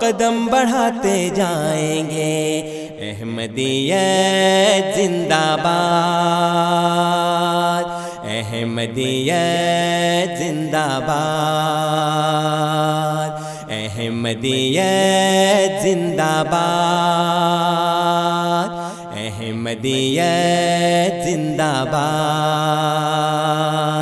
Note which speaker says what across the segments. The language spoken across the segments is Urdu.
Speaker 1: قدم بڑھاتے جائیں گے۔ احمدیت زندہ باد۔ احمدیت زندہ باد۔ احمدیت زندہ باد۔ احمدیت زندہ باد۔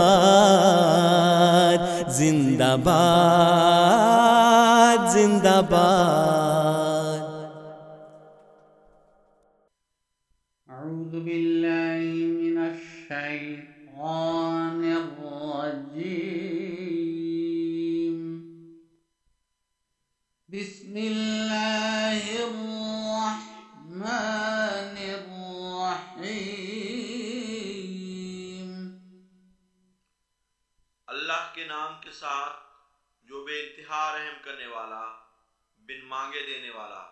Speaker 1: آباد زندہ باد
Speaker 2: اعوذ باللہ من الشیطان الرجیم بسم اللہ الرحمن الرحیم
Speaker 3: اللہ کے نام کے ساتھ جو بے انتہا رحم کرنے والا، بن مانگے دینے والا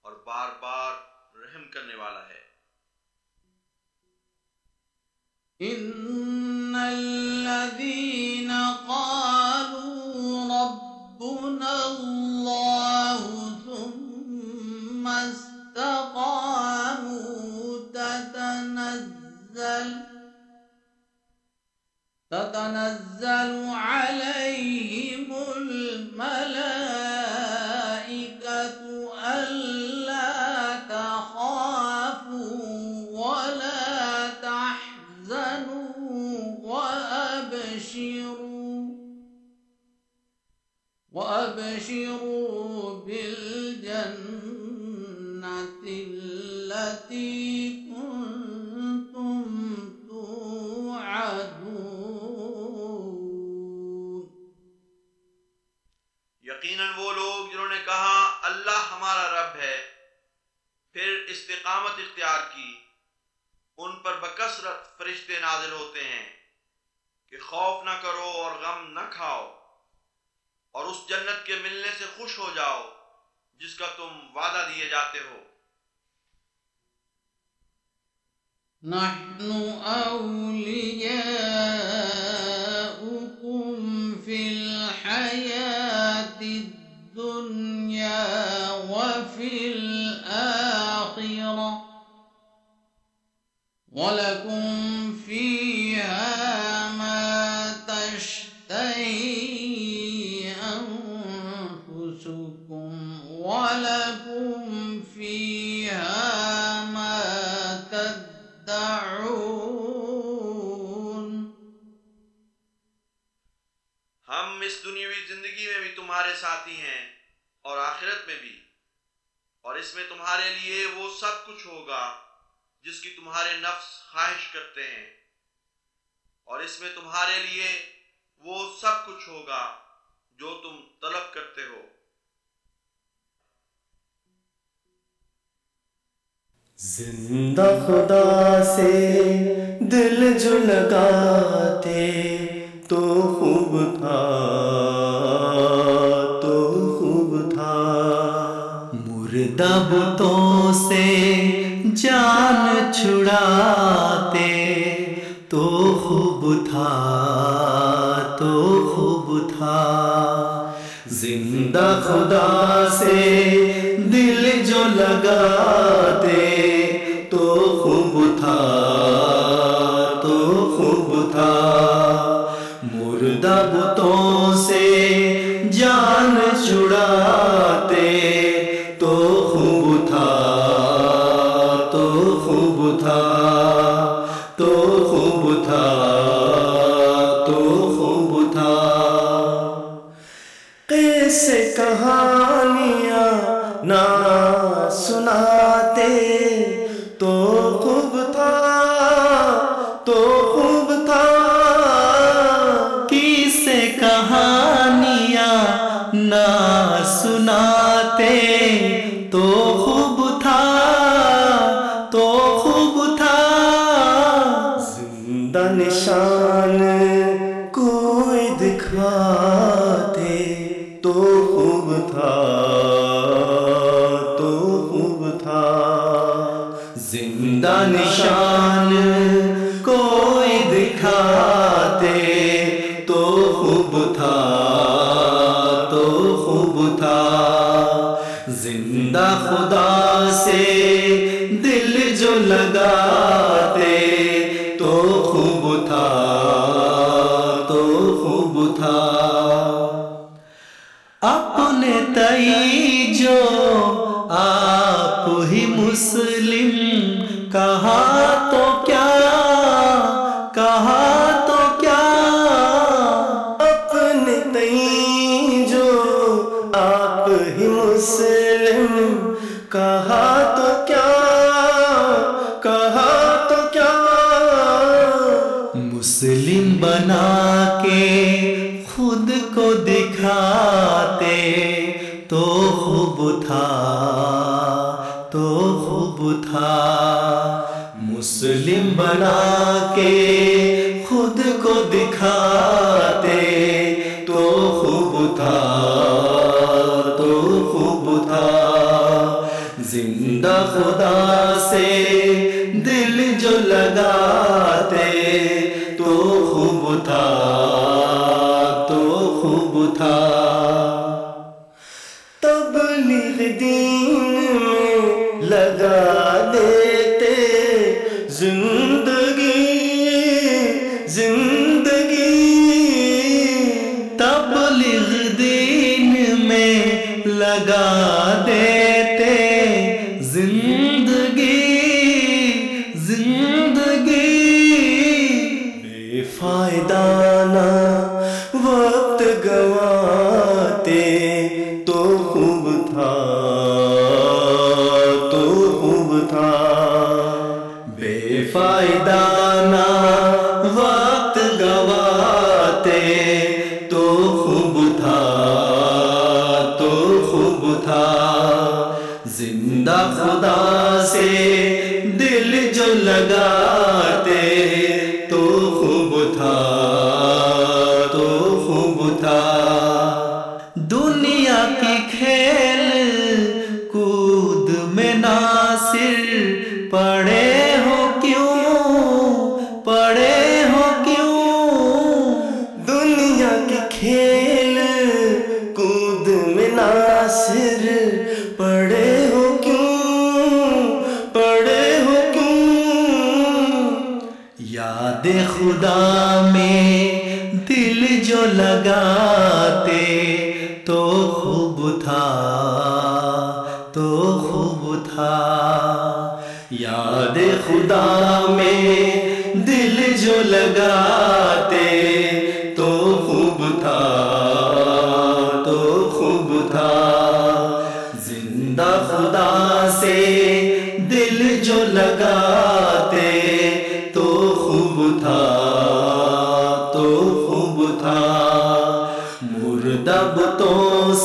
Speaker 3: اور بار بار رحم کرنے والا ہے۔
Speaker 2: إن الذين قالوا ربنا الله ثم استقاموا تتنزل تتنزل عليهم وأبشروا بالجنة التي كنتم توعدون۔
Speaker 3: یقیناً وہ لوگ جنہوں نے کہا، اللہ ہمارا رب ہے، پھر استقامت اختیار کی، ان پر بکثرت فرشتے نازل ہوتے ہیں کہ خوف نہ کرو اور غم نہ کھاؤ۔ اور اس جنت کے ملنے سے خوش ہو جاؤ، جس کا تم وعدہ دیے جاتے ہو۔
Speaker 2: نحن اولیاؤکم فی
Speaker 3: الحیات الدنیا وفی الآخرہ ولکم فیہا تمہارے ساتھی ہیں اور آخرت میں بھی۔ اور اس میں تمہارے لیے وہ سب کچھ ہوگا جس کی تمہارے نفس خواہش کرتے ہیں۔ اور اس میں تمہارے لیے وہ سب کچھ ہوگا جو تم طلب کرتے ہو۔
Speaker 4: زندہ خدا سے دل جھلکا۔ دبتوں سے جان چھڑاتے، تو خوب تھا، تو خوب تھا۔ زندہ خدا سے دل جو لگا نہ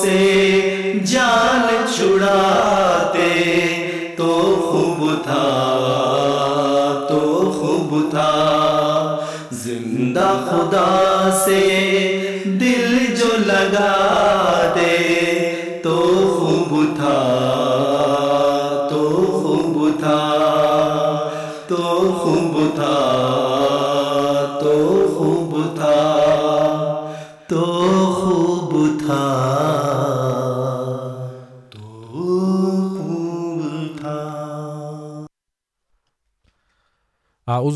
Speaker 1: سے جان چھڑاتے تو خوب تھا، تو خوب تھا۔ زندہ خدا سے دل جو لگا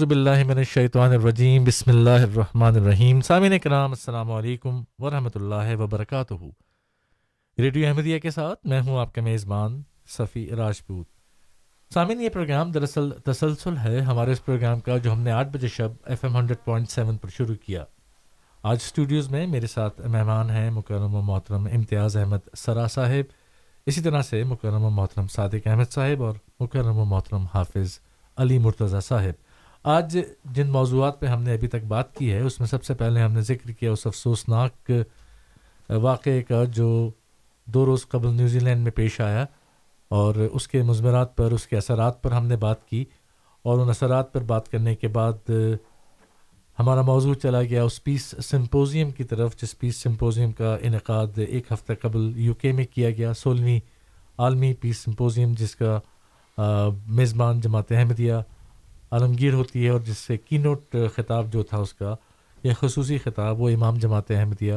Speaker 5: باللہ من الشیطان الرجیم، بسم اللہ الرحمن الرحیم۔ سامعین کرام السلام علیکم ورحمۃ اللہ وبرکاتہ۔ ریڈیو احمدیہ کے ساتھ میں ہوں آپ کا میزبان صفی راجپوت۔ سامعین، یہ پروگرام دراصل تسلسل ہے ہمارے اس پروگرام کا جو ہم نے آٹھ بجے شب F M hundred point seven پر شروع کیا۔ آج اسٹوڈیوز میں میرے ساتھ مہمان ہیں مکرم و محترم امتیاز احمد سرا صاحب۔ اسی طرح سے مکرم و محترم صادق احمد صاحب اور مکرم و محترم حافظ علی مرتضیٰ صاحب۔ آج جن موضوعات پہ ہم نے ابھی تک بات کی ہے، اس میں سب سے پہلے ہم نے ذکر کیا اس افسوسناک واقعے کا جو دو روز قبل نیوزی لینڈ میں پیش آیا اور اس کے مضمرات پر، اس کے اثرات پر ہم نے بات کی اور ان اثرات پر بات کرنے کے بعد ہمارا موضوع چلا گیا اس پیس سمپوزیم کی طرف، جس پیس سمپوزیم کا انعقاد ایک ہفتہ قبل یو کے میں کیا گیا، سولہویں عالمی پیس سمپوزیم، جس کا میزبان جماعت احمدیہ عالمگیر ہوتی ہے اور جس سے کی نوٹ خطاب جو تھا اس کا یہ خصوصی خطاب، وہ امام جماعت احمدیہ،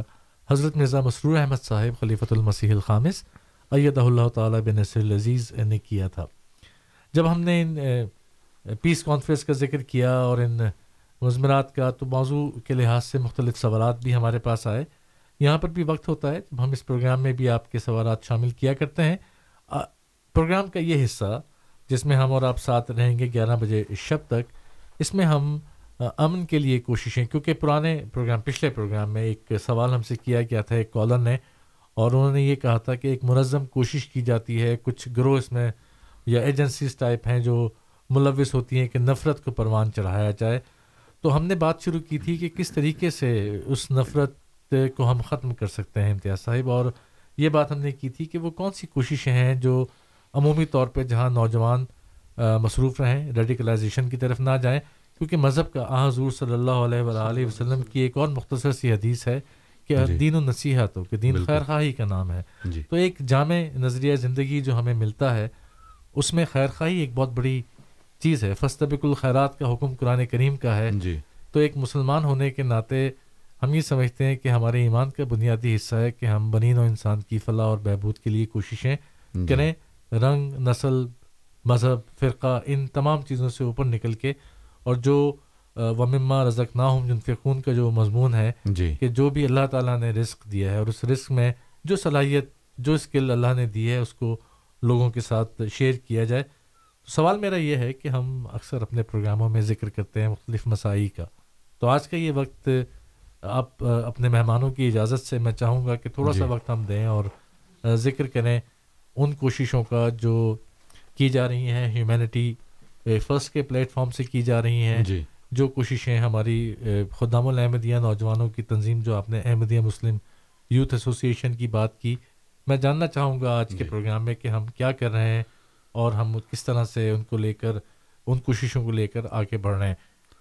Speaker 5: حضرت مرزا مسرور احمد صاحب، خلیفۃ المسیح الخامس، ایدہ اللہ تعالیٰ بن نصر العزیز نے کیا تھا۔ جب ہم نے ان پیس کانفرنس کا ذکر کیا اور ان مضمرات کا، تو موضوع کے لحاظ سے مختلف سوالات بھی ہمارے پاس آئے۔ یہاں پر بھی وقت ہوتا ہے، جب ہم اس پروگرام میں بھی آپ کے سوالات شامل کیا کرتے ہیں۔ پروگرام کا یہ حصہ جس میں ہم اور آپ ساتھ رہیں گے گیارہ بجے شب تک۔ اس میں ہم امن کے لیے کوششیں، کیونکہ پرانے پروگرام، پچھلے پروگرام میں ایک سوال ہم سے کیا گیا تھا، ایک کالر نے، اور انہوں نے یہ کہا تھا کہ ایک منظم کوشش کی جاتی ہے۔ کچھ گروہ اس میں یا ایجنسیز ٹائپ ہیں جو ملوث ہوتی ہیں کہ نفرت کو پروان چڑھایا جائے۔ تو ہم نے بات شروع کی تھی کہ کس طریقے سے اس نفرت کو ہم ختم کر سکتے ہیں، امتیاز صاحب۔ اور یہ بات ہم نے کی تھی کہ وہ کون سی کوششیں ہیں جو عمومی طور پہ جہاں نوجوان مصروف رہیں ریڈیکلائزیشن کی طرف نہ جائیں کیونکہ مذہب کا آ حضور صلی اللہ علیہ وآلہ وسلم کی ایک اور مختصر سی حدیث ہے کہ جی۔ دین و نصیحت ہو کہ دین خیر خواہی کا نام ہے۔ جی۔ تو ایک جامع نظریہ زندگی جو ہمیں ملتا ہے اس میں خیر خواہی ایک بہت بڑی چیز ہے۔ فستبق الخیرات کا حکم قرآن کریم کا ہے۔
Speaker 6: جی۔
Speaker 5: تو ایک مسلمان ہونے کے ناطے ہم یہ سمجھتے ہیں کہ ہمارے ایمان کا بنیادی حصہ ہے کہ ہم بنین و انسان کی فلاح اور بہبود کے لیے کوششیں
Speaker 6: جی۔
Speaker 5: کریں۔ رنگ نسل مذہب فرقہ ان تمام چیزوں سے اوپر نکل کے اور جو ومما رزق نہ ہوں جنفقون کا جو مضمون ہے
Speaker 6: جی۔
Speaker 5: کہ جو بھی اللہ تعالیٰ نے رزق دیا ہے اور اس رزق میں جو صلاحیت جو اسکل اللہ نے دی ہے اس کو لوگوں کے ساتھ شیئر کیا جائے۔ سوال میرا یہ ہے کہ ہم اکثر اپنے پروگراموں میں ذکر کرتے ہیں مختلف مسائی کا۔ تو آج کا یہ وقت آپ اپنے مہمانوں کی اجازت سے میں چاہوں گا کہ تھوڑا سا وقت ہم دیں اور ذکر کریں۔ ان کوششوں کا جو کی جا رہی ہیں ہیومینٹی فرسٹ کے پلیٹ فارم سے کی جا رہی ہیں۔
Speaker 6: جی۔
Speaker 5: جو کوششیں ہماری خدام الاحمدیہ نوجوانوں کی تنظیم جو آپ نے احمدیہ مسلم یوتھ ایسوسیشن کی بات کی میں جاننا چاہوں گا آج کے پروگرام میں کہ ہم کیا کر رہے ہیں اور ہم کس طرح سے ان کو لے کر ان کوششوں کو لے کر آگے بڑھ رہے ہیں۔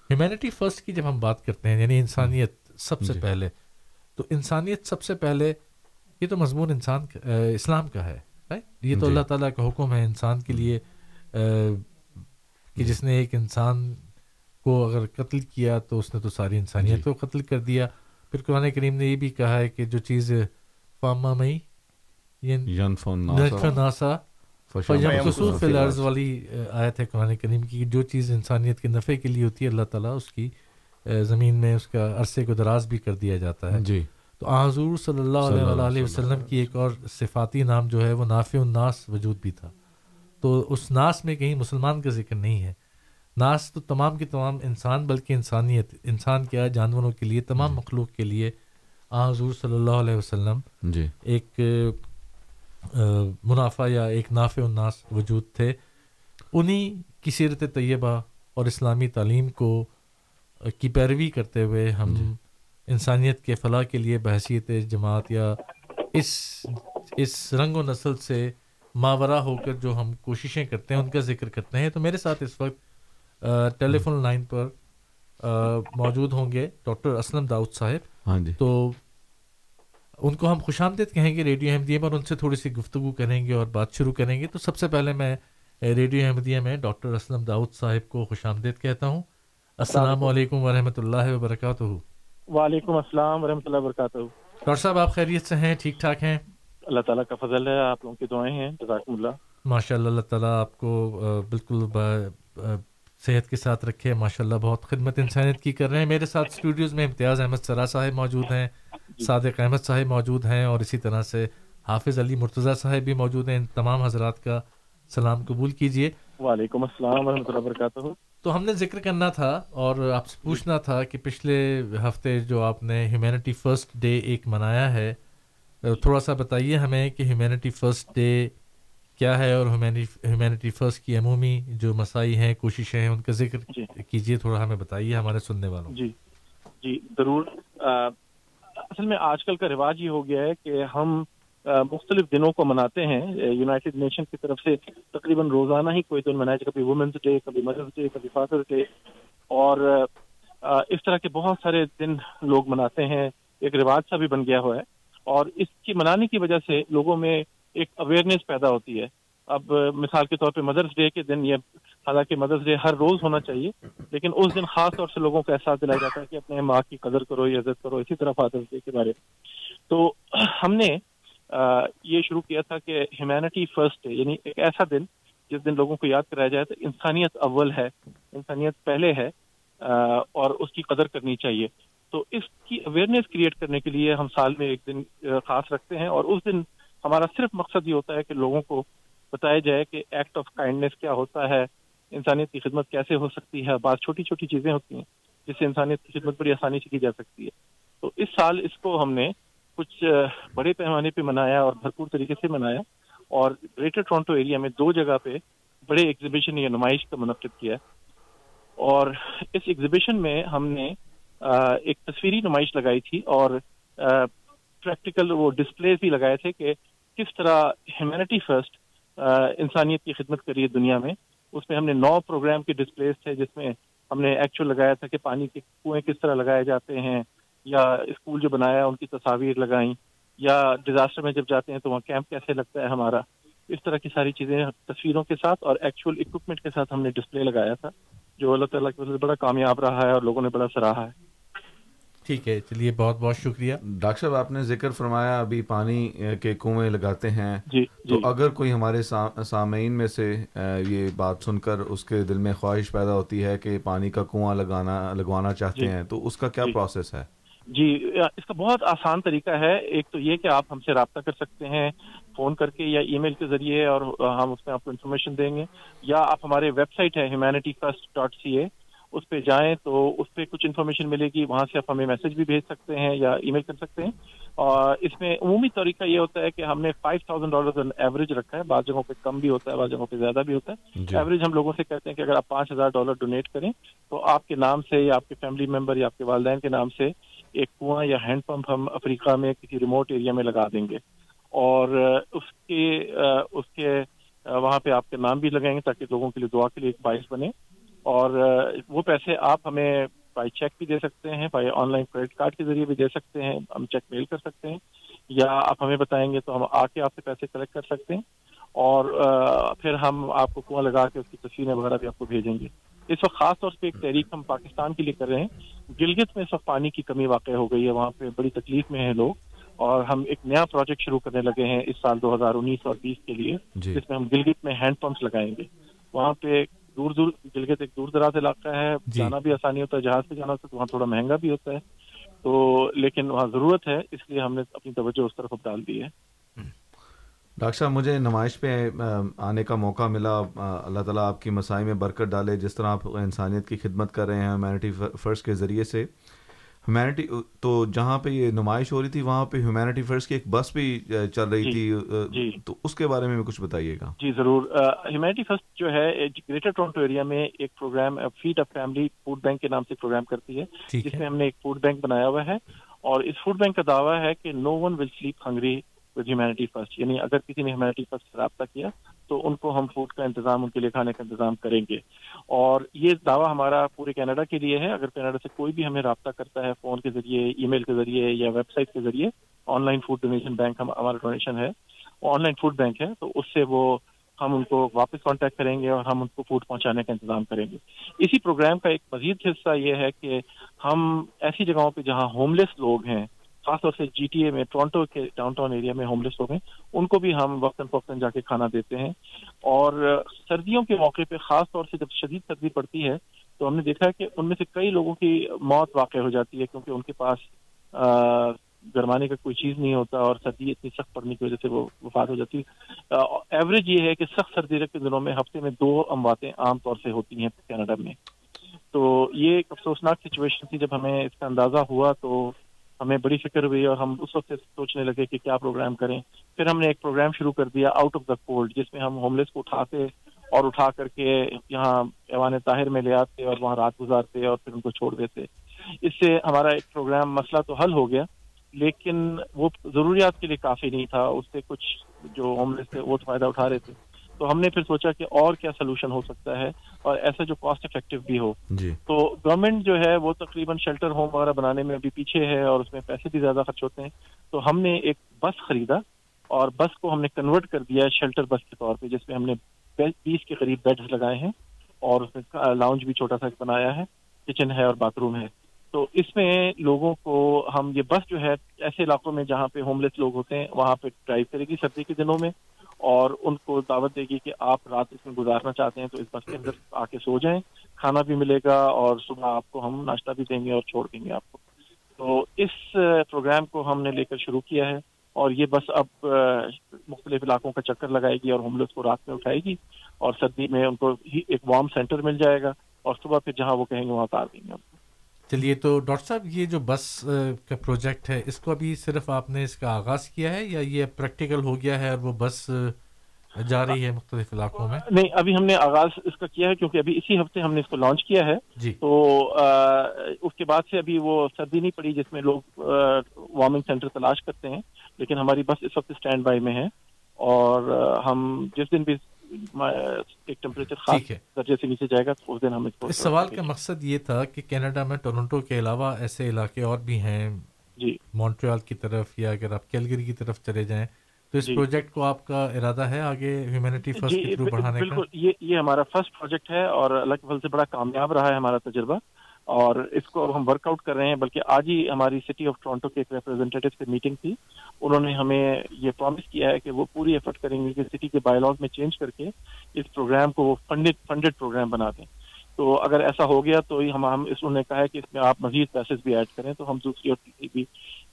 Speaker 5: ہیومینٹی فرسٹ کی جب ہم بات کرتے ہیں یعنی انسانیت سب سے پہلے تو انسانیت سب سے پہلے یہ تو مضمون انسان اسلام کا ہے۔ یہ تو اللہ تعالیٰ کا حکم ہے انسان کے لیے کہ جس نے ایک انسان کو اگر قتل کیا تو اس نے تو ساری انسانیت کو قتل کر دیا۔ پھر قرآن کریم نے یہ بھی کہا ہے کہ جو چیز فاما مئی ناسا. خصوص العرض والی آیت ہے قرآن کریم کی جو چیز انسانیت کے نفع کے لیے ہوتی ہے اللہ تعالیٰ اس کی زمین میں اس کا عرصے کو دراز بھی کر دیا جاتا ہے۔
Speaker 6: جی.
Speaker 5: تو حضور صلی اللہ علیہ وآلہ وسلم کی ایک اور صفاتی نام جو ہے وہ نافع الناس وجود بھی تھا۔ تو اس ناس میں کہیں مسلمان کا ذکر نہیں ہے۔ ناس تو تمام کے تمام انسان بلکہ انسانیت انسان کیا جانوروں کے لیے تمام مخلوق کے لیے حضور صلی اللہ علیہ وسلم
Speaker 6: جی۔
Speaker 5: ایک منافع یا ایک نافع الناس وجود تھے۔ انہی کی سیرت طیبہ اور اسلامی تعلیم کو کی پیروی کرتے ہوئے ہم انسانیت کے فلاح کے لیے بحثیت جماعت یا اس اس رنگ و نسل سے ماورہ ہو کر جو ہم کوششیں کرتے ہیں ان کا ذکر کرتے ہیں۔ تو میرے ساتھ اس وقت ٹیلی فون لائن پر موجود ہوں گے ڈاکٹر اسلم داؤد صاحب۔
Speaker 6: ہاں جی۔
Speaker 5: تو ان کو ہم خوش آمدید کہیں گے ریڈیو احمدیہ میں اور ان سے تھوڑی سی گفتگو کریں گے اور بات شروع کریں گے۔ تو سب سے پہلے میں ریڈیو احمدیہ میں ڈاکٹر اسلم داؤد صاحب کو خوش آمدید کہتا ہوں۔ السلام علیکم ورحمۃ اللہ وبرکاتہ۔
Speaker 7: وعلیکم السلام ورحمۃ اللہ وبرکاتہ۔
Speaker 5: ڈاکٹر صاحب آپ خیریت سے ہیں؟ ٹھیک ٹھاک ہیں؟
Speaker 7: اللہ تعالیٰ کا فضل ہے آپ لوگوں کی دعائیں ہیں جزاکم اللہ۔
Speaker 5: ماشاء اللہ اللہ تعالیٰ آپ کو بالکل صحت کے ساتھ رکھے۔ ماشاء اللہ بہت خدمت انسانیت کی کر رہے ہیں۔ میرے ساتھ اسٹوڈیوز میں امتیاز احمد سرا صاحب موجود ہیں صادق احمد صاحب موجود ہیں اور اسی طرح سے حافظ علی مرتضیٰ صاحب بھی موجود ہیں۔ ان تمام حضرات کا سلام قبول کیجیے۔
Speaker 7: وعلیکم السلام ورحمۃ اللہ وبرکاتہ۔
Speaker 5: تو ہم نے ذکر کرنا تھا اور آپ سے پوچھنا تھا کہ پچھلے ہفتے جو آپ نے ہیومینٹی فرسٹ ڈے ایک منایا ہے تھوڑا سا بتائیے ہمیں کہ ہیومینٹی فرسٹ ڈے کیا ہے اور ہیومینٹی فرسٹ کی عمومی جو مسائی ہیں کوششیں ہیں ان کا ذکر
Speaker 7: جی۔
Speaker 5: کیجیے تھوڑا ہمیں بتائیے ہمارے سننے والوں۔
Speaker 7: جی۔ جی ضرور۔ اصل میں آج کل کا رواج یہ ہو گیا ہے کہ ہم مختلف دنوں کو مناتے ہیں یونائٹیڈ نیشن کی طرف سے تقریباً روزانہ ہی کوئی دن منایا کبھی وومنس ڈے کبھی مدرس ڈے کبھی فادرس ڈے اور اس طرح کے بہت سارے دن لوگ مناتے ہیں، ایک رواج سا بھی بن گیا ہوا ہے۔ اور اس کی منانے کی وجہ سے لوگوں میں ایک اویئرنیس پیدا ہوتی ہے۔ اب مثال کے طور پہ مدرس ڈے کے دن یہ حالانکہ مدرس ڈے ہر روز ہونا چاہیے، لیکن اس دن خاص طور سے لوگوں کو احساس دلایا جاتا ہے کہ اپنے ماں کی قدر کرو یا عزت کرو، اسی طرح فادرس ڈے کے بارے۔ تو ہم نے یہ شروع کیا تھا کہ ہیومینٹی فرسٹ ڈے یعنی ایک ایسا دن جس دن لوگوں کو یاد کرایا جائے تو انسانیت اول ہے، انسانیت پہلے ہے اور اس کی قدر کرنی چاہیے۔ تو اس کی اویئرنیس کریٹ کرنے کے لیے ہم سال میں ایک دن خاص رکھتے ہیں اور اس دن ہمارا صرف مقصد یہ ہوتا ہے کہ لوگوں کو بتایا جائے کہ ایکٹ آف کائنڈنیس کیا ہوتا ہے، انسانیت کی خدمت کیسے ہو سکتی ہے۔ بعض چھوٹی چھوٹی چیزیں ہوتی ہیں جس سے انسانیت کی خدمت بڑی آسانی سے کی جا سکتی ہے۔ تو اس سال اس کو ہم نے کچھ بڑے پیمانے پہ منایا اور بھرپور طریقے سے منایا اور گریٹر ٹورانٹو ایریا میں دو جگہ پہ بڑے ایگزیبیشن یا نمائش کا منعقد کیا اور اس ایگزیبیشن میں ہم نے ایک تصویری نمائش لگائی تھی اور پریکٹیکل وہ ڈسپلیز بھی لگائے تھے کہ کس طرح ہیومینٹی فرسٹ انسانیت کی خدمت کری ہے دنیا میں۔ اس میں ہم نے نو پروگرام کے ڈسپلیز تھے جس میں ہم نے ایکچوئل لگایا تھا کہ پانی کے کنویں کس طرح لگائے جاتے ہیں۔ یا اسکول جو بنایا ان کی تصاویر لگائیں یا ڈیزاسٹر میں جب جاتے ہیں تو وہاں کیمپ کیسے لگتا ہے ہمارا؟ اس طرح کی ساری چیزیں تصویروں کے ساتھ اور ایکچوئل اکوپمنٹ کے ساتھ ہم نے ڈسپلے لگایا تھا جو اللہ تعالیٰ کی وجہ سے بڑا کامیاب رہا ہے اور لوگوں نے بڑا سراہا ہے۔
Speaker 5: ٹھیک ہے چلیے بہت بہت شکریہ۔
Speaker 6: ڈاکٹر صاحب آپ نے ذکر فرمایا ابھی پانی کے کنویں لگاتے ہیں۔
Speaker 7: جی
Speaker 6: تو اگر کوئی ہمارے سامعین میں سے یہ بات سن کر اس کے دل میں خواہش پیدا ہوتی ہے کہ پانی کا کنواں لگانا لگوانا چاہتے ہیں تو اس کا کیا پروسیس ہے؟
Speaker 7: جی اس کا بہت آسان طریقہ ہے۔ ایک تو یہ کہ آپ ہم سے رابطہ کر سکتے ہیں فون کر کے یا ای میل کے ذریعے اور ہم اس میں آپ کو انفارمیشن دیں گے۔ یا آپ ہمارے ویب سائٹ ہے humanity first dot C A اس پہ جائیں تو اس پہ کچھ انفارمیشن ملے گی۔ وہاں سے آپ ہمیں میسج بھی بھیج سکتے ہیں یا ای میل کر سکتے ہیں۔ اور اس میں عمومی طریقہ یہ ہوتا ہے کہ ہم نے فائیو تھاؤزینڈ ڈالر ایوریج رکھا ہے۔ بعض جگہوں پہ کم بھی ہوتا ہے بعض جگہوں پہ زیادہ بھی ہوتا ہے۔ ایوریج ہم لوگوں سے کہتے ہیں کہ اگر آپ پانچ ہزار ڈالر ڈونیٹ کریں تو آپ کے نام سے یا آپ کے فیملی ممبر یا آپ کے والدین کے نام سے ایک کنواں یا ہینڈ پمپ ہم افریقہ میں کسی ریموٹ ایریا میں لگا دیں گے اور اس کے اس کے وہاں پہ آپ کے نام بھی لگائیں گے تاکہ لوگوں کے لیے دعا کے لیے ایک باعث بنے اور وہ پیسے آپ ہمیں بائی چیک بھی دے سکتے ہیں by online credit card کے ذریعے بھی دے سکتے ہیں، ہم چیک میل کر سکتے ہیں یا آپ ہمیں بتائیں گے تو ہم آ کے آپ سے پیسے کلیکٹ کر سکتے ہیں اور پھر ہم آپ کو کنواں لگا کے اس کی تصویریں وغیرہ بھی آپ کو بھیجیں گے۔ اس وقت خاص طور پہ ایک تحریک ہم پاکستان کے لیے کر رہے ہیں۔ گلگت میں اس وقت پانی کی کمی واقع ہو گئی ہے وہاں پہ بڑی تکلیف میں ہیں لوگ۔ اور ہم ایک نیا پروجیکٹ شروع کرنے لگے ہیں اس سال دو ہزار انیس اور بیس کے لیے جس میں ہم گلگت میں ہینڈ پمپس لگائیں گے۔ وہاں پہ دور دور گلگت ایک دور دراز علاقہ ہے جانا بھی آسانی ہوتا ہے جہاز پہ جانا ہوتا ہے تو وہاں تھوڑا مہنگا بھی ہوتا ہے۔ تو لیکن وہاں ضرورت ہے اس لیے ہم نے اپنی توجہ اس طرف اب ڈال دی ہے۔
Speaker 6: ڈاکٹر صاحب مجھے نمائش پہ آنے کا موقع ملا۔ اللہ تعالیٰ آپ کی مسائی میں برکت ڈالے۔ جس طرح آپ انسانیت کی خدمت کر رہے ہیں ہیومینٹی فرسٹ کے ذریعے سے۔ ہیومینٹی تو جہاں پہ یہ نمائش ہو رہی تھی وہاں پہ ہیومینٹی فرسٹ کی ایک بس بھی چل رہی
Speaker 7: جی،
Speaker 6: تھی۔
Speaker 7: جی۔
Speaker 6: تو اس کے بارے میں کچھ بتائیے گا۔
Speaker 7: جی ضرور۔ ہیومینٹی فرسٹ جو ہے گریٹر ٹورنٹو ایریا میں ایک programme feed up family food bank کے نام سے پروگرام کرتی ہے جس میں ہم نے ایک فوڈ بینک بنایا ہوا ہے۔ اور اس فوڈ بینک کا دعویٰ ہے کہ no one will sleep hungry Humanity First یعنی اگر کسی نے ہیومینٹی فرسٹ سے رابطہ کیا، تو ان کو ہم فوڈ کا انتظام، ان کے لیے کھانے کا انتظام کریں گے۔ اور یہ دعویٰ ہمارا پورے کینیڈا کے لیے ہے۔ اگر کینیڈا سے کوئی بھی ہمیں رابطہ کرتا ہے فون کے ذریعے ای میل کے ذریعے یا ویب سائٹ کے ذریعے online food donation bank ہمارا ڈونیشن ہے۔ آن لائن فوڈ بینک ہے، تو اس سے وہ ہم ان کو واپس کانٹیکٹ کریں گے اور ہم ان کو فوڈ پہنچانے کا انتظام کریں گے۔ اسی پروگرام کا ایک مزید حصہ یہ ہے کہ ہم ایسی جگہوں پہ جہاں ہوم لیس لوگ ہیں خاص طور سے جی ٹی اے میں ٹورانٹو کے ڈاؤن ٹاؤن ایریا میں ہوم لیس لوگ ہیں ان کو بھی ہم وقتاً فوقتاً جا کے کھانا دیتے ہیں۔ اور سردیوں کے موقع پہ، خاص طور سے جب شدید سردی پڑتی ہے، تو ہم نے دیکھا کہ ان میں سے کئی لوگوں کی موت واقع ہو جاتی ہے، کیونکہ ان کے پاس گرمانے کا کوئی چیز نہیں ہوتا اور سردی اتنی سخت پڑنے کی وجہ سے وہ وفات ہو جاتی ہے۔ ایوریج یہ ہے کہ سخت سردی کے دنوں میں ہفتے میں دو امواتیں عام طور سے ہوتی ہیں کینیڈا میں۔ تو یہ ایک افسوسناک سچویشن تھی، جب ہمیں اس کا اندازہ ہوا تو ہمیں بڑی فکر ہوئی اور ہم اس وقت سے سوچنے لگے کہ کیا پروگرام کریں۔ پھر ہم نے ایک پروگرام شروع کر دیا آؤٹ آف دا کولڈ جس میں ہم ہوم لیس کو اٹھاتے اور اٹھا کر کے یہاں ایوان طاہر میں لے آتے اور وہاں رات گزارتے اور پھر ان کو چھوڑ دیتے۔ اس سے ہمارا ایک پروگرام مسئلہ تو حل ہو گیا، لیکن وہ ضروریات کے لیے کافی نہیں تھا۔ اس سے کچھ جو ہوم لیس تھے وہ فائدہ اٹھا رہے تھے۔ تو ہم نے پھر سوچا کہ اور کیا سولوشن ہو سکتا ہے اور ایسا جو کاسٹ افیکٹو بھی ہو۔
Speaker 6: جی۔
Speaker 7: تو گورنمنٹ جو ہے وہ تقریباً شیلٹر ہوم وغیرہ بنانے میں ابھی پیچھے ہے اور اس میں پیسے بھی زیادہ خرچ ہوتے ہیں۔ تو ہم نے ایک بس خریدا اور بس کو ہم نے کنورٹ کر دیا شیلٹر بس کے طور پہ جس میں ہم نے بیس کے قریب بیڈز لگائے ہیں اور اس میں لاؤنج بھی چھوٹا سا بنایا ہے کچن ہے اور باتھ روم ہے۔ تو اس میں لوگوں کو ہم یہ بس جو ہے ایسے علاقوں میں جہاں پہ ہوم لیس لوگ ہوتے ہیں وہاں پہ ڈرائیو کرے گی سردی کے دنوں میں۔ اور ان کو دعوت دے گی کہ آپ رات اس میں گزارنا چاہتے ہیں تو اس بس کے اندر آ کے سو جائیں، کھانا بھی ملے گا اور صبح آپ کو ہم ناشتہ بھی دیں گے اور چھوڑ دیں گے آپ کو۔ تو اس پروگرام کو ہم نے لے کر شروع کیا ہے اور یہ بس اب مختلف علاقوں کا چکر لگائے گی اور ہوملیس کو رات میں اٹھائے گی اور سردی میں ان کو ایک وارم سینٹر مل جائے گا اور صبح پھر جہاں وہ کہیں گے وہاں اتار دیں گے
Speaker 5: چلیے تو ڈاکٹر صاحب یہ جو بس کا پروجیکٹ ہے اس کو ابھی صرف آپ نے اس کا آغاز کیا ہے یا یہ پریکٹیکل ہو گیا ہے اور وہ بس جا رہی ہے مختلف علاقوں میں؟
Speaker 7: نہیں ابھی ہم نے آغاز اس کا کیا ہے کیونکہ ابھی اسی ہفتے ہم نے اس کو لانچ کیا ہے۔
Speaker 5: جی۔
Speaker 7: تو اس کے بعد سے ابھی وہ سردی نہیں پڑی جس میں لوگ وارمنگ سینٹر تلاش کرتے ہیں لیکن ہماری بس اس وقت اسٹینڈ بائی میں ہے اور ہم جس دن بھی ایک ٹیمپریچر خاص درجے سے نیچے جائے گا تو اس دن ہم
Speaker 5: اس سوال کا مقصد یہ تھا کہ کینیڈا میں ٹورنٹو کے علاوہ ایسے علاقے اور بھی ہیں
Speaker 7: جی۔
Speaker 5: مونٹریال کی طرف یا اگر آپ کیلگری کی طرف چلے جائیں تو اس پروجیکٹ کو آپ کا ارادہ ہے آگے ہیومینٹی فرسٹ کے تھرو بڑھانے کا؟
Speaker 7: بالکل یہ یہ ہمارا فرسٹ پروجیکٹ ہے اور اللہ کے فضل سے بڑا کامیاب رہا ہے ہمارا تجربہ۔ اور اس کو اب ہم ورک آؤٹ کر رہے ہیں بلکہ آج ہی ہماری سٹی آف ٹورانٹو کے ایک ریپرزینٹیو سے میٹنگ تھی۔ انہوں نے ہمیں یہ پرومس کیا ہے کہ وہ پوری ایفرٹ کریں گے کہ سٹی کے بائی لاگ میں چینج کر کے اس پروگرام کو وہ فنڈیڈ فنڈیڈ پروگرام بنا دیں۔ تو اگر ایسا ہو گیا تو ہم ہم اس انہوں نے کہا ہے کہ اس میں آپ مزید پیسز بھی ایڈ کریں تو ہم دوسری اور تیسری بھی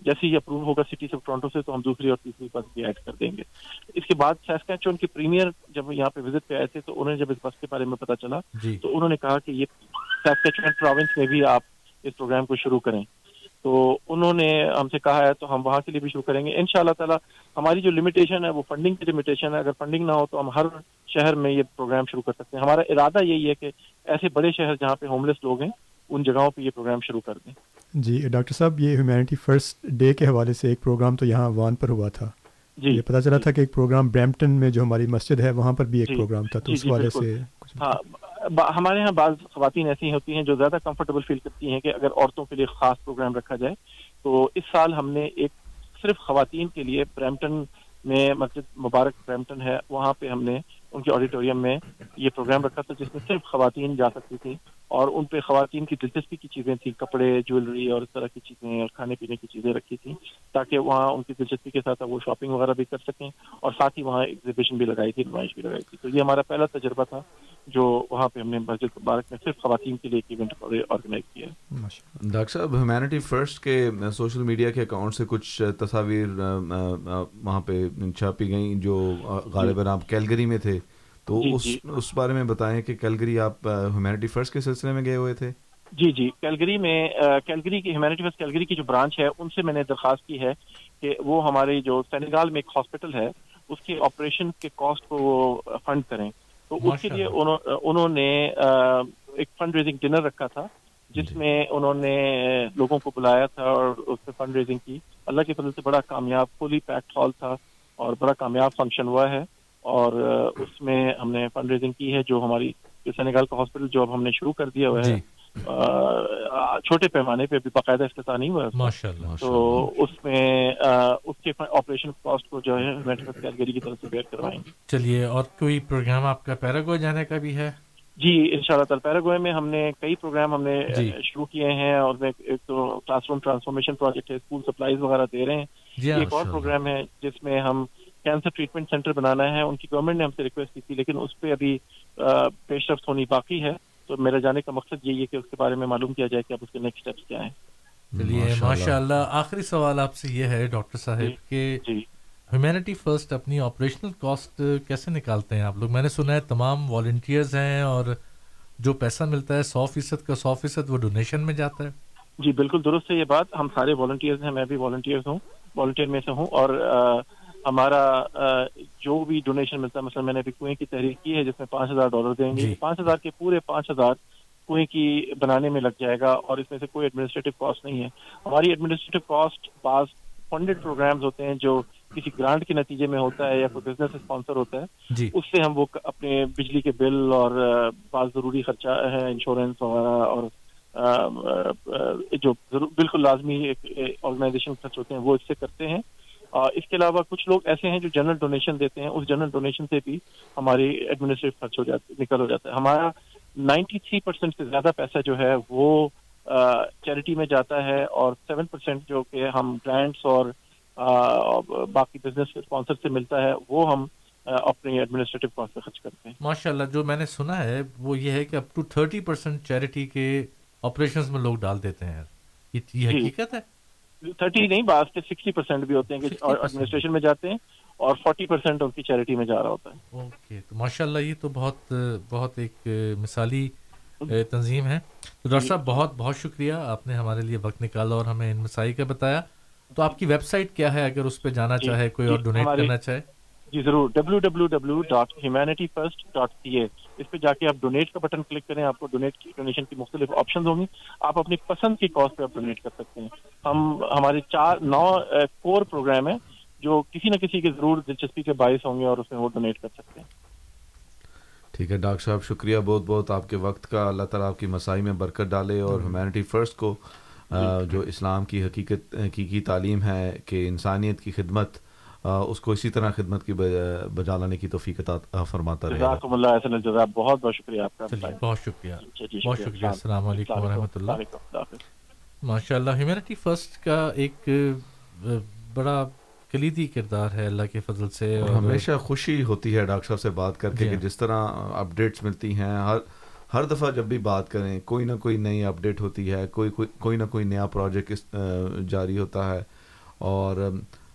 Speaker 7: جیسے ہی اپروو ہوگا سٹی آف ٹورانٹو سے تو ہم دوسری اور تیسری بس بھی ایڈ کر دیں گے۔ اس کے بعد سیسکیچون کے پریمیئر جب یہاں پہ وزٹ پہ آئے تھے تو انہیں جب اس بس کے بارے میں پتا چلا
Speaker 5: جی۔
Speaker 7: تو انہوں نے کہا کہ یہ پروونس میں بھی آپ اس پروگرام کو شروع کریں۔ تو انہوں نے ہم سے کہا ہے تو ہم وہاں کے لیے بھی شروع کریں گے۔ ان شاء اللہ تعالیٰ ہماری جو لمیٹیشن ہے وہ فنڈنگ کی لمیٹیشن ہے۔ اگر فنڈنگ نہ ہو تو ہم ہر شہر میں یہ پروگرام شروع کر سکتے ہیں۔ ہمارا ارادہ یہی ہے کہ ایسے بڑے شہر جہاں پہ ہوم لیس لوگ ہیں ان جگہوں پہ یہ پروگرام شروع کر دیں۔
Speaker 8: جی ڈاکٹر صاحب یہ ہیومینٹی فرسٹ ڈے کے حوالے سے ایک پروگرام تو یہاں وان پر ہوا تھا۔
Speaker 7: جی۔
Speaker 8: یہ پتا چلا تھا کہ ایک پروگرام برمپٹن میں جو ہماری مسجد ہے وہاں پر بھی ایک پروگرام تھا۔ تو اس حوالے سے
Speaker 7: ہاں ہمارے یہاں بعض خواتین ایسی ہوتی ہیں جو زیادہ کمفرٹیبل فیل کرتی ہیں کہ اگر عورتوں کے لیے خاص پروگرام رکھا جائے، تو اس سال ہم نے ایک صرف خواتین کے لیے برمپٹن میں مسجد مبارک برمپٹن ہے، وہاں پہ ہم نے ان کے آڈیٹوریم میں یہ پروگرام رکھا تھا، جس میں صرف خواتین جا سکتی تھی اور ان پہ خواتین کی دلچسپی کی چیزیں تھیں، کپڑے جویلری اور اس طرح کی چیزیں اور کھانے پینے کی چیزیں رکھی تھیں تاکہ وہاں ان کی دلچسپی کے ساتھ وہ شاپنگ وغیرہ بھی کر سکیں اور ساتھ ہی وہاں ایگزیبیشن بھی لگائی تھی، نمائش بھی لگائی تھی۔ تو یہ ہمارا پہلا تجربہ تھا۔ جو وہاں پہ ہم نے مسجد مبارک میں صرف خواتین کے لیے ایک ایونٹ آرگنائز کیا ہے۔
Speaker 6: ڈاکٹر صاحب ہیومینٹی فرسٹ کے سوشل میڈیا کے اکاؤنٹ سے کچھ تصاویر وہاں پہ چھاپی گئیں جو غالباً آپ کیلگری میں تھے۔ تو
Speaker 7: جی،
Speaker 6: اس
Speaker 7: جی۔
Speaker 6: اس بارے میں بتائیں کہ کیلگری آپ ہیومینٹی فرسٹ کے سلسلے میں گئے ہوئے تھے۔
Speaker 7: جی جی۔ کیلگری میں کیلگری کی ہیومینٹی فسٹ کیلگری کی جو برانچ ہے ان سے میں نے درخواست کی ہے کہ وہ ہماری جو سینیگال میں ایک ہاسپٹل ہے اس کے آپریشن کے کاسٹ کو وہ فنڈ کریں۔ تو اس کے لیے انہوں نے ایک فنڈ ریزنگ ڈنر رکھا تھا جس
Speaker 6: جی۔
Speaker 7: میں انہوں نے لوگوں کو بلایا تھا اور اس میں فنڈ ریزنگ کی۔ اللہ کے فضل سے بڑا کامیاب فلی پیکڈ ہال تھا اور بڑا کامیاب فنکشن ہوا ہے۔ اور اس میں ہم نے فنڈ ریزنگ کی ہے جو ہماری جو سینیگال کا ہاسپٹل جو اب ہم نے شروع کر دیا ہوا ہے۔
Speaker 5: جی۔
Speaker 7: چھوٹے پیمانے پہ بھی باقاعدہ افتتاح نہیں ہوا۔
Speaker 5: ماشاء اللہ
Speaker 7: تو اس میں اس کے آپریشن کاسٹ کو جو ہے کیلگری کی طرف سے بیئر کروائیں۔ گے
Speaker 5: چلیے اور کوئی پروگرام آپ کا پیراگو جانے کا بھی ہے؟
Speaker 7: جی ان شاء اللہ تعالی پیراگوئے میں ہم نے کئی پروگرام ہم نے
Speaker 5: جی۔
Speaker 7: شروع کیے ہیں اور میں ایک تو کلاس روم ٹرانسفارمیشن پروجیکٹ ہے اسکول سپلائیز وغیرہ دے رہے ہیں۔
Speaker 5: جی
Speaker 7: ایک اور پروگرام ہے جس میں ہم کینسر ٹریٹمنٹ سینٹر بنانا ہے۔ ان کی گورنمنٹ نے ہم سے ریکویسٹ کی تھی لیکن اس پہ ابھی پیش رفت ہونی باقی ہے۔ تو میرا جانے کا مقصد یہی ہے کہ اس کے بارے میں معلوم کیا جائے کہ اب اس کے نیکسٹ اسٹیپس کیا ہیں۔
Speaker 5: چلیے ماشاء اللہ آخری سوال آپ سے یہ ہے ڈاکٹر صاحب کہ
Speaker 7: جی۔
Speaker 5: ہیومینٹی فرسٹ اپنی آپریشنل کاسٹ کیسے نکالتے ہیں آپ لوگ؟ میں نے سنا ہے تمام والنٹیئرز ہیں اور جو پیسہ ملتا ہے سو فیصد کا سو فیصد وہ ڈونیشن میں جاتا ہے۔
Speaker 7: جی بالکل درست ہے یہ بات۔ ہم سارے والنٹیئرز ہیں میں بھی والنٹیئرز ہوں۔ والنٹیئر میں سے ہوں اور ہمارا جو بھی ڈونیشن ملتا ہے مثلا میں نے ابھی کنویں کی تحریر کی ہے جس میں پانچ ہزار ڈالر دیں گے پانچ ہزار کے پورے پانچ ہزار کنویں کی بنانے میں لگ جائے گا اور اس میں سے کوئی ایڈمنسٹریٹو کاسٹ نہیں ہے۔ ہماری ایڈمنسٹریٹو کاسٹ بعض فنڈیڈ پروگرامز ہوتے ہیں جو کسی گرانٹ کے نتیجے میں ہوتا ہے یا کوئی بزنس اسپانسر ہوتا ہے۔
Speaker 5: جی۔
Speaker 7: اس سے ہم وہ اپنے بجلی کے بل اور بعض ضروری خرچہ ہے انشورنس وغیرہ اور جو بالکل لازمی آرگنائزیشن خرچ ہوتے ہیں وہ اس سے کرتے ہیں۔ اس کے علاوہ کچھ لوگ ایسے ہیں جو جنرل ڈونیشن دیتے ہیں اس جنرل ڈونیشن سے بھی ہماری ایڈمنسٹریٹ خرچ ہو جاتے نکل ہو جاتا ہے۔ ہمارا نائنٹی تھری پرسینٹ سے زیادہ پیسہ جو ہے وہ چیریٹی میں جاتا ہے اور سیون پرسینٹ جو کہ ہم گرانٹس اور باقی بزنس اسپانسر سے ملتا ہے وہ ہم اپنی ایڈمنسٹریٹو کاسٹ پہ خرچ کرتے ہیں۔
Speaker 5: ماشاء اللہ جو میں نے سنا ہے وہ یہ ہے کہ up to thirty percent charity کے آپریشنز میں لوگ ڈال دیتے ہیں۔ یہ حقیقت ہے؟
Speaker 7: تھرٹی نہیں بعض کے سکسٹی پرسینٹ بھی ہوتے ہیں کہ ایڈمنسٹریشن میں جاتے ہیں اور فورٹی پرسینٹ ان کی چیریٹی میں جا رہا ہوتا ہے۔
Speaker 5: اوکے تو ماشاء اللہ یہ تو بہت بہت ایک مثالی تنظیم ہے۔ تو ڈاکٹر صاحب بہت بہت شکریہ آپ نے ہمارے لیے وقت نکالا اور ہمیں ان مسائی کا بتایا۔ تو آپ کی ویب سائٹ کیا ہے؟ اگر اس پہ جانا چاہے کوئی اور ڈونیٹ کرنا چاہے۔
Speaker 7: جی ضرور W W W dot humanity first dot C A اس پہ جا کے آپ ڈونیٹ کا بٹن کلک کریں آپ کو ڈونیٹ کی ڈونیشن کی مختلف آپشن ہوں گی۔ آپ اپنی پسند کی کاسٹ پہ آپ ڈونیٹ کر سکتے ہیں۔ ہم ہمارے چار نو کور پروگرام ہیں جو کسی نہ کسی کے ضرور دلچسپی کے باعث ہوں گے اور اس میں وہ ڈونیٹ کر سکتے ہیں۔
Speaker 6: ٹھیک ہے ڈاکٹر صاحب شکریہ بہت بہت آپ کے وقت کا۔ اللہ تعالیٰ آپ کی مسائی میں برکت ڈالے اور ہیومینٹی فرسٹ کو جو اسلام کی حقیقت حقیقی تعلیم ہے کہ انسانیت کی خدمت اس کو اسی طرح خدمت کی بجا لانے کی توفیق فرماتا رہے
Speaker 7: بہت بہت شکریہ آپ کا۔
Speaker 5: بہت شکریہ۔ بہت شکریہ۔ السلام علیکم ورحمۃ اللہ۔ ماشاء اللہ ہیومینٹی فرسٹ کا ایک بڑا کلیدی کردار ہے اللہ کے فضل سے۔
Speaker 6: اور ہمیشہ خوشی ہوتی ہے ڈاکٹر صاحب سے بات کر کے کہ جس طرح اپڈیٹس ملتی ہیں ہر ہر دفعہ جب بھی بات کریں کوئی نہ کوئی نئی اپڈیٹ ہوتی ہے کوئی کوئی کوئی نہ کوئی نیا پروجیکٹ جاری ہوتا ہے۔ اور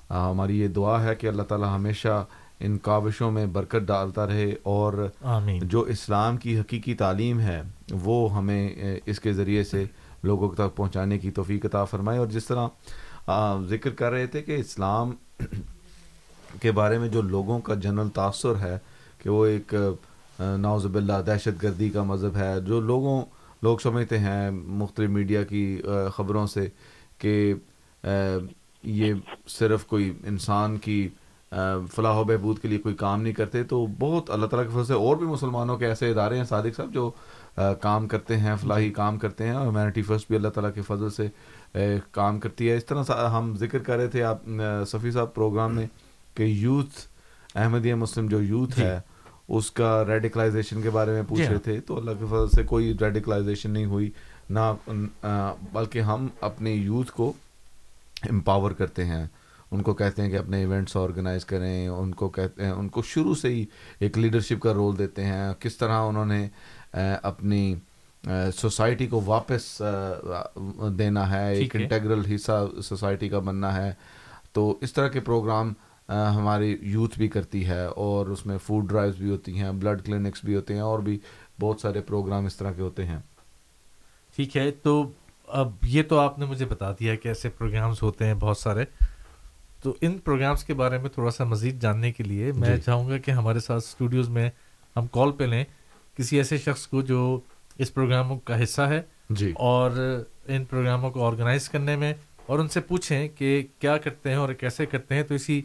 Speaker 6: ہماری یہ دعا ہے کہ اللہ تعالیٰ ہمیشہ ان کاوشوں میں برکت ڈالتا رہے اور
Speaker 5: آمین۔
Speaker 6: جو اسلام کی حقیقی تعلیم ہے وہ ہمیں اس کے ذریعے سے لوگوں تک پہنچانے کی توفیق عطا فرمائے۔ اور جس طرح ذکر کر رہے تھے کہ اسلام کے بارے میں جو لوگوں کا جنرل تاثر ہے کہ وہ ایک ناوز باللہ دہشت گردی کا مذہب ہے جو لوگوں لوگ سمجھتے ہیں مختلف میڈیا کی خبروں سے کہ یہ صرف کوئی انسان کی فلاح و بہبود کے لیے کوئی کام نہیں کرتے تو بہت اللہ تعالیٰ کے فضل سے اور بھی مسلمانوں کے ایسے ادارے ہیں صادق صاحب جو کام کرتے ہیں فلاحی کام کرتے ہیں اور ہیومینٹی فرسٹ بھی اللہ تعالیٰ کے فضل سے کام کرتی ہے۔ اس طرح ہم ذکر کر رہے تھے آپ صفی صاحب پروگرام میں کہ یوتھ احمدیہ مسلم جو یوتھ ہے اس کا ریڈیکلائزیشن کے بارے میں پوچھ
Speaker 5: جی۔
Speaker 6: رہے تھے۔ تو اللہ کے فضل سے کوئی ریڈیکلائزیشن نہیں ہوئی نہ بلکہ ہم اپنے یوتھ کو امپاور کرتے ہیں۔ ان کو کہتے ہیں کہ اپنے ایونٹس آرگنائز کریں۔ ان کو کہتے ہیں ان کو شروع سے ہی ایک لیڈرشپ کا رول دیتے ہیں۔ کس طرح انہوں نے اپنی سوسائٹی کو واپس دینا ہے ایک۔ انٹیگرل حصہ سوسائٹی کا بننا ہے۔ تو اس طرح کے پروگرام ہماری یوتھ بھی کرتی ہے اور اس میں فوڈ ڈرائیوز بھی ہوتی ہیں بلڈ کلینکس بھی ہوتے ہیں اور بھی بہت سارے پروگرام اس طرح کے ہوتے ہیں۔
Speaker 5: ٹھیک ہے تو اب یہ تو آپ نے مجھے بتا دیا کہ ایسے پروگرامز ہوتے ہیں بہت سارے۔ تو ان پروگرامز کے بارے میں تھوڑا سا مزید جاننے کے لیے میں
Speaker 6: جی۔
Speaker 5: چاہوں گا کہ ہمارے ساتھ اسٹوڈیوز میں ہم کال پہ لیں کسی ایسے شخص کو جو اس پروگراموں کا حصہ ہے
Speaker 6: جی۔
Speaker 5: اور ان پروگراموں کو آرگنائز کرنے میں اور ان سے پوچھیں کہ کیا کرتے ہیں اور کیسے کرتے ہیں۔ تو اسی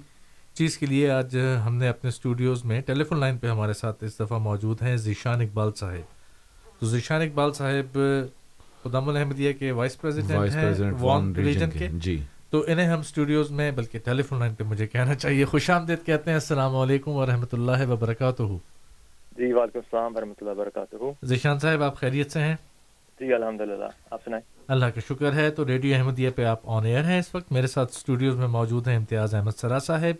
Speaker 5: چیز کے لیے آج ہم نے اپنے اسٹوڈیوز میں ٹیلی فون لائن پہ ہمارے ساتھ اس دفعہ موجود ہیں ذیشان اقبال صاحب۔ تو ذیشان اقبال صاحب خدام الحمدیہ کے وائس
Speaker 6: وائس
Speaker 5: پریزیڈنٹ ہیں
Speaker 6: پریزیڈنٹ
Speaker 5: وان ریجن کے
Speaker 6: جی۔
Speaker 5: تو انہیں ہم اسٹوڈیوز میں بلکہ ٹیلی فون لائن پہ مجھے کہنا چاہیے خوش آمدید کہتے ہیں السلام علیکم ورحمۃ اللہ وبرکاتہ۔
Speaker 9: جی وعلیکم السلام ورحمۃ اللہ وبرکاتہ۔
Speaker 5: ذیشان صاحب آپ خیریت سے ہیں؟
Speaker 9: جی الحمد للہ آپ سنائیں۔
Speaker 5: اللہ کا شکر ہے۔ تو ریڈیو احمدیہ پہ آپ آن ایئر ہیں۔ اس وقت میرے ساتھ اسٹوڈیوز میں موجود ہیں امتیاز احمد سرا صاحب۔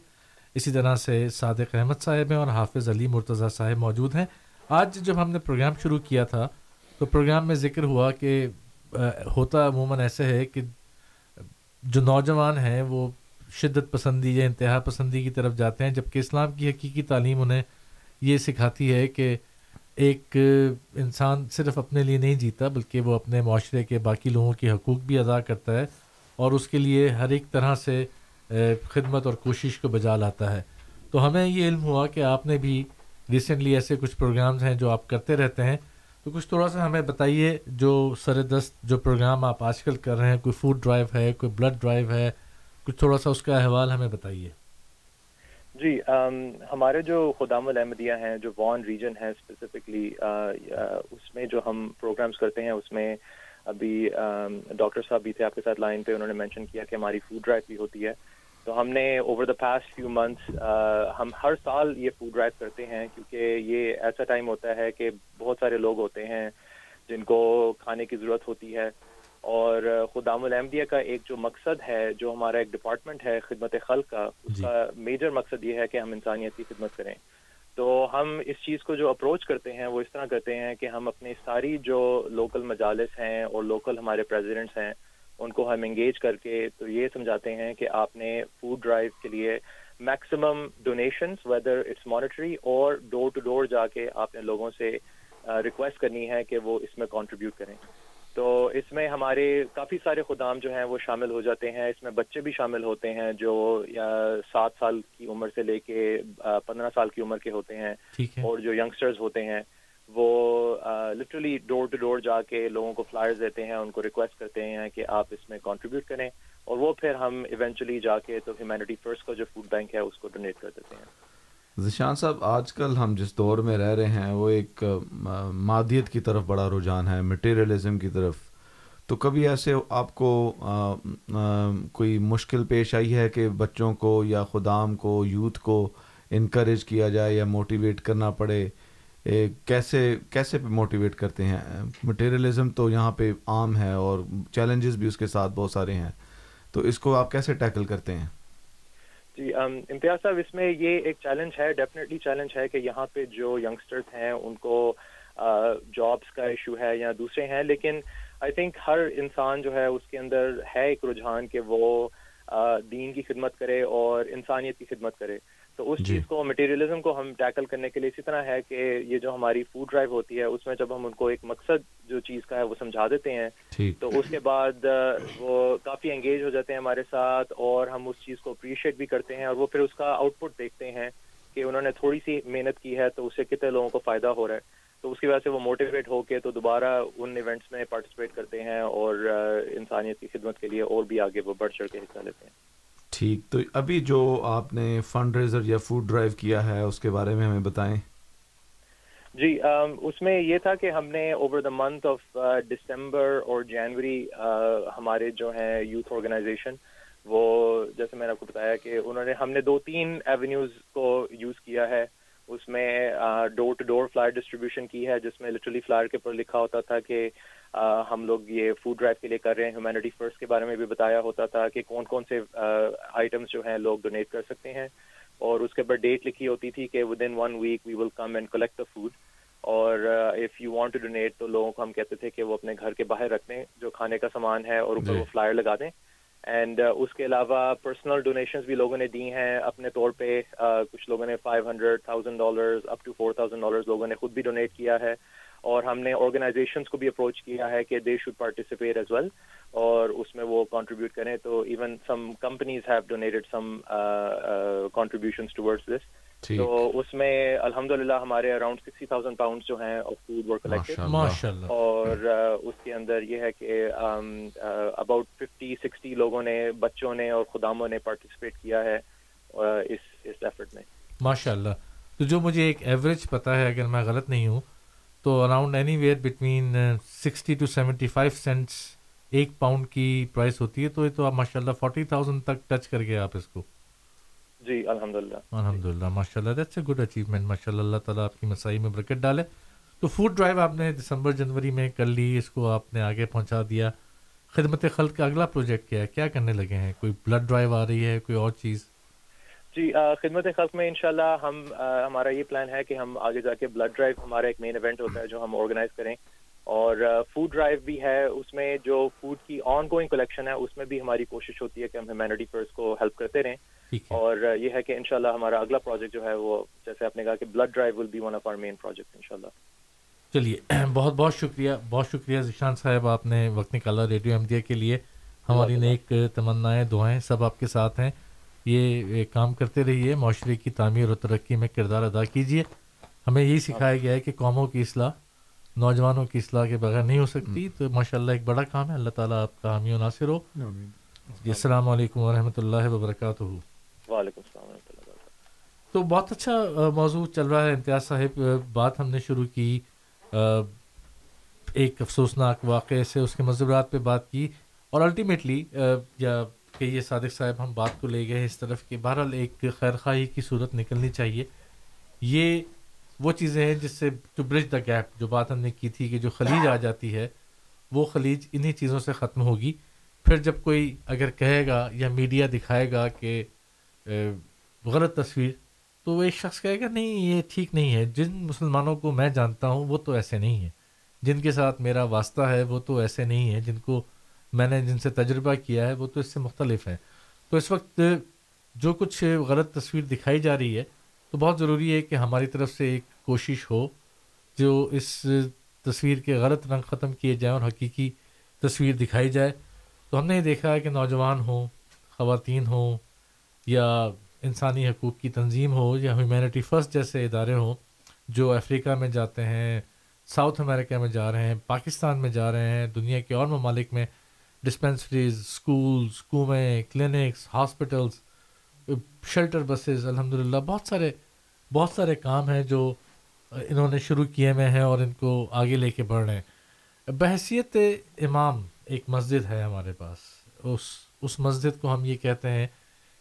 Speaker 5: اسی طرح سے صادق احمد صاحب ہیں اور حافظ علی مرتضیٰ صاحب موجود ہیں۔ آج جب ہم نے پروگرام شروع کیا تھا تو پروگرام میں ذکر ہوا کہ ہوتا عموماً ایسے ہے کہ جو نوجوان ہیں وہ شدت پسندی یا انتہا پسندی کی طرف جاتے ہیں، جبکہ اسلام کی حقیقی تعلیم انہیں یہ سکھاتی ہے کہ ایک انسان صرف اپنے لیے نہیں جیتا، بلکہ وہ اپنے معاشرے کے باقی لوگوں کے حقوق بھی ادا کرتا ہے اور اس کے لیے ہر ایک طرح سے خدمت اور کوشش کو بجا لاتا ہے۔ تو ہمیں یہ علم ہوا کہ آپ نے بھی ریسنٹلی ایسے کچھ پروگرامز ہیں جو آپ کرتے رہتے ہیں۔ تو کچھ تھوڑا سا ہمیں بتائیے جو سر دست جو پروگرام آپ آج کل کر رہے ہیں، کوئی فوڈ ڈرائیو ہے، کوئی بلڈ ڈرائیو ہے، کچھ تھوڑا سا اس کا احوال ہمیں بتائیے۔
Speaker 9: جی ہمارے جو خدام الاحمدیہ ہیں، جو وان ریجن ہے اسپیسیفکلی اس میں جو ہم پروگرامز کرتے ہیں، اس میں ابھی ڈاکٹر صاحب بھی تھے آپ کے ساتھ لائن پہ، انہوں نے مینشن کیا کہ ہماری فوڈ ڈرائیو بھی ہوتی ہے۔ تو ہم نے over the past few months ہم ہر سال یہ فوڈ ڈرائیو کرتے ہیں کیونکہ یہ ایسا ٹائم ہوتا ہے کہ بہت سارے لوگ ہوتے ہیں جن کو کھانے کی ضرورت ہوتی ہے اور خدام الاحمدیہ کا ایک جو مقصد ہے جو ہمارا ایک ڈپارٹمنٹ ہے خدمت خلق کا اس
Speaker 5: جی۔
Speaker 9: کا میجر مقصد یہ ہے کہ ہم انسانیت کی خدمت کریں تو ہم اس چیز کو جو اپروچ کرتے ہیں وہ اس طرح کرتے ہیں کہ ہم اپنی ساری جو لوکل مجالس ہیں اور لوکل ہمارے پریزیڈنٹس ہیں ان کو ہم انگیج کر کے تو یہ سمجھاتے ہیں کہ آپ نے فوڈ ڈرائیو کے لیے maximum donations whether it's monetary اور ڈور ٹو ڈور جا کے آپ نے لوگوں سے ریکویسٹ کرنی ہے کہ وہ اس میں کنٹریبیوٹ کریں۔ تو اس میں ہمارے کافی سارے خدام جو ہیں وہ شامل ہو جاتے ہیں۔ اس میں بچے بھی شامل ہوتے ہیں جو سات سال کی عمر سے لے کے پندرہ سال کی عمر کے ہوتے ہیں اور جو ینگسٹرز ہوتے ہیں۔ وہ لٹرلی ڈور ٹو ڈور جا کے لوگوں کو فلائرز دیتے ہیں ان کو ریکویسٹ کرتے ہیں کہ آپ اس میں کنٹریبیوٹ کریں اور وہ پھر ہم ایونچولی جا کے تو ہیومینٹی فرسٹ کا جو فوڈ بینک ہے اس کو ڈونیٹ کر دیتے ہیں۔
Speaker 6: ذیشان صاحب آج کل ہم جس دور میں رہ رہے ہیں وہ ایک مادیت کی طرف بڑا رجحان ہے مٹیریلزم کی طرف۔ تو کبھی ایسے آپ کو آ، آ، کوئی مشکل پیش آئی ہے کہ بچوں کو یا خدام کو یوتھ کو انکریج کیا جائے یا موٹیویٹ کرنا پڑے؟ کیسے کیسے موٹیویٹ کرتے ہیں؟ مٹیریلزم تو یہاں پہ عام ہے اور چیلنجز بھی اس کے ساتھ بہت سارے ہیں۔ تو اس کو آپ کیسے ٹیکل کرتے ہیں؟
Speaker 9: جی امتیاز صاحب، اس میں یہ ایک چیلنج ہے ڈیفینیٹلی چیلنج ہے کہ یہاں پہ جو ینگسٹرز ہیں، ان کو جابس کا ایشو ہے یا دوسرے ہیں، لیکن آئی تھنک ہر انسان جو ہے، اس کے اندر ہے ایک رجحان کہ وہ دین کی خدمت کرے اور انسانیت کی خدمت کرے۔ تو اس
Speaker 6: جی۔
Speaker 9: چیز کو مٹیریلزم کو ہم ٹیکل کرنے کے لیے اسی طرح ہے کہ یہ جو ہماری فوڈ ڈرائیو ہوتی ہے اس میں جب ہم ان کو ایک مقصد جو چیز کا ہے وہ سمجھا دیتے ہیں تو اس کے بعد وہ کافی انگیج ہو جاتے ہیں ہمارے ساتھ اور ہم اس چیز کو اپریشیٹ بھی کرتے ہیں اور وہ پھر اس کا آؤٹ پٹ دیکھتے ہیں کہ انہوں نے تھوڑی سی محنت کی ہے تو اس سے کتنے لوگوں کو فائدہ ہو رہا ہے۔ تو اس کی وجہ سے وہ موٹیویٹ ہو کے تو دوبارہ ان ایونٹس میں پارٹیسپیٹ کرتے ہیں اور انسانیت کی خدمت کے لیے اور بھی آگے وہ بڑھ چڑھ کے حصہ لیتے ہیں۔
Speaker 6: ٹھیک تو ابھی جو آپ نے فنڈ ریزر یا فوڈ ڈرائیو کیا ہے، اس کے بارے میں ہمیں بتائیں۔
Speaker 9: جی اس میں یہ تھا کہ ہم نے over the month of December اور جنوری ہمارے جو ہیں یوتھ آرگنائزیشن وہ جیسے میں نے آپ کو بتایا کہ انہوں نے، ہم نے دو تین ایونیوز کو یوز کیا ہے۔ اس میں door to door flyer distribution کی ہے، جس میں لٹرلی فلائر کے اوپر لکھا ہوتا تھا کہ ہم لوگ یہ فوڈ ڈرائیو کے لیے کر رہے ہیں ہیومینٹی فرسٹ کے بارے میں بھی بتایا ہوتا تھا کہ کون کون سے آئٹمس جو ہیں لوگ ڈونیٹ کر سکتے ہیں۔ اور اس کے اوپر ڈیٹ لکھی ہوتی تھی کہ within one week we will come and collect the food اور if you want to donate تو لوگوں کو ہم کہتے تھے کہ وہ اپنے گھر کے باہر رکھ دیں جو کھانے کا سامان ہے اور اوپر وہ فلائر لگا دیں۔ اینڈ اس کے علاوہ پرسنل ڈونیشنز بھی لوگوں نے دی ہیں۔ اپنے طور پہ کچھ لوگوں نے five hundred thousand dollars up to four thousand dollars لوگوں نے خود بھی ڈونیٹ کیا ہے۔ اور ہم نے آرگنائزیشنس کو بھی اپروچ کیا ہے کہ they should participate as well اور اس میں وہ کانٹریبیوٹ کریں تو even some companies have donated some contributions towards this تو اس میں الحمد للہ ہمارے اراؤنڈ سکسٹی تھاؤزینڈ پاؤنڈ جو ہیں فوڈ ور کلیکٹڈ اور اس کے اندر یہ ہے کہ اباؤٹ ففٹی سکسٹی لوگوں نے بچوں نے اور خداموں نے پارٹیسپیٹ کیا ہے اس اس ایفرٹ میں۔
Speaker 5: ماشاء اللہ تو جو مجھے ایک ایوریج پتا ہے اگر میں غلط نہیں ہوں تو around anywhere between sixty two seventy five cents ایک پاؤنڈ کی پرائز ہوتی ہے تو یہ تو آپ ماشاء اللہ فورٹی تھاؤزینڈ تک ٹچ کر گئے آپ اس کو۔
Speaker 9: جی الحمد للہ
Speaker 5: الحمد للہ ماشاء اللہ دیٹس اے گڈ اچیومنٹ ماشاء اللہ اللہ تعالیٰ آپ کی مسائی میں برکت ڈالے۔ تو فوڈ ڈرائیو آپ نے دسمبر جنوری میں کر لی اس کو آپ نے آگے پہنچا دیا۔ خدمت خلق کا اگلا پروجیکٹ کیا ہے؟ کیا کرنے لگے ہیں؟ کوئی بلڈ ڈرائیو آ رہی ہے کوئی اور چیز؟
Speaker 9: جی خدمت خلق میں انشاءاللہ ہم ہمارا یہ پلان ہے کہ ہم آگے جا کے بلڈ ڈرائیو ہمارا ایک مین ایونٹ ہوتا ہے جو ہم آرگنائز کریں۔ اور فوڈ ڈرائیو بھی ہے اس میں جو فوڈ کی آن گوئنگ کلیکشن ہے اس میں بھی ہماری کوشش ہوتی ہے کہ ہم ہیومینٹی فرس کو ہیلپ کرتے رہیں۔ اور یہ ہے کہ انشاءاللہ ہمارا اگلا پروجیکٹ جو ہے وہ جیسے آپ نے کہا کہ blood drive will be one of our main project انشاءاللہ۔
Speaker 5: چلیے بہت بہت شکریہ بہت شکریہ ذیشان صاحب آپ نے وقت نکالا ریڈیو احمدیہ کے لیے۔ ہماری نیک تمنائیں دعائیں سب آپ کے ساتھ ہیں۔ یہ کام کرتے رہیے معاشرے کی تعمیر و ترقی میں کردار ادا کیجیے۔ ہمیں یہی سکھایا گیا ہے کہ قوموں کی اصلاح نوجوانوں کی اصلاح کے بغیر نہیں ہو سکتی۔ تو ماشاء اللہ ایک بڑا کام ہے۔ اللہ تعالیٰ آپ کا حامی و ناصر ہو۔ جی السلام علیکم ورحمۃ اللہ وبرکاتہ۔
Speaker 9: وعلیکم السلام ورحمۃ اللہ
Speaker 5: تو بہت اچھا موضوع چل رہا ہے امتیاز صاحب۔ بات ہم نے شروع کی۔ ایک افسوسناک واقعے سے اس کے مذبرات پہ بات کی۔ اور الٹیمیٹلی یا کہ یہ صادق صاحب ہم بات کو لے گئے اس طرف کہ بہرحال ایک خیر خواہی کی صورت نکلنی چاہیے۔ یہ وہ چیزیں ہیں جس سے جو برج دا گیپ جو بات ہم نے کی تھی کہ جو خلیج آ جاتی ہے، وہ خلیج انہی چیزوں سے ختم ہوگی۔ پھر جب کوئی اگر کہے گا یا میڈیا دکھائے گا کہ غلط تصویر، تو وہ ایک شخص کہے گا، نہیں، یہ ٹھیک نہیں ہے۔ جن مسلمانوں کو میں جانتا ہوں، وہ تو ایسے نہیں ہیں۔ جن کے ساتھ میرا واسطہ ہے، وہ تو ایسے نہیں ہیں۔ جن کو میں نے جن سے تجربہ کیا ہے وہ تو اس سے مختلف ہے تو اس وقت جو کچھ غلط تصویر دکھائی جا رہی ہے تو بہت ضروری ہے کہ ہماری طرف سے ایک کوشش ہو جو اس تصویر کے غلط رنگ ختم کیے جائیں اور حقیقی تصویر دکھائی جائے۔ تو ہم نے یہ دیکھا ہے کہ نوجوان ہوں، خواتین ہوں یا انسانی حقوق کی تنظیم ہو یا ہیومینٹی فرسٹ جیسے ادارے ہوں جو افریقہ میں جاتے ہیں ساؤتھ امریکہ میں جا رہے ہیں، پاکستان میں جا رہے ہیں، دنیا کے اور ممالک میں ڈسپینسریز اسکولس کنویں کلینکس ہاسپٹلس شیلٹر بسز الحمد للہ بہت سارے بہت سارے کام ہیں جو انہوں نے شروع کیے ہوئے ہیں اور ان کو آگے لے کے بڑھ رہے ہیں۔ بحثیت امام ایک مسجد ہے ہمارے پاس۔ اس اس مسجد کو ہم یہ کہتے ہیں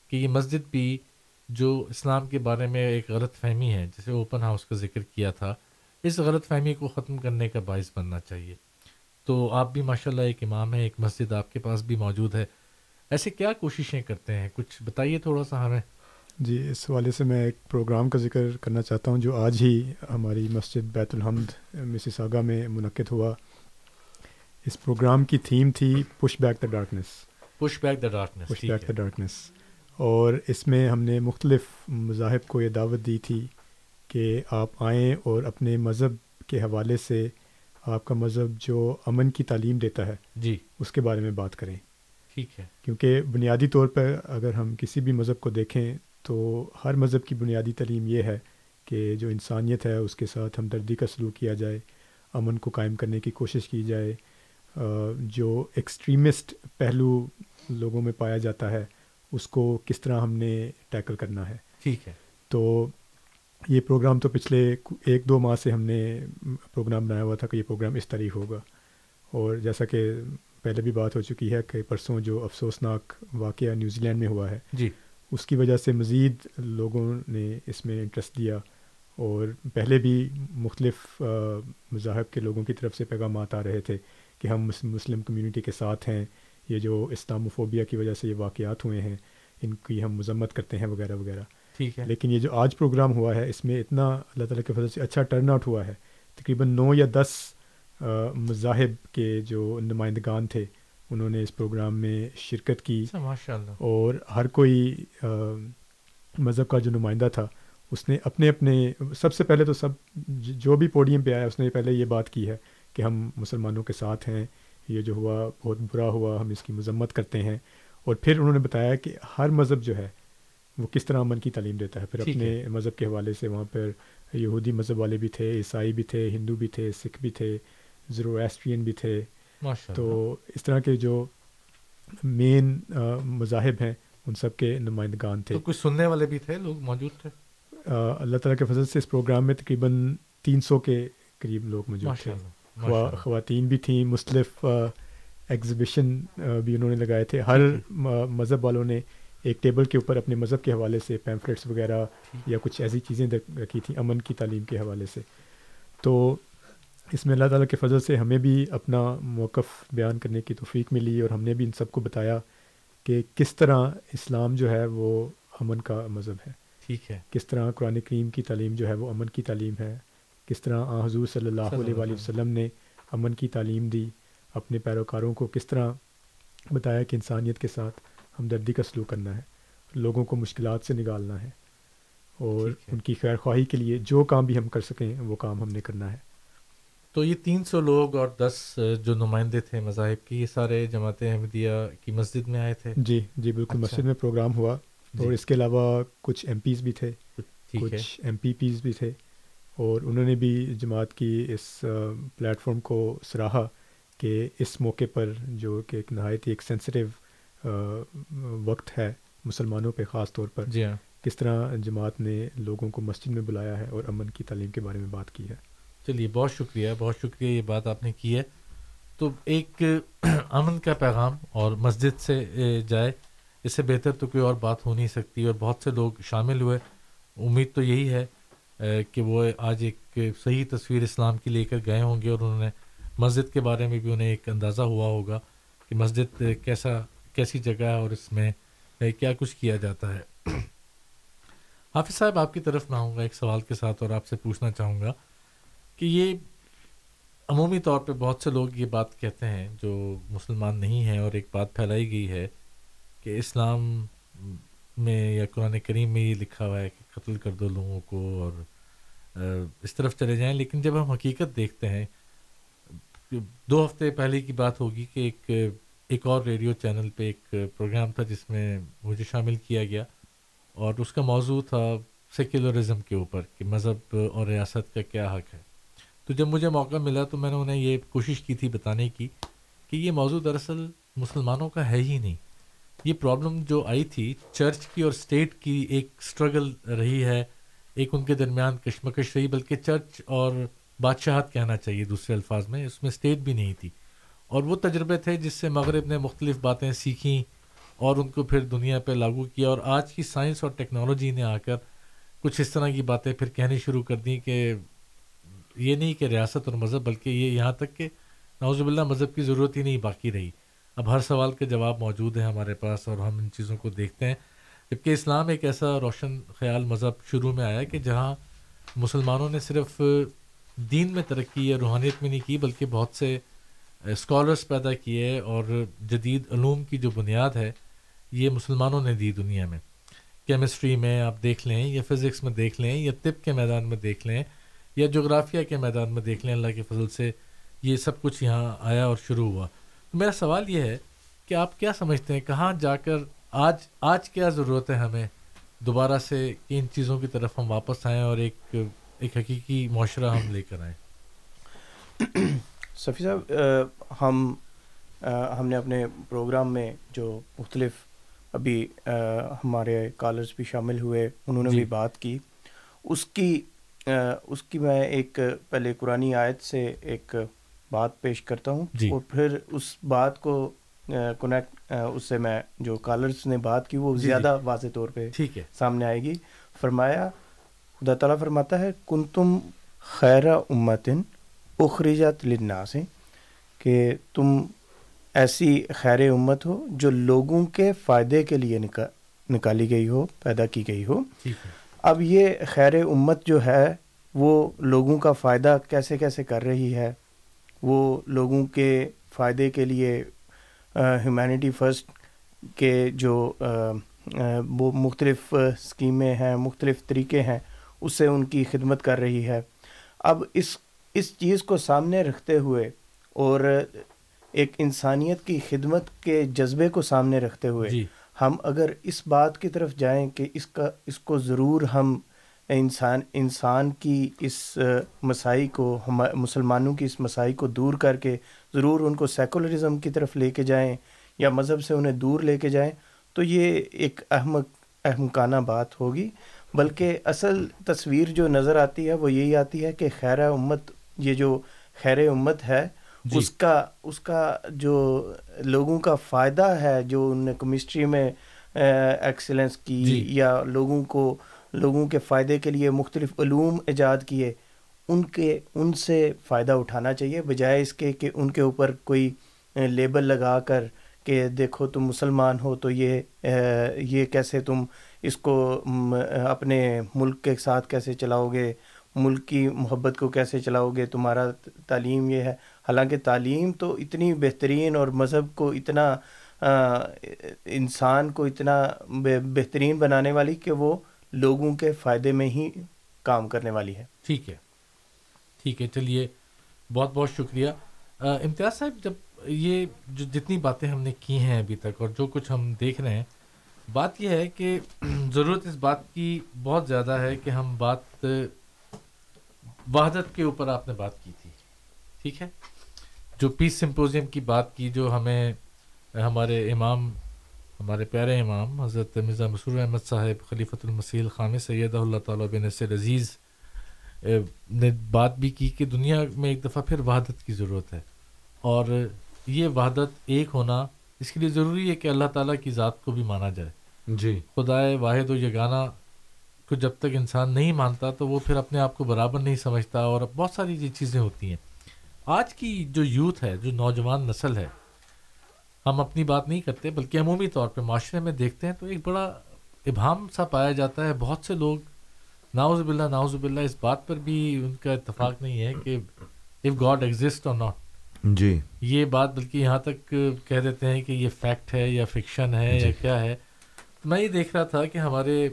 Speaker 5: کہ یہ مسجد بھی جو اسلام کے بارے میں ایک غلط فہمی ہے جیسے اوپن ہاؤس کا ذکر کیا تھا، اس غلط فہمی کو ختم کرنے کا باعث بننا چاہیے۔ تو آپ بھی ماشاء اللہ ایک امام ہے ایک مسجد آپ کے پاس بھی موجود ہے۔ ایسے کیا کوششیں کرتے ہیں؟ کچھ بتائیے تھوڑا سا ہمیں۔
Speaker 8: جی اس حوالے سے میں ایک پروگرام کا ذکر کرنا چاہتا ہوں جو آج ہی ہماری مسجد بیت الحمد مسز آگا میں منعقد ہوا۔ اس پروگرام کی تھیم تھی push back the darkness
Speaker 5: push back the darkness
Speaker 8: push back the darkness اور اس میں ہم نے مختلف مذاہب کو یہ دعوت دی تھی کہ آپ آئیں اور اپنے مذہب کے حوالے سے آپ کا مذہب جو امن کی تعلیم دیتا ہے
Speaker 5: جی۔
Speaker 8: اس کے بارے میں بات کریں۔
Speaker 5: ٹھیک ہے۔
Speaker 8: کیونکہ بنیادی طور پر اگر ہم کسی بھی مذہب کو دیکھیں تو ہر مذہب کی بنیادی تعلیم یہ ہے کہ جو انسانیت ہے اس کے ساتھ ہمدردی کا سلوک کیا جائے امن کو قائم کرنے کی کوشش کی جائے۔ جو ایکسٹریمسٹ پہلو لوگوں میں پایا جاتا ہے اس کو کس طرح ہم نے ٹیکل کرنا ہے۔
Speaker 5: ٹھیک ہے۔
Speaker 8: تو یہ پروگرام تو پچھلے ایک دو ماہ سے ہم نے پروگرام بنایا ہوا تھا کہ یہ پروگرام اس طریق ہوگا۔ اور جیسا کہ پہلے بھی بات ہو چکی ہے کہ پرسوں جو افسوسناک واقعہ نیوزی لینڈ میں ہوا ہے
Speaker 5: جی۔
Speaker 8: اس کی وجہ سے مزید لوگوں نے اس میں انٹرسٹ دیا۔ اور پہلے بھی مختلف مذاہب کے لوگوں کی طرف سے پیغامات آ رہے تھے کہ ہم مسلم کمیونٹی کے ساتھ ہیں یہ جو اسلاموفوبیا کی وجہ سے یہ واقعات ہوئے ہیں ان کی ہم مذمت کرتے ہیں وغیرہ وغیرہ۔
Speaker 5: ٹھیک ہے۔
Speaker 8: لیکن یہ جو آج پروگرام ہوا ہے اس میں اتنا اللہ تعالیٰ کے فضل سے اچھا ٹرن آؤٹ ہوا ہے۔ تقریباً نو یا دس مذاہب کے جو نمائندگان تھے انہوں نے اس پروگرام میں شرکت کی۔
Speaker 5: اچھا، ماشاء اللہ
Speaker 8: اور ہر کوئی مذہب کا جو نمائندہ تھا اس نے اپنے اپنے سب سے پہلے تو سب جو بھی پوڈیم پہ آیا اس نے پہلے یہ بات کی ہے کہ ہم مسلمانوں کے ساتھ ہیں یہ جو ہوا بہت برا ہوا ہم اس کی مذمت کرتے ہیں۔ اور پھر انہوں نے بتایا کہ ہر مذہب جو ہے وہ کس طرح امن کی تعلیم دیتا ہے؟ پھر اپنے مذہب کے حوالے سے وہاں پر یہودی مذہب والے بھی تھے عیسائی بھی تھے ہندو بھی تھے سکھ بھی تھے زرو ایسٹرین بھی تھے۔ تو اس طرح کے جو مین مذاہب ہیں ان سب کے نمائندگان تھے۔
Speaker 5: کچھ سننے والے بھی تھے لوگ موجود تھے؟
Speaker 8: اللہ تعالیٰ کے فضل سے اس پروگرام میں تقریباً تین سو کے قریب لوگ موجود تھے۔ خواتین بھی تھیں مختلف ایگزیبیشن بھی انہوں نے لگائے تھے۔ ہر مذہب والوں نے ایک ٹیبل کے اوپر اپنے مذہب کے حوالے سے پیمفلیٹس وغیرہ یا کچھ ایسی چیزیں رکھی تھیں امن کی تعلیم کے حوالے سے۔ تو اس میں اللہ تعالیٰ کے فضل سے ہمیں بھی اپنا موقف بیان کرنے کی توفیق ملی اور ہم نے بھی ان سب کو بتایا کہ کس طرح اسلام جو ہے وہ امن کا مذہب ہے۔
Speaker 5: ٹھیک ہے۔
Speaker 8: کس طرح قرآن کریم کی تعلیم جو ہے وہ امن کی تعلیم ہے۔ کس طرح حضور صلی اللہ علیہ وآلہ وسلم نے امن کی تعلیم دی۔ اپنے پیروکاروں کو کس طرح بتایا کہ انسانیت کے ساتھ ہمدردی کا سلوک کرنا ہے لوگوں کو مشکلات سے نکالنا ہے اور ان کی خیر خواہی کے لیے جو کام بھی ہم کر سکیں وہ کام ہم نے کرنا ہے۔
Speaker 5: تو یہ تین سو لوگ اور دس جو نمائندے تھے مذاہب کی یہ سارے جماعت احمدیہ کی مسجد میں آئے تھے؟
Speaker 8: جی جی بالکل۔ اچھا۔ مسجد میں پروگرام ہوا جی۔ اور اس کے علاوہ کچھ ایم پیز بھی تھے کچھ ایم پی پیز بھی تھے اور انہوں نے بھی جماعت کی اس پلیٹ فارم کو سراہا کہ اس موقع پر جو کہ ایک نہایت ہی ایک سینسٹیو وقت ہے مسلمانوں پہ خاص طور پر
Speaker 5: جی ہاں۔
Speaker 8: کس طرح جماعت نے لوگوں کو مسجد میں بلایا ہے اور امن کی تعلیم کے بارے میں بات کی ہے۔
Speaker 5: چلیے بہت شکریہ بہت شکریہ یہ بات آپ نے کی ہے۔ تو ایک امن کا پیغام اور مسجد سے جائے اس سے بہتر تو کوئی اور بات ہو نہیں سکتی اور بہت سے لوگ شامل ہوئے۔ امید تو یہی ہے کہ وہ آج ایک صحیح تصویر اسلام کی لے کر گئے ہوں گے اور انہوں نے مسجد کے بارے میں بھی انہیں ایک اندازہ ہوا ہوگا کہ مسجد کیسا کیسی جگہ ہے اور اس میں کیا کچھ کیا جاتا ہے؟ حافظ صاحب، آپ کی طرف میں آؤں گا ایک سوال کے ساتھ اور آپ سے پوچھنا چاہوں گا کہ یہ عمومی طور پہ بہت سے لوگ یہ بات کہتے ہیں جو مسلمان نہیں ہیں اور ایک بات پھیلائی گئی ہے کہ اسلام میں یا قرآن کریم میں یہ لکھا ہوا ہے کہ قتل کر دو لوگوں کو اور اس طرف چلے جائیں۔ لیکن جب ہم حقیقت دیکھتے ہیں، دو ہفتے پہلے کی بات ہوگی کہ ایک ایک اور ریڈیو چینل پہ ایک پروگرام تھا جس میں مجھے شامل کیا گیا اور اس کا موضوع تھا سیکولرزم کے اوپر کہ مذہب اور ریاست کا کیا حق ہے۔ تو جب مجھے موقع ملا تو میں نے انہیں یہ کوشش کی تھی بتانے کی کہ یہ موضوع دراصل مسلمانوں کا ہے ہی نہیں۔ یہ پرابلم جو آئی تھی، چرچ کی اور اسٹیٹ کی ایک اسٹرگل رہی ہے، ایک ان کے درمیان کشمکش رہی، بلکہ چرچ اور بادشاہت کہنا چاہیے دوسرے الفاظ میں، اس میں اسٹیٹ بھی نہیں تھی۔ اور وہ تجربے تھے جس سے مغرب نے مختلف باتیں سیکھیں اور ان کو پھر دنیا پہ لاگو کیا اور آج کی سائنس اور ٹیکنالوجی نے آ کر کچھ اس طرح کی باتیں پھر کہنی شروع کر دیں کہ یہ نہیں کہ ریاست اور مذہب بلکہ یہ یہاں تک کہ نوزب اللہ مذہب کی ضرورت ہی نہیں باقی رہی۔ اب ہر سوال کے جواب موجود ہیں ہمارے پاس اور ہم ان چیزوں کو دیکھتے ہیں۔ جبکہ اسلام ایک ایسا روشن خیال مذہب شروع میں آیا کہ جہاں مسلمانوں نے صرف دین میں ترقی یا روحانیت میں نہیں کی بلکہ بہت سے اسکالرس پیدا کیے اور جدید علوم کی جو بنیاد ہے، یہ مسلمانوں نے دی دنیا میں۔ کیمسٹری میں آپ دیکھ لیں، یا فزکس میں دیکھ لیں، یا طب کے میدان میں دیکھ لیں، یا جغرافیہ کے میدان میں دیکھ لیں، اللہ کے فضل سے یہ سب کچھ یہاں آیا اور شروع ہوا۔ میرا سوال یہ ہے کہ آپ کیا سمجھتے ہیں، کہاں جا کر آج آج کیا ضرورت ہے ہمیں؟ دوبارہ سے ان چیزوں کی طرف ہم واپس آئیں اور ایک ایک حقیقی معاشرہ ہم لے کر آئیں۔
Speaker 10: صفی صاحب ہم ہم نے اپنے پروگرام میں جو مختلف ابھی ہمارے کالرز بھی شامل ہوئے انہوں نے جی۔ بھی بات کی۔ اس کی اس کی میں ایک پہلے قرآن آیت سے ایک بات پیش کرتا ہوں جی۔ اور پھر اس بات کو کنیکٹ اس سے میں جو کالرز نے بات کی وہ جی،۔ زیادہ واضح طور پہ ٹھیک ہے۔ سامنے آئے گی۔ فرمایا خدا تعالیٰ فرماتا ہے کن تم خیر امتن اخرجت لنا سے کہ تم ایسی خیر امت ہو جو لوگوں کے فائدے کے لیے نکالی گئی ہو پیدا کی گئی ہو۔ اب یہ خیر امت جو ہے وہ لوگوں کا فائدہ کیسے کیسے کر رہی ہے؟ وہ لوگوں کے فائدے کے لیے ہیومینٹی فرسٹ کے جو وہ مختلف اسکیمیں ہیں مختلف طریقے ہیں اس سے ان کی خدمت کر رہی ہے۔ اب اس اس چیز کو سامنے رکھتے ہوئے اور ایک انسانیت کی خدمت کے جذبے کو سامنے رکھتے ہوئے جی۔ ہم اگر اس بات کی طرف جائیں کہ اس کا اس کو ضرور ہم انسان انسان کی اس مسائی کو ہم مسلمانوں کی اس مسائی کو دور کر کے ضرور ان کو سیکولرزم کی طرف لے کے جائیں یا مذہب سے انہیں دور لے کے جائیں تو یہ ایک اہم اہمکانہ بات ہوگی۔ بلکہ اصل تصویر جو نظر آتی ہے وہ یہی آتی ہے کہ خیر امت یہ جو خیر امت ہے جی۔ اس کا اس کا جو لوگوں کا فائدہ ہے جو ان نے کیمسٹری میں ایکسلنس کی جی۔ یا لوگوں کو لوگوں کے فائدے کے لیے مختلف علوم ایجاد کیے ان کے ان سے فائدہ اٹھانا چاہیے بجائے اس کے کہ ان کے اوپر کوئی لیبل لگا کر کہ دیکھو تم مسلمان ہو تو یہ یہ کیسے تم اس کو اپنے ملک کے ساتھ کیسے چلاؤ گے ملک کی محبت کو کیسے چلاؤ گے؟ تمہارا تعلیم یہ ہے۔ حالانکہ تعلیم تو اتنی بہترین اور مذہب کو اتنا انسان کو اتنا بہترین بنانے والی کہ وہ لوگوں کے فائدے میں ہی کام کرنے والی ہے۔
Speaker 5: ٹھیک ہے۔ ٹھیک ہے، چلیے، بہت بہت شکریہ۔ امتیاز صاحب، جب یہ جو جتنی باتیں ہم نے کی ہیں ابھی تک اور جو کچھ ہم دیکھ رہے ہیں، بات یہ ہے کہ ضرورت اس بات کی بہت زیادہ ہے کہ ہم بات وحدت کے اوپر آپ نے بات کی تھی۔ ٹھیک ہے؟ جو پیس سمپوزیم کی بات کی جو ہمیں ہمارے امام ہمارے پیارے امام حضرت مرزا مسور احمد صاحب خلیفۃ المسیل خام سید اللہ تعالیٰ بن نصر عزیز نے بات بھی کی کہ دنیا میں ایک دفعہ پھر وحدت کی ضرورت ہے۔ اور یہ وحدت ایک ہونا اس کے لیے ضروری ہے کہ اللہ تعالیٰ کی ذات کو بھی مانا جائے۔
Speaker 6: جی۔
Speaker 5: خدائے واحد و یگانہ کو جب تک انسان نہیں مانتا تو وہ پھر اپنے آپ کو برابر نہیں سمجھتا اور بہت ساری یہ چیزیں ہوتی ہیں۔ آج کی جو یوتھ ہے جو نوجوان نسل ہے ہم اپنی بات نہیں کرتے بلکہ عمومی طور پہ معاشرے میں دیکھتے ہیں تو ایک بڑا ابہام سا پایا جاتا ہے۔ بہت سے لوگ ناؤز باللہ ناؤز باللہ اس بات پر بھی ان کا اتفاق نہیں ہے کہ اف گاڈ ایگزسٹ اور ناٹ
Speaker 6: جی۔
Speaker 5: یہ بات بلکہ یہاں تک کہہ دیتے ہیں کہ یہ فیکٹ ہے یا فکشن ہے جی. یا کیا ہے۔ میں یہ دیکھ رہا تھا کہ ہمارے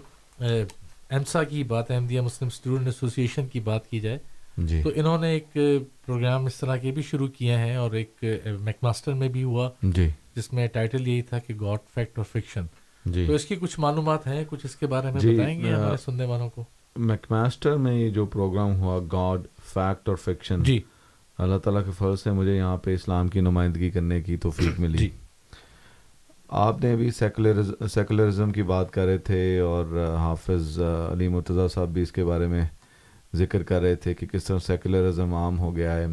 Speaker 5: ایمسا کی بات احمدیہ مسلم اسٹوڈنٹ ایسوسیشن کی بات کی جائے
Speaker 6: جی۔
Speaker 5: تو انہوں نے ایک پروگرام اس طرح کے بھی شروع کیے ہیں اور ایک میک ماسٹر میں بھی ہوا
Speaker 6: جی۔
Speaker 5: جس میں ٹائٹل یہی تھا کہ گاڈ فیکٹ اور فکشن۔
Speaker 6: جی۔
Speaker 5: تو اس کی کچھ معلومات ہیں کچھ اس کے بارے میں
Speaker 6: جی
Speaker 5: بتائیں گے ہمارے سننے والوں کو؟
Speaker 6: میک ماسٹر میں یہ جو پروگرام ہوا گاڈ فیکٹ اور فکشن۔
Speaker 5: جی۔
Speaker 6: اللہ تعالیٰ کے فرض سے مجھے یہاں پہ اسلام کی نمائندگی کرنے کی توفیق ملی۔
Speaker 5: جی۔
Speaker 6: آپ نے ابھی سیکولرزم کی بات کر رہے تھے اور حافظ علی مرتضیٰ صاحب بھی اس کے بارے میں ذکر کر رہے تھے کہ کس طرح سیکولرزم عام ہو گیا ہے۔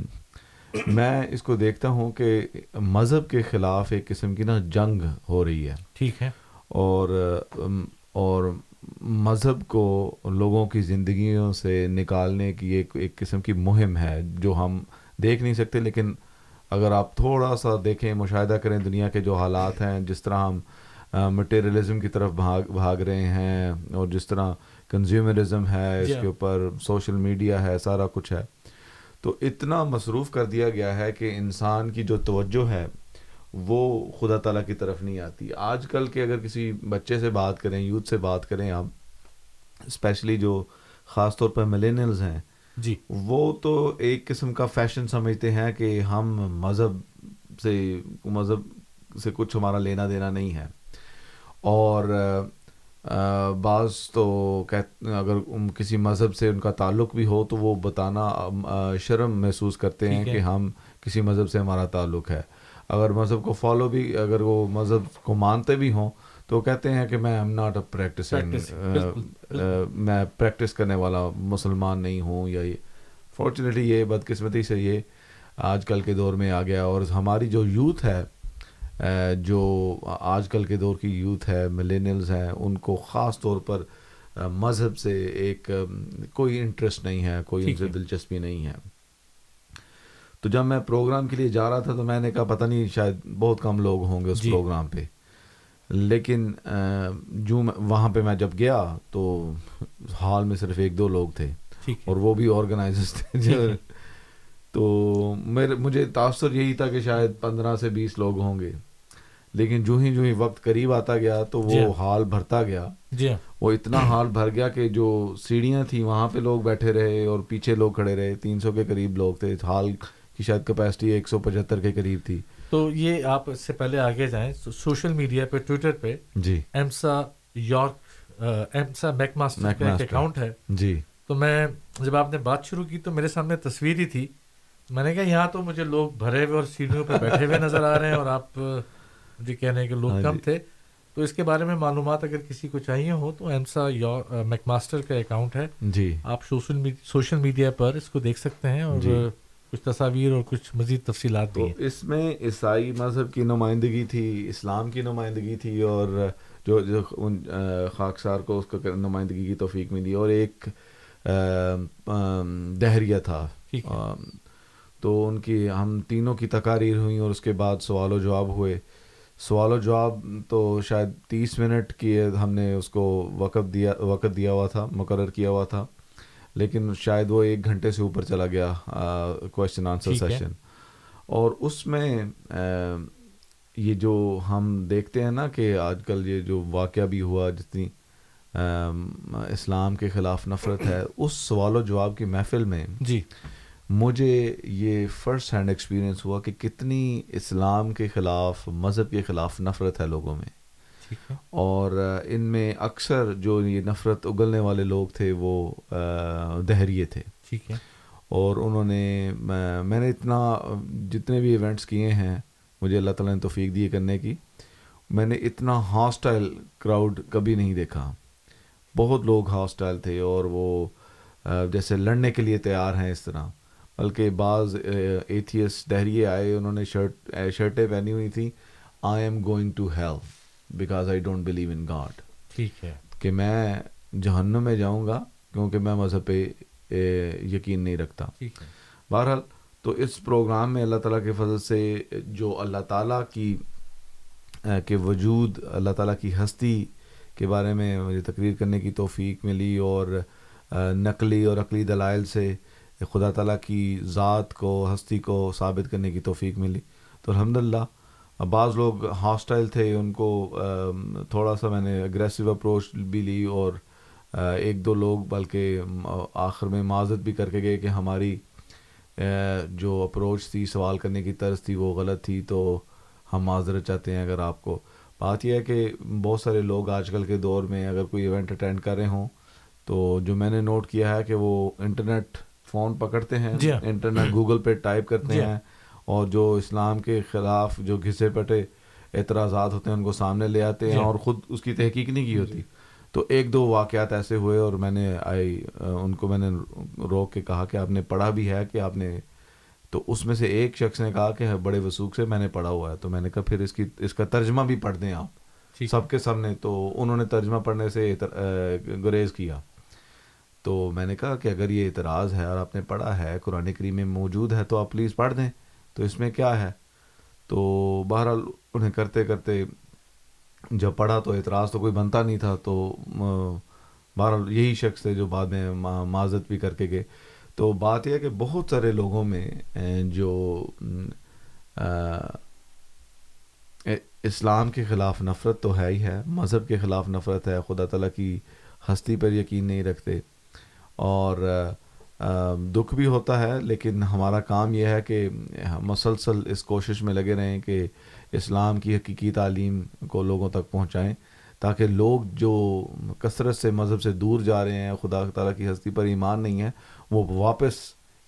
Speaker 6: میں اس کو دیکھتا ہوں کہ مذہب کے خلاف ایک قسم کی نا جنگ ہو رہی ہے۔
Speaker 5: ٹھیک ہے۔
Speaker 6: اور اور مذہب کو لوگوں کی زندگیوں سے نکالنے کی ایک ایک قسم کی مہم ہے جو ہم دیکھ نہیں سکتے لیکن اگر آپ تھوڑا سا دیکھیں مشاہدہ کریں دنیا کے جو حالات ہیں جس طرح ہم مٹیریلزم کی طرف بھاگ بھاگ رہے ہیں اور جس طرح کنزیومرزم ہے اس کے اوپر سوشل میڈیا ہے سارا کچھ ہے۔ تو اتنا مصروف کر دیا گیا ہے کہ انسان کی جو توجہ ہے وہ خدا تعالیٰ کی طرف نہیں آتی۔ آج کل کے اگر کسی بچے سے بات کریں یوتھ سے بات کریں آپ اسپیشلی جو خاص طور پر ملینلز ہیں
Speaker 5: جی۔
Speaker 6: وہ تو ایک قسم کا فیشن سمجھتے ہیں کہ ہم مذہب سے مذہب سے کچھ ہمارا لینا دینا نہیں ہے۔ اور بعض تو اگر کسی مذہب سے ان کا تعلق بھی ہو تو وہ بتانا شرم محسوس کرتے ہیں کہ ہم کسی مذہب سے ہمارا تعلق ہے۔ اگر مذہب کو فالو بھی اگر وہ مذہب کو مانتے بھی ہوں تو کہتے ہیں کہ میں ایم ناٹ اے پریکٹس میں پریکٹس کرنے والا مسلمان نہیں ہوں یا یہ فارچونیٹلی یہ بدقسمتی سے یہ آج کل کے دور میں آ گیا اور ہماری جو یوتھ ہے جو آج کل کے دور کی یوتھ ہے ملینلز ہیں ان کو خاص طور پر مذہب سے ایک کوئی انٹرسٹ نہیں ہے کوئی ان سے۔ دلچسپی نہیں ہے تو جب میں پروگرام کے لیے جا رہا تھا تو میں نے کہا پتہ نہیں شاید بہت کم لوگ ہوں گے اس
Speaker 5: جی۔
Speaker 6: پروگرام پہ لیکن جو وہاں پہ میں جب گیا تو ہال میں صرف ایک دو لوگ تھے اور وہ بھی آرگنائزرز تھے۔ تو میرے مجھے تاثر یہی تھا کہ شاید پندرہ سے بیس لوگ ہوں گے۔ لیکن جو ہی جو ہی وقت قریب آتا گیا تو
Speaker 5: جی۔
Speaker 6: وہ۔ ہال بھرتا گیا۔
Speaker 5: جی۔
Speaker 6: وہ اتنا ہال بھر گیا کہ جو سیڑھیاں تھیں وہاں پہ لوگ بیٹھے رہے اور پیچھے لوگ کھڑے رہے۔ تین سو کے قریب لوگ تھے۔ ہال کی شاید کیپیسٹی ایک سو پچہتر کے قریب تھی۔
Speaker 5: تو یہ آپ اس سے پہلے آگے جائیں سو- سوشل میڈیا پہ ٹویٹر پہ
Speaker 6: جی۔
Speaker 5: AMSA York AMSA McMaster کا ایک۔ اکاؤنٹ ہے۔
Speaker 6: جی۔
Speaker 5: تو میں جب آپ نے بات شروع کی تو میرے سامنے تصویر ہی تھی۔ میں نے کہا یہاں تو مجھے لوگ بھرے ہوئے اور سیڑھیوں پہ بیٹھے ہوئے نظر آ رہے ہیں اور آپ مجھے کہہ رہے ہیں کہ
Speaker 6: ہاں
Speaker 5: لوگ کم
Speaker 6: جی۔
Speaker 5: تھے۔ تو اس کے بارے میں معلومات اگر کسی کو چاہیے ہو تو ایمسا میک ماسٹر کا اکاؤنٹ ہے۔
Speaker 6: جی۔
Speaker 5: آپ سوشل سوشل میڈیا پر اس کو دیکھ سکتے ہیں اور
Speaker 6: جی۔
Speaker 5: کچھ تصاویر اور کچھ مزید تفصیلات ہیں۔
Speaker 6: اس میں عیسائی مذہب کی نمائندگی تھی اسلام کی نمائندگی تھی اور جو جو ان خاکسار کو اس کو نمائندگی کی توفیق ملی اور ایک دہریہ تھا۔ تو ان کی ہم تینوں کی تقاریر ہوئیں اور اس کے بعد سوال و جواب ہوئے۔ سوال و جواب تو شاید تیس منٹ کی ہم نے اس کو وقت دیا وقت دیا ہوا تھا مقرر کیا ہوا تھا۔ لیکن شاید وہ ایک گھنٹے سے اوپر چلا گیا کوشچن آنسر۔ سیشن اور اس میں یہ جو ہم دیکھتے ہیں نا کہ آج کل یہ جو واقعہ بھی ہوا جتنی اسلام کے خلاف نفرت ہے اس سوال و جواب کی محفل میں
Speaker 5: جی۔
Speaker 6: مجھے یہ فرسٹ ہینڈ ایکسپیرینس ہوا کہ کتنی اسلام کے خلاف مذہب کے خلاف نفرت ہے لوگوں میں۔ اور ان میں اکثر جو یہ نفرت اگلنے والے لوگ تھے وہ دہریے تھے۔
Speaker 5: ٹھیک ہے۔
Speaker 6: اور انہوں نے میں نے اتنا جتنے بھی ایونٹس کیے ہیں مجھے اللہ تعالیٰ نے توفیق دی کرنے کی میں نے اتنا ہاسٹائل کراؤڈ کبھی نہیں دیکھا۔ بہت لوگ ہاسٹائل تھے اور وہ جیسے لڑنے کے لیے تیار ہیں اس طرح۔ بلکہ بعض ایتھیس دہریے آئے انہوں نے شرٹ شرٹیں پہنی ہوئی تھیں۔ I am going to help because I don't believe in God
Speaker 5: ٹھیک ہے۔
Speaker 6: کہ میں جہنم میں جاؤں گا کیونکہ میں مذہب پہ یقین نہیں رکھتا۔ بہرحال تو اس پروگرام میں اللہ تعالیٰ کے فضل سے جو اللہ تعالیٰ کی کے وجود اللہ تعالیٰ کی ہستی کے بارے میں مجھے تقریر کرنے کی توفیق ملی اور نقلی اور عقلی دلائل سے خدا تعالیٰ کی ذات کو ہستی کو ثابت کرنے کی توفیق ملی۔ تو الحمدللہ بعض لوگ ہاسٹائل تھے ان کو تھوڑا سا میں نے اگریسو اپروچ بھی لی اور ایک دو لوگ بلکہ آخر میں معذرت بھی کر کے گئے کہ ہماری جو اپروچ تھی سوال کرنے کی طرز تھی وہ غلط تھی تو ہم معذرت چاہتے ہیں اگر آپ کو بات یہ ہے کہ بہت سارے لوگ آج کل کے دور میں اگر کوئی ایونٹ اٹینڈ کر رہے ہوں تو جو میں نے نوٹ کیا ہے کہ وہ انٹرنیٹ فون پکڑتے ہیں
Speaker 5: جی ہاں۔
Speaker 6: انٹرنیٹ گوگل پہ ٹائپ کرتے
Speaker 5: جی ہاں۔
Speaker 6: ہیں اور جو اسلام کے خلاف جو گھسے پٹے اعتراضات ہوتے ہیں ان کو سامنے لے آتے
Speaker 5: جی
Speaker 6: ہیں
Speaker 5: ہاں۔
Speaker 6: اور خود اس کی تحقیق نہیں کی ہوتی۔ تو ایک دو واقعات ایسے ہوئے اور میں نے آئی ان کو میں نے روک کے کہا کہ آپ نے پڑھا بھی ہے کہ آپ نے تو اس میں سے ایک شخص نے کہا کہ بڑے وسوخ سے میں نے پڑھا ہوا ہے۔ تو میں نے کہا پھر اس کی اس کا ترجمہ بھی پڑھ دیں آپ۔ سب کے سامنے تو انہوں نے ترجمہ پڑھنے سے گریز کیا۔ تو میں نے کہا کہ اگر یہ اعتراض ہے اور آپ نے پڑھا ہے قرآن کریم میں موجود ہے تو آپ پلیز پڑھ دیں۔ تو اس میں کیا ہے؟ تو بہرحال انہیں کرتے کرتے جب پڑھا تو اعتراض تو کوئی بنتا نہیں تھا تو بہرحال یہی شخص تھے جو بعد میں ما- معذرت بھی کر کے گئے۔ تو بات یہ ہے کہ بہت سارے لوگوں میں جو اسلام کے خلاف نفرت تو ہے ہی ہے مذہب کے خلاف نفرت ہے خدا تعالیٰ کی ہستی پر یقین نہیں رکھتے۔ اور آ، دکھ بھی ہوتا ہے لیکن ہمارا کام یہ ہے کہ ہم مسلسل اس کوشش میں لگے رہیں کہ اسلام کی حقیقی تعلیم کو لوگوں تک پہنچائیں تاکہ لوگ جو کثرت سے مذہب سے دور جا رہے ہیں خدا تعالیٰ کی ہستی پر ایمان نہیں ہے وہ واپس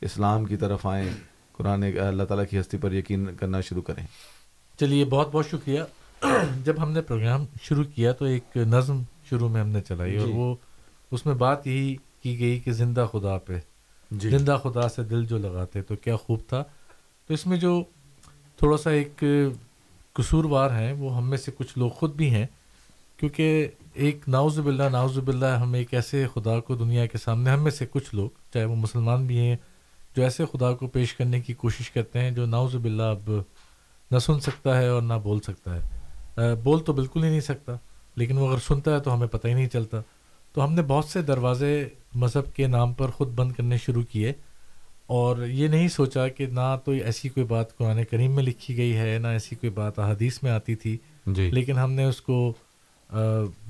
Speaker 6: اسلام کی طرف آئیں۔ قرآن اللہ تعالیٰ کی ہستی پر یقین کرنا شروع کریں۔
Speaker 5: چلیے بہت بہت شکریہ۔ جب ہم نے پروگرام شروع کیا تو ایک نظم شروع میں ہم نے چلائی اور
Speaker 6: جی۔
Speaker 5: وہ اس میں بات یہی کی گئی کہ زندہ خدا پہ۔
Speaker 6: جی۔
Speaker 5: زندہ خدا سے دل جو لگاتے تو کیا خوب تھا۔ تو اس میں جو تھوڑا سا ایک قصوروار ہیں، وہ ہم میں سے کچھ لوگ خود بھی ہیں۔ کیونکہ ایک ناؤز باللہ ناؤز باللہ ہم ایک ایسے خدا کو دنیا کے سامنے، ہم میں سے کچھ لوگ، چاہے وہ مسلمان بھی ہیں، جو ایسے خدا کو پیش کرنے کی کوشش کرتے ہیں جو ناؤز باللہ اب نہ سن سکتا ہے اور نہ بول سکتا ہے۔ بول تو بالکل ہی نہیں سکتا، لیکن وہ اگر سنتا ہے تو ہمیں پتہ ہی نہیں چلتا۔ تو ہم نے بہت سے دروازے مذہب کے نام پر خود بند کرنے شروع کیے اور یہ نہیں سوچا کہ نہ تو ایسی کوئی بات قرآن کریم میں لکھی گئی ہے نہ ایسی کوئی بات احادیث میں آتی تھی۔
Speaker 6: جی۔
Speaker 5: لیکن ہم نے اس کو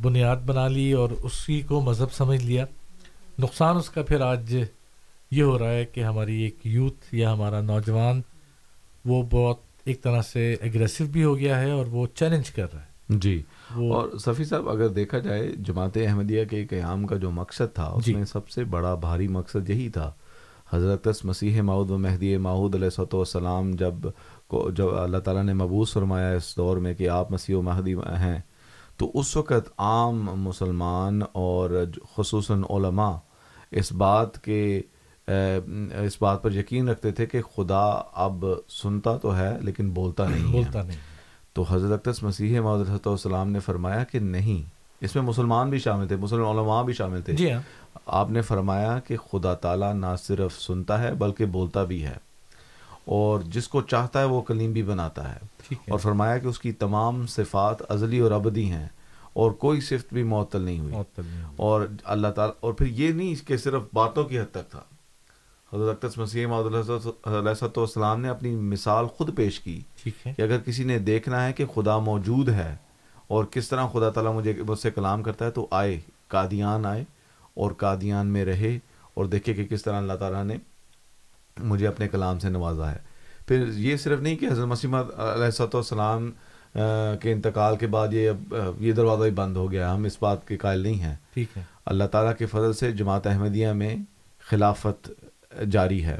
Speaker 5: بنیاد بنا لی اور اسی کو مذہب سمجھ لیا۔ نقصان اس کا پھر آج یہ ہو رہا ہے کہ ہماری ایک یوتھ یا ہمارا نوجوان وہ بہت ایک طرح سے اگریسو بھی ہو گیا ہے اور وہ چیلنج کر رہا ہے۔
Speaker 6: جی۔ اور صفی صاحب اگر دیکھا جائے جماعت احمدیہ کے قیام کا جو مقصد تھا اس جی۔ میں سب سے بڑا بھاری مقصد یہی تھا۔ حضرت مسیح ماؤد و مہدی ماحود علیہ صوت والسلام جب کو جب اللہ تعالیٰ نے مبوس فرمایا اس دور میں کہ آپ مسیح و مہدی ہیں تو اس وقت عام مسلمان اور خصوصاً علماء اس بات کے اس بات پر یقین رکھتے تھے کہ خدا اب سنتا تو ہے لیکن بولتا نہیں
Speaker 5: بولتا نہیں۔
Speaker 6: تو حضرت مسیح محدود السلام نے فرمایا کہ نہیں اس میں مسلمان بھی شامل تھے مسلم علماء بھی شامل تھے۔
Speaker 5: جی ہاں۔
Speaker 6: آپ نے فرمایا کہ خدا تعالیٰ نہ صرف سنتا ہے بلکہ بولتا بھی ہے اور جس کو چاہتا ہے وہ کلیم بھی بناتا ہے۔ اور فرمایا کہ اس کی تمام صفات ازلی اور ابدی ہیں اور کوئی صفت بھی معطل نہیں ہوئی۔ اور اللہ تعالیٰ اور پھر یہ نہیں کہ صرف باتوں کی حد تک تھا۔ حضرت مسیح علیہ والسلام نے اپنی مثال خود پیش کی۔ کہ اگر کسی نے دیکھنا ہے کہ خدا موجود ہے اور کس طرح خدا تعالیٰ مجھے مجھ سے کلام کرتا ہے تو آئے قادیان آئے اور قادیان میں رہے اور دیکھے کہ کس طرح اللہ تعالیٰ نے مجھے اپنے کلام سے نوازا ہے۔ پھر یہ صرف نہیں کہ حضرت مسیمہ علیہ والسلام کے انتقال کے بعد یہ اب یہ دروازہ ہی بند ہو گیا ہم اس بات کے قائل نہیں ہیں۔
Speaker 5: ٹھیک ہے۔
Speaker 6: اللہ تعالیٰ کے فضل سے جماعت احمدیہ میں خلافت جاری ہے۔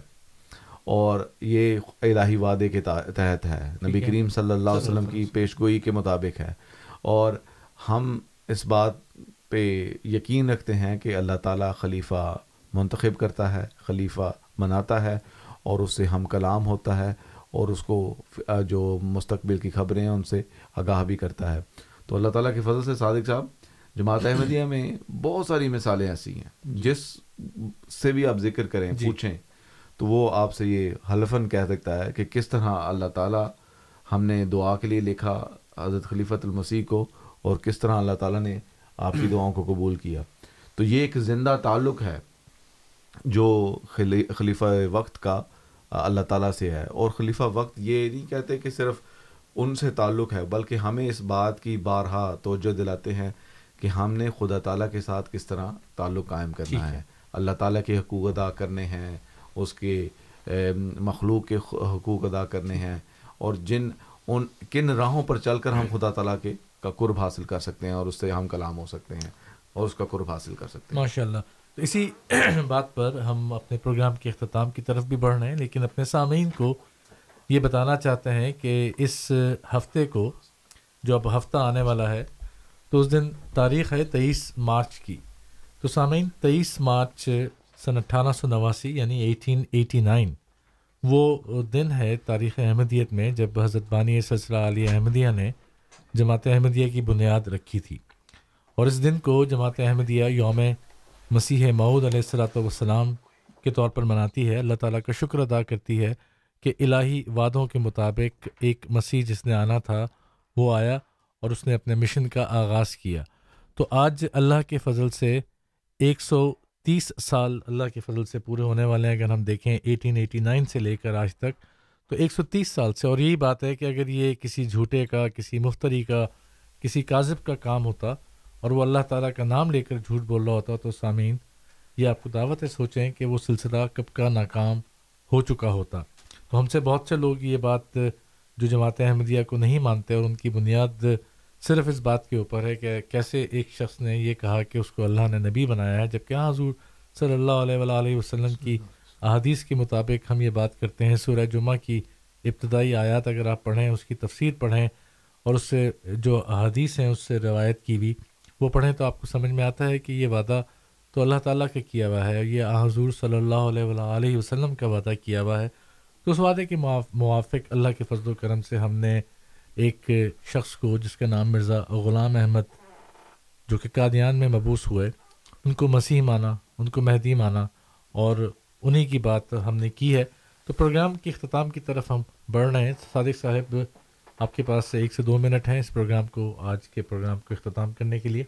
Speaker 6: اور یہ الہی وعدے کے تحت ہے۔ نبی کریم صلی اللہ علیہ وسلم کی پیش گوئی کے مطابق ہے۔ اور ہم اس بات پہ یقین رکھتے ہیں کہ اللہ تعالیٰ خلیفہ منتخب کرتا ہے خلیفہ مناتا ہے اور اس سے ہم کلام ہوتا ہے اور اس کو جو مستقبل کی خبریں ہیں ان سے آگاہ بھی کرتا ہے۔ تو اللہ تعالیٰ کے فضل سے صادق صاحب جماعت احمدیہ میں بہت ساری مثالیں ایسی ہیں۔ جس سے بھی آپ ذکر کریں جی۔ پوچھیں تو وہ آپ سے یہ حلفن کہہ سکتا ہے کہ کس طرح اللہ تعالیٰ ہم نے دعا کے لیے لکھا حضرت خلیفۃ المسیح کو اور کس طرح اللہ تعالیٰ نے آپ کی دعاؤں کو قبول کیا۔ تو یہ ایک زندہ تعلق ہے جو خلیفہ وقت کا اللہ تعالیٰ سے ہے۔ اور خلیفہ وقت یہ نہیں کہتے کہ صرف ان سے تعلق ہے بلکہ ہمیں اس بات کی بارہا توجہ دلاتے ہیں کہ ہم نے خدا تعالیٰ کے ساتھ کس طرح تعلق قائم کرنا ہے۔ اللہ تعالیٰ کے حقوق ادا کرنے ہیں اس کے مخلوق کے حقوق ادا کرنے ہیں اور جن ان کن راہوں پر چل کر ہم خدا تعالیٰ کے کا قرب حاصل کر سکتے ہیں اور اس سے ہم کلام ہو سکتے ہیں اور اس کا قرب حاصل کر سکتے ہیں۔
Speaker 5: ماشاء اللہ تو اسی بات پر ہم اپنے پروگرام کے اختتام کی طرف بھی بڑھ رہے ہیں لیکن اپنے سامعین کو یہ بتانا چاہتے ہیں کہ اس ہفتے کو جو اب ہفتہ آنے والا ہے تو اس دن تاریخ ہے تیئیس مارچ کی۔ تو سامعین تیئیس مارچ سن اٹھارہ سو نواسی یعنی ایٹین ایٹی نائن وہ دن ہے تاریخ احمدیت میں جب حضرت بانی سلسلہ علی احمدیہ نے جماعت احمدیہ کی بنیاد رکھی تھی اور اس دن کو جماعت احمدیہ یوم مسیح معود علیہ السلاۃ والسلام کے طور پر مناتی ہے۔ اللہ تعالیٰ کا شکر ادا کرتی ہے کہ الہی وعدوں کے مطابق ایک مسیح جس نے آنا تھا وہ آیا اور اس نے اپنے مشن کا آغاز کیا۔ تو آج اللہ کے فضل سے ایک سو تیس سال اللہ کے فضل سے پورے ہونے والے ہیں، اگر ہم دیکھیں ایٹین ایٹی نائن سے لے کر آج تک، تو ایک سو تیس سال سے۔ اور یہی بات ہے کہ اگر یہ کسی جھوٹے کا، کسی مفتری کا، کسی کاذب کا کام ہوتا اور وہ اللہ تعالیٰ کا نام لے کر جھوٹ بول رہا ہوتا، تو سامعین، یہ آپ کو دعوت ہے، سوچیں کہ وہ سلسلہ کب کا ناکام ہو چکا ہوتا۔ تو ہم سے بہت سے لوگ یہ بات جو جماعت احمدیہ کو نہیں مانتے اور ان کی بنیاد صرف اس بات کے اوپر ہے کہ کیسے ایک شخص نے یہ کہا کہ اس کو اللہ نے نبی بنایا ہے جبکہ ہاں حضور صلی اللہ علیہ وآلہ وسلم کی احادیث کے مطابق ہم یہ بات کرتے ہیں، سورہ جمعہ کی ابتدائی آیات اگر آپ پڑھیں، اس کی تفسیر پڑھیں اور اس سے جو احادیث ہیں اس سے روایت کی بھی وہ پڑھیں تو آپ کو سمجھ میں آتا ہے کہ یہ وعدہ تو اللہ تعالیٰ کا کیا ہوا ہے، یہ حضور صلی اللہ علیہ علیہ وسلم کا وعدہ کیا ہوا ہے۔ تو اس وعدے کے موافق اللہ کے فضل و کرم سے ہم نے ایک شخص کو جس کا نام مرزا غلام احمد جو کہ قادیان میں مبوس ہوئے، ان کو مسیح مانا، ان کو مہدی مانا اور انہی کی بات ہم نے کی ہے۔ تو پروگرام کے اختتام کی طرف ہم بڑھ رہے ہیں۔ صادق صاحب، آپ کے پاس ایک سے دو منٹ ہیں اس پروگرام کو، آج کے پروگرام کو اختتام کرنے کے لیے۔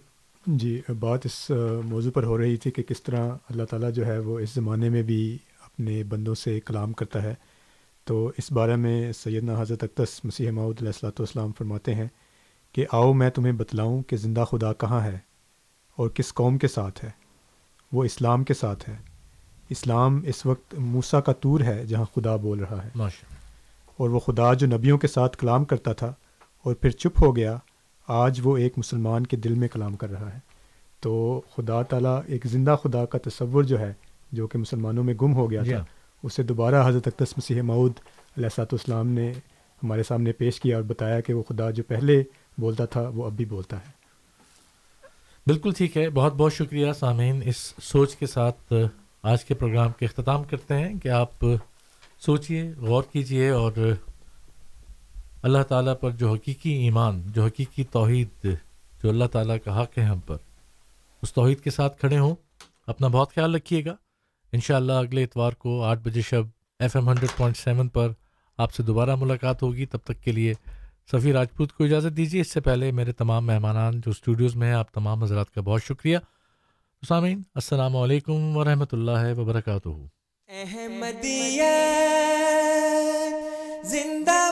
Speaker 8: جی بات اس موضوع پر ہو رہی تھی کہ کس طرح اللہ تعالیٰ جو ہے وہ اس زمانے میں بھی اپنے بندوں سے کلام کرتا ہے۔ تو اس بارے میں سیدنا حضرت اقدس مسیح معود علیہ السلاۃ والسلام فرماتے ہیں کہ آؤ میں تمہیں بتلاؤں کہ زندہ خدا کہاں ہے اور کس قوم کے ساتھ ہے۔ وہ اسلام کے ساتھ ہے۔ اسلام اس وقت موسا کا طور ہے جہاں خدا بول رہا ہے۔ اور وہ خدا جو نبیوں کے ساتھ کلام کرتا تھا اور پھر چپ ہو گیا آج وہ ایک مسلمان کے دل میں کلام کر رہا ہے۔ تو خدا تعالیٰ ایک زندہ خدا کا تصور جو ہے جو کہ مسلمانوں میں گم ہو گیا تھا اسے دوبارہ حضرت اقدس مسیح معود علیہ سات اسلام نے ہمارے سامنے پیش کیا اور بتایا کہ وہ خدا جو پہلے بولتا تھا وہ اب بھی بولتا ہے۔
Speaker 5: بالکل ٹھیک ہے۔ بہت بہت شکریہ سامعین اس سوچ کے ساتھ آج کے پروگرام کے اختتام کرتے ہیں کہ آپ سوچئے، غور کیجیے اور اللہ تعالیٰ پر جو حقیقی ایمان، جو حقیقی توحید، جو اللہ تعالیٰ کا حق ہے ہم پر، اس توحید کے ساتھ کھڑے ہوں۔ اپنا بہت خیال رکھیے گا۔ انشاءاللہ اگلے اتوار کو آٹھ بجے شب F M hundred point seven پر آپ سے دوبارہ ملاقات ہوگی۔ تب تک کے لیے سفیر راجپوت کو اجازت دیجیے۔ اس سے پہلے میرے تمام مہمانان جو اسٹوڈیوز میں ہیں، آپ تمام حضرات کا بہت شکریہ۔ سامعین، السلام علیکم ورحمۃ اللہ وبرکاتہ۔
Speaker 1: احمدیہ زندہ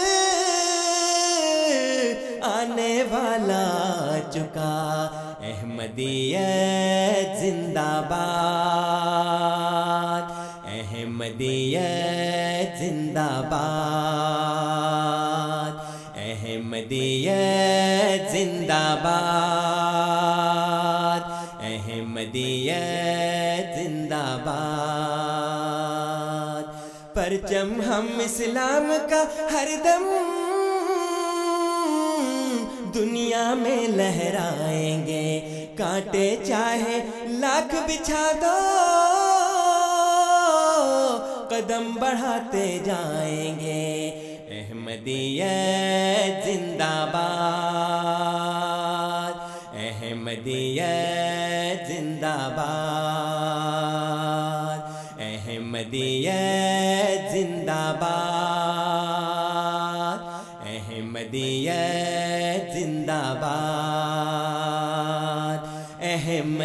Speaker 1: چکا احمدیت زندہ باد۔ احمدیت زندہ باد۔ احمدیت زندہ باد۔ احمدیت زندہ باد۔ پرچم ہم اسلام کا ہر دم دنیا میں لہرائیں گے۔ کانٹے چاہے لاکھ بچھا دو۔ قدم بڑھاتے جائیں گے۔ احمدیت زندہ باد۔ احمدیت زندہ باد۔ احمدیت زندہ باد۔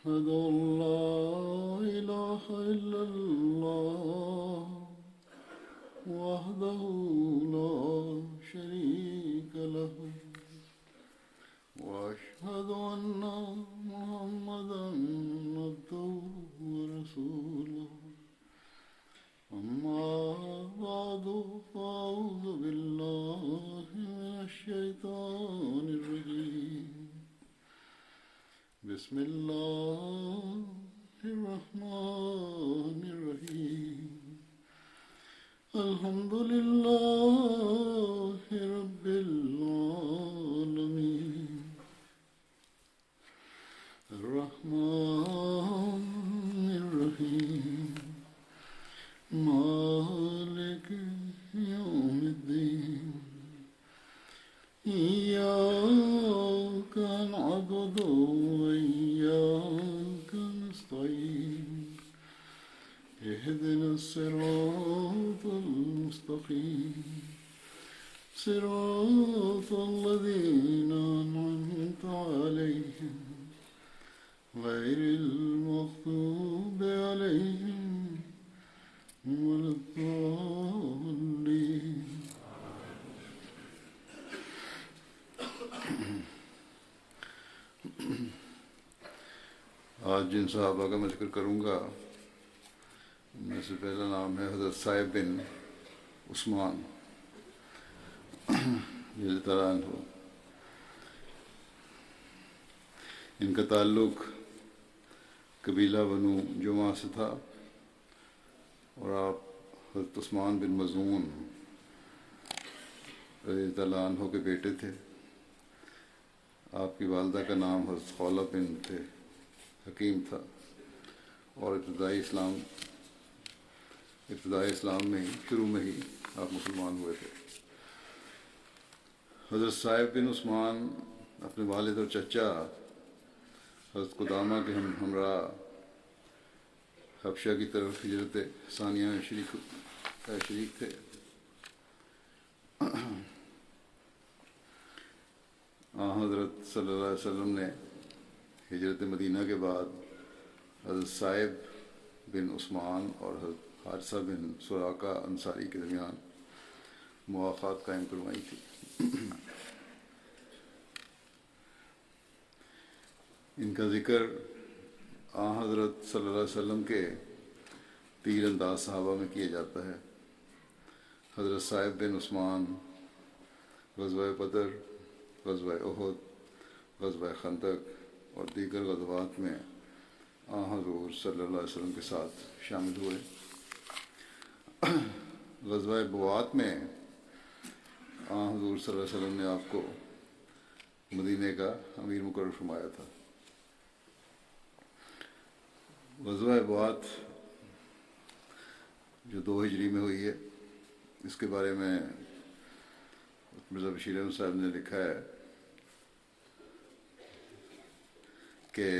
Speaker 11: أشهد أن لا إله إلا الله وحده لا شريك له. جن صحابہ کا میں ذکر کروں گا، ان میں سے پہلا نام ہے حضرت صاحب بن عثمان، یہ طرح ہو ان کا تعلق قبیلہ بنو جمعہ سے تھا اور آپ حضرت عثمان بن مضمون رضی اللہ عنہ کے بیٹے تھے۔ آپ کی والدہ کا نام حضرت خولہ بن تھے۔ حکیم تھا اور ابتدائی اسلام ابتدائی اسلام میں ہی، شروع میں ہی آپ مسلمان ہوئے تھے۔ حضرت صاحب بن عثمان، اپنے والد اور چچا، حضرت قدامہ کے ہم، ہمراہ حبشہ کی طرف ہجرت ثانیہ میں شریک شریک تھے۔ آ، حضرت صلی اللہ علیہ وسلم نے ہجرت مدینہ کے بعد حضرت صاحب بن عثمان اور حضرت حادثہ بن سراقہ انصاری کے درمیان مواقع قائم کروائی تھی۔ ان کا ذکر آ حضرت صلی اللہ علیہ وسلم کے تیر انداز صحابہ میں کیا جاتا ہے۔ حضرت صاحب بن عثمان، غزوہ بدر، غزوہ عہد غزوہ خندق اور دیگر غزوات میں آ حضور صلی اللہ علیہ وسلم کے ساتھ شامل ہوئے۔ غزوہ بوات میں آ حضور صلی اللہ علیہ وسلم نے آپ کو مدینہ کا امیر مقرر فرمایا تھا۔ غزوہ بوات جو دو ہجری میں ہوئی ہے، اس کے بارے میں مرزا بشیر صاحب نے لکھا ہے۔ کہ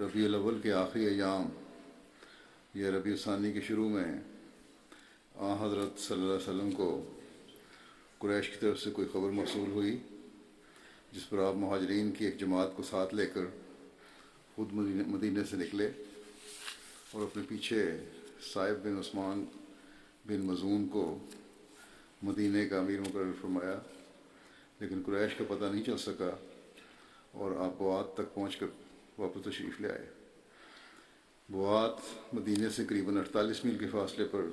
Speaker 11: ربیع الاول کے آخری ایام یا ربیع ثانی کے شروع میں آ حضرت صلی اللہ علیہ وسلم کو قریش کی طرف سے کوئی خبر موصول ہوئی، جس پر آپ مہاجرین کی ایک جماعت کو ساتھ لے کر خود مدینہ سے نکلے اور اپنے پیچھے صاحب بن عثمان بن مضون کو مدینہ کا امیر مقرر فرمایا، لیکن قریش کا پتہ نہیں چل سکا اور آپ بوات تک پہنچ کر واپس تشریف لے آئے۔ بوات مدینہ سے قریباً اڑتالیس میل کے فاصلے پر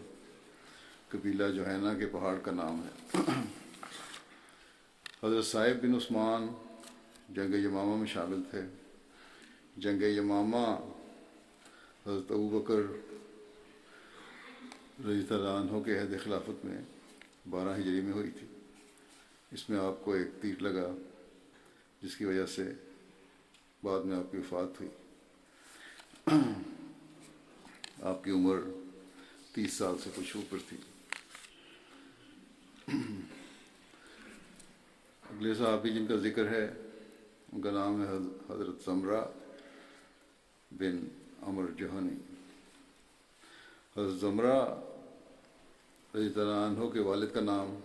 Speaker 11: قبیلہ جوہینا کے پہاڑ کا نام ہے۔ حضرت صاحب بن عثمان جنگ یمامہ میں شامل تھے۔ جنگ یمامہ حضرت ابو بکر رضی اللہ عنہ کے عہد خلافت میں بارہ ہجری میں ہوئی تھی۔ اس میں آپ کو ایک تیر لگا، جس کی وجہ سے بعد میں آپ کی وفات ہوئی۔ آپ کی عمر تیس سال سے کچھ اوپر تھی۔ اگلے صحابی جن کا ذکر ہے، ان کا نام ہے حضرت ثمرہ بن امر جہانی۔ حضرت ضمرہ رضی اللہ عنہ کے والد کا نام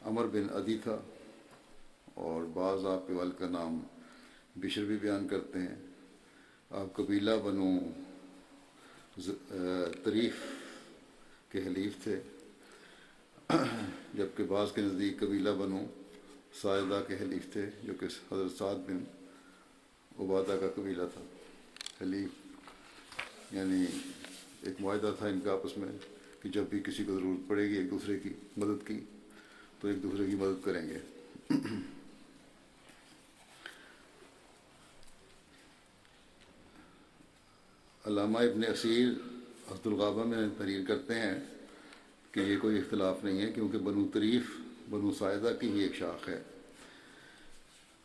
Speaker 11: امر بن ادی تھا اور بعض آپ کے والد کا نام بشر بھی بیان کرتے ہیں۔ آپ قبیلہ بنو تریف کے حلیف تھے۔ جبکہ بعض کے نزدیک قبیلہ بنو سائدہ کے حلیف تھے، جو کہ حضرت سعد بن عبادہ کا قبیلہ تھا۔ حلیف یعنی ایک معاہدہ تھا ان کا آپس میں کہ جب بھی کسی کو ضرورت پڑے گی ایک دوسرے کی مدد کی، تو ایک دوسرے کی مدد کریں گے۔ علامہ ابن اسیر عبد الغابہ میں تحریر کرتے ہیں کہ یہ کوئی اختلاف نہیں ہے کیونکہ بنو طریف، بنو سائدہ کی ہی ایک شاخ ہے۔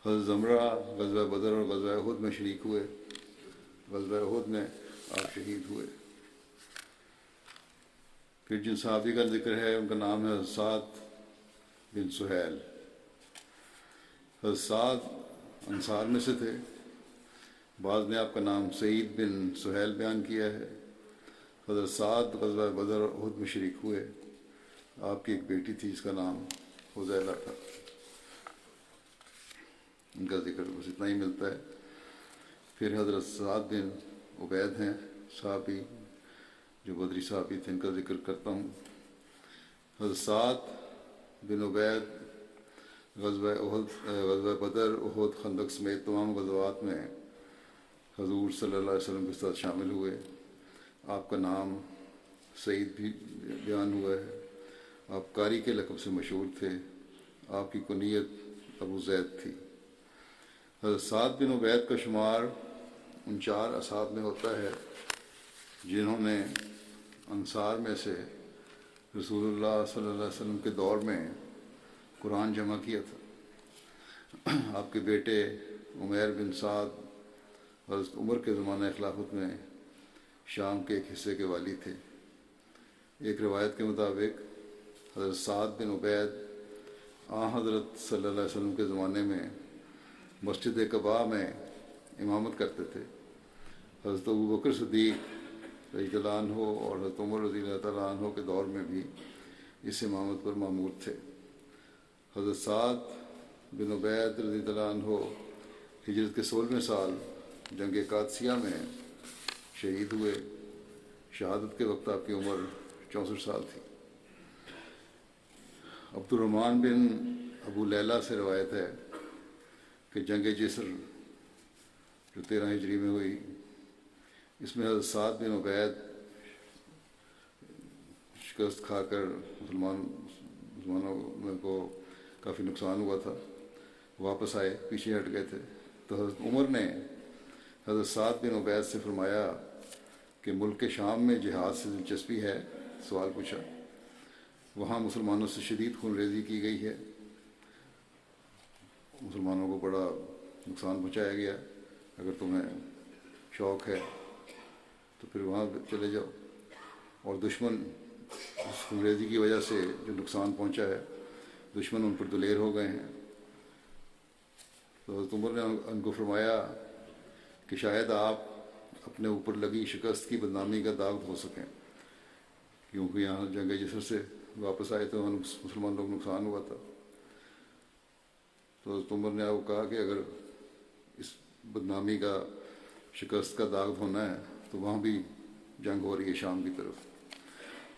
Speaker 11: حضرت زمرہ، غزوہ بدر اور غزوہ عہد میں شریک ہوئے۔ غزوہ عہد میں آپ شہید ہوئے۔ پھر جن صحابی کا ذکر ہے، ان کا نام ہے سعد بن سہیل۔ حضرت انصار میں سے تھے۔ بعض نے آپ کا نام سعید بن سہیل بیان کیا ہے۔ حضرت سعد غزوہ بدر عہد میں شریک ہوئے۔ آپ کی ایک بیٹی تھی جس کا نام حضیلہ تھا۔ ان کا ذکر بس اتنا ہی ملتا ہے۔ پھر حضرت سعد بن عبید ہیں، صحابی، جو بدری صحابی تھے، ان کا ذکر کرتا ہوں۔ حضرت سعد بن عبید غزوہ عہد، غزوہ بدر عہد خندق سمیت تمام غزوات میں حضور صلی اللہ علیہ وسلم کے ساتھ شامل ہوئے۔ آپ کا نام سعید بھی بیان ہوا ہے۔ آپ قاری کے لقب سے مشہور تھے۔ آپ کی کنیت ابو زید تھی۔ حضرت سعد بن عبید کا شمار ان چار اساب میں ہوتا ہے، جنہوں نے انصار میں سے رسول اللہ صلی اللہ علیہ وسلم کے دور میں قرآن جمع کیا تھا۔ آپ کے بیٹے عمیر بن سعد حضرت عمر کے زمانہ خلافت میں شام کے ایک حصے کے والی تھے۔ ایک روایت کے مطابق حضرت سعد بن عبید آ حضرت صلی اللہ علیہ وسلم کے زمانے میں مسجد قباء میں امامت کرتے تھے۔ حضرت ابو بکر صدیق رضی اللہ عنہ اور حضرت عمر رضی اللہ تعالیٰ عنہ کے دور میں بھی اس امامت پر معمور تھے۔ حضرت سعد بن عبید رضی اللہ عنہ ہجرت کے سولہویں سال جنگ قادسیہ میں شہید ہوئے۔ شہادت کے وقت آپ کی عمر چونسٹھ سال تھی۔ عبد الرحمٰن بن ابو لیلہ سے روایت ہے کہ جنگ جسر جو تیرہ ہجری میں ہوئی، اس میں حضرت سعد بن عبید شکست کھا کر مسلمان، مسلمانوں کو کافی نقصان ہوا تھا، واپس آئے، پیچھے ہٹ گئے تھے۔ تو حضرت عمر نے حضرت سعد بن عبید سے فرمایا کہ ملک شام میں جہاد سے دلچسپی ہے، سوال پوچھا۔ وہاں مسلمانوں سے شدید خون ریزی کی گئی ہے۔ مسلمانوں کو بڑا نقصان پہنچایا گیا۔ اگر تمہیں شوق ہے تو پھر وہاں چلے جاؤ۔ اور دشمن اس خون ریزی کی وجہ سے جو نقصان پہنچا ہے، دشمن ان پر دلیر ہو گئے ہیں۔ تو حضرت عمر نے ان کو فرمایا کہ شاید آپ اپنے اوپر لگی شکست کی بدنامی کا داغ ہو سکیں۔ کیونکہ یہاں جنگ جسر سے واپس آئے تو مسلمان لوگ نقصان ہوا تھا۔ تو عمر نے آپ کو کہا کہ اگر اس بدنامی کا شکست کا داغ ہونا ہے تو وہاں بھی جنگ ہو رہی ہے شام کی طرف۔